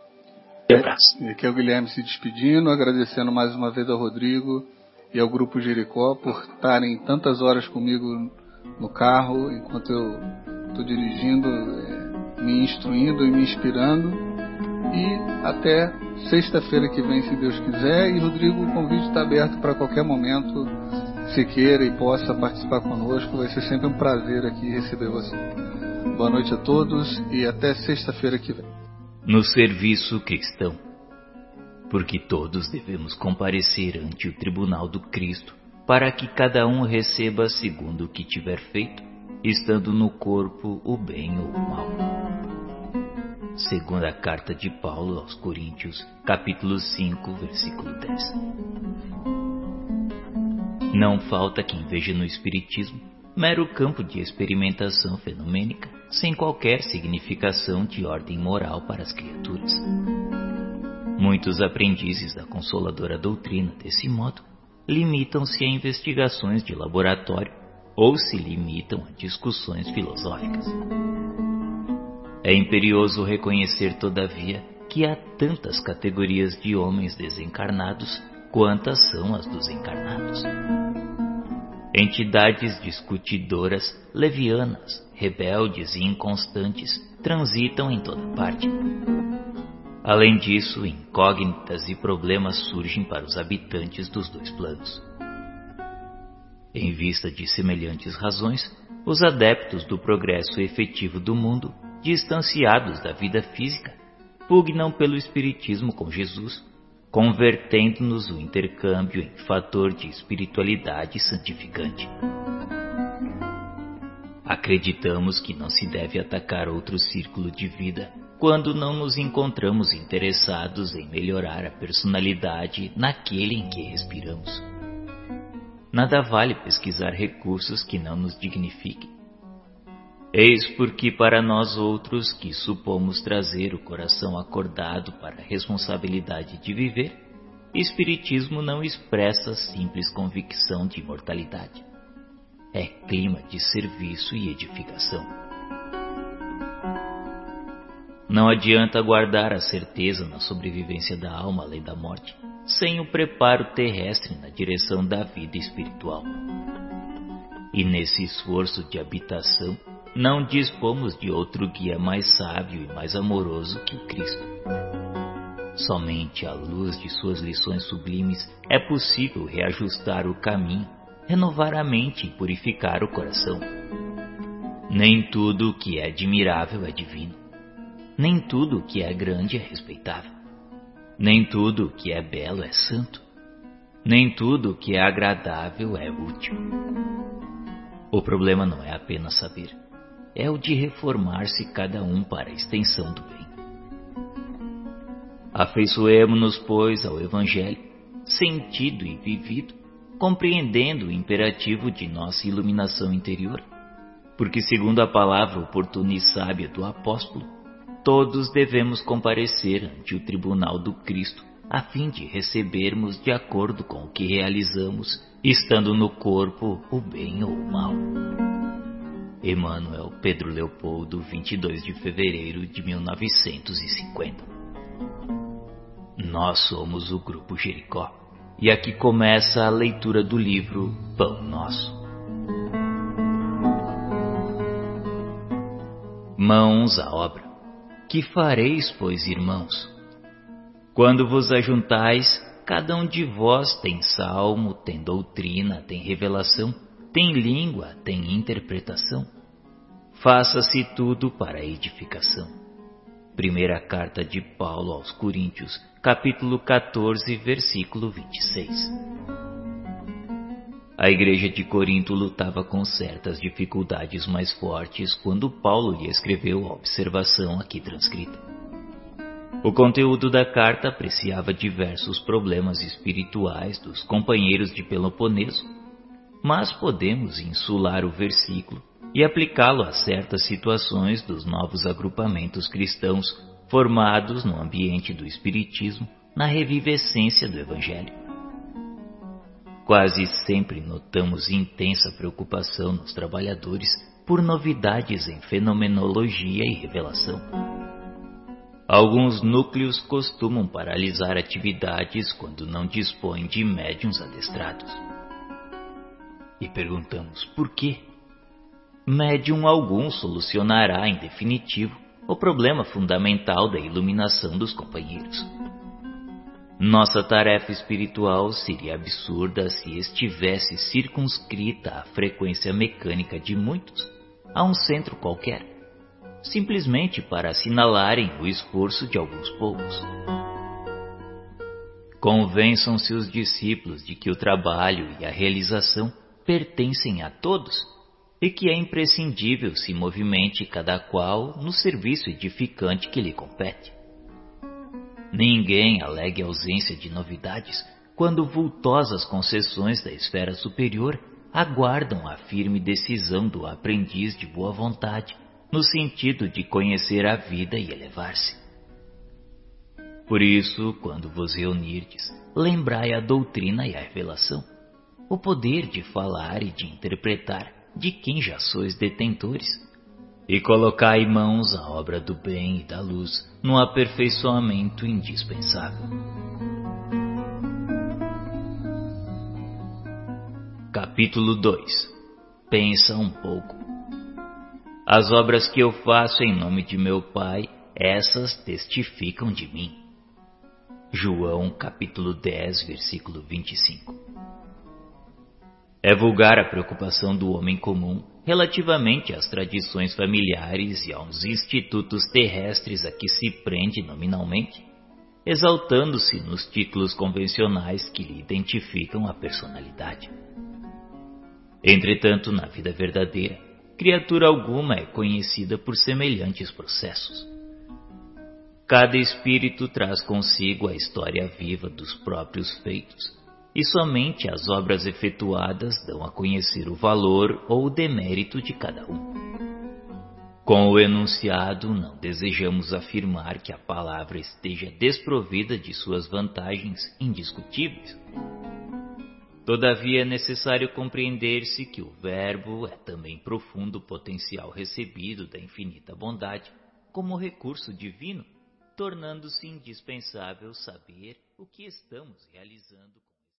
Um abraço. E aqui é o Guilherme se despedindo, agradecendo mais uma vez ao Rodrigo e ao Grupo Jericó por estarem tantas horas comigo no carro, enquanto eu estou dirigindo, é, me instruindo e me inspirando. E até sexta-feira que vem, se Deus quiser. E Rodrigo, o convite está aberto para qualquer momento, se queira e possa participar conosco. Vai ser sempre um prazer aqui receber você. Boa noite a todos e até sexta-feira que vem. No serviço cristão porque todos devemos comparecer ante o tribunal do Cristo, para que cada um receba segundo o que tiver feito, estando no corpo o bem ou o mal. Segunda carta de Paulo aos Coríntios, capítulo 5, versículo 10. Não falta quem veja no Espiritismo mero campo de experimentação fenomênica, sem qualquer significação de ordem moral para as criaturas. Muitos aprendizes da consoladora doutrina, desse modo, limitam-se a investigações de laboratório ou se limitam a discussões filosóficas. É imperioso reconhecer, todavia, que há tantas categorias de homens desencarnados quantas são as dos encarnados. Entidades discutidoras, levianas, rebeldes e inconstantes transitam em toda parte. Além disso, incógnitas e problemas surgem para os habitantes dos dois planos. Em vista de semelhantes razões, os adeptos do progresso efetivo do mundo distanciados da vida física, pugnam pelo Espiritismo com Jesus, convertendo-nos o intercâmbio em fator de espiritualidade santificante. Acreditamos que não se deve atacar outro círculo de vida quando não nos encontramos interessados em melhorar a personalidade naquele em que respiramos. Nada vale pesquisar recursos que não nos dignifiquem Eis porque para nós outros que supomos trazer o coração acordado para a responsabilidade de viver, Espiritismo não expressa simples convicção de imortalidade. É clima de serviço e edificação. Não adianta guardar a certeza na sobrevivência da alma além da morte, sem o preparo terrestre na direção da vida espiritual. E nesse esforço de habitação, não dispomos de outro guia mais sábio e mais amoroso que o Cristo. Somente à luz de suas lições sublimes é possível reajustar o caminho, renovar a mente e purificar o coração. Nem tudo o que é admirável é divino. Nem tudo que é grande é respeitável. Nem tudo que é belo é santo. Nem tudo que é agradável é útil. O problema não é apenas saber é o de reformar-se cada um para a extensão do bem. Afeiçoemo-nos, pois, ao Evangelho, sentido e vivido, compreendendo o imperativo de nossa iluminação interior, porque, segundo a palavra oportuna e sábia do apóstolo, todos devemos comparecer ante o tribunal do Cristo, a fim de recebermos de acordo com o que realizamos, estando no corpo o bem ou o mal. Emmanuel Pedro Leopoldo, 22 de fevereiro de 1950. Nós somos o Grupo Jericó e aqui começa a leitura do livro Pão Nosso. Mãos à obra. Que fareis, pois, irmãos? Quando vos ajuntais, cada um de vós tem salmo, tem doutrina, tem revelação tem língua, tem interpretação. Faça-se tudo para edificação. Primeira carta de Paulo aos Coríntios, capítulo 14, versículo 26. A igreja de Corinto lutava com certas dificuldades mais fortes quando Paulo lhe escreveu a observação aqui transcrita. O conteúdo da carta apreciava diversos problemas espirituais dos companheiros de Peloponeso mas podemos insular o versículo e aplicá-lo a certas situações dos novos agrupamentos cristãos formados no ambiente do Espiritismo na revivescência do Evangelho. Quase sempre notamos intensa preocupação nos trabalhadores por novidades em fenomenologia e revelação. Alguns núcleos costumam paralisar atividades quando não dispõem de médiums adestrados e perguntamos por quê. Médium algum solucionará em definitivo o problema fundamental da iluminação dos companheiros. Nossa tarefa espiritual seria absurda se estivesse circunscrita à frequência mecânica de muitos, a um centro qualquer, simplesmente para assinalarem o esforço de alguns poucos. Convençam-se os discípulos de que o trabalho e a realização pertencem a todos e que é imprescindível se movimente cada qual no serviço edificante que lhe compete. Ninguém alegue ausência de novidades quando vultosas concessões da esfera superior aguardam a firme decisão do aprendiz de boa vontade no sentido de conhecer a vida e elevar-se. Por isso, quando vos reunirdes, lembrai a doutrina e a revelação, o poder de falar e de interpretar de quem já sois detentores, e colocai mãos à obra do bem e da luz no aperfeiçoamento indispensável. Capítulo 2 Pensa um pouco. As obras que eu faço em nome de meu Pai, essas testificam de mim. João capítulo 10, versículo 25. É vulgar a preocupação do homem comum relativamente às tradições familiares e aos institutos terrestres a que se prende nominalmente, exaltando-se nos títulos convencionais que lhe identificam a personalidade. Entretanto, na vida verdadeira, criatura alguma é conhecida por semelhantes processos. Cada espírito traz consigo a história viva dos próprios feitos, e somente as obras efetuadas dão a conhecer o valor ou o demérito de cada um. Com o enunciado, não desejamos afirmar que a palavra esteja desprovida de suas vantagens indiscutíveis. Todavia é necessário compreender-se que o Verbo é também profundo potencial recebido da infinita bondade como recurso divino, tornando-se indispensável saber o que estamos realizando.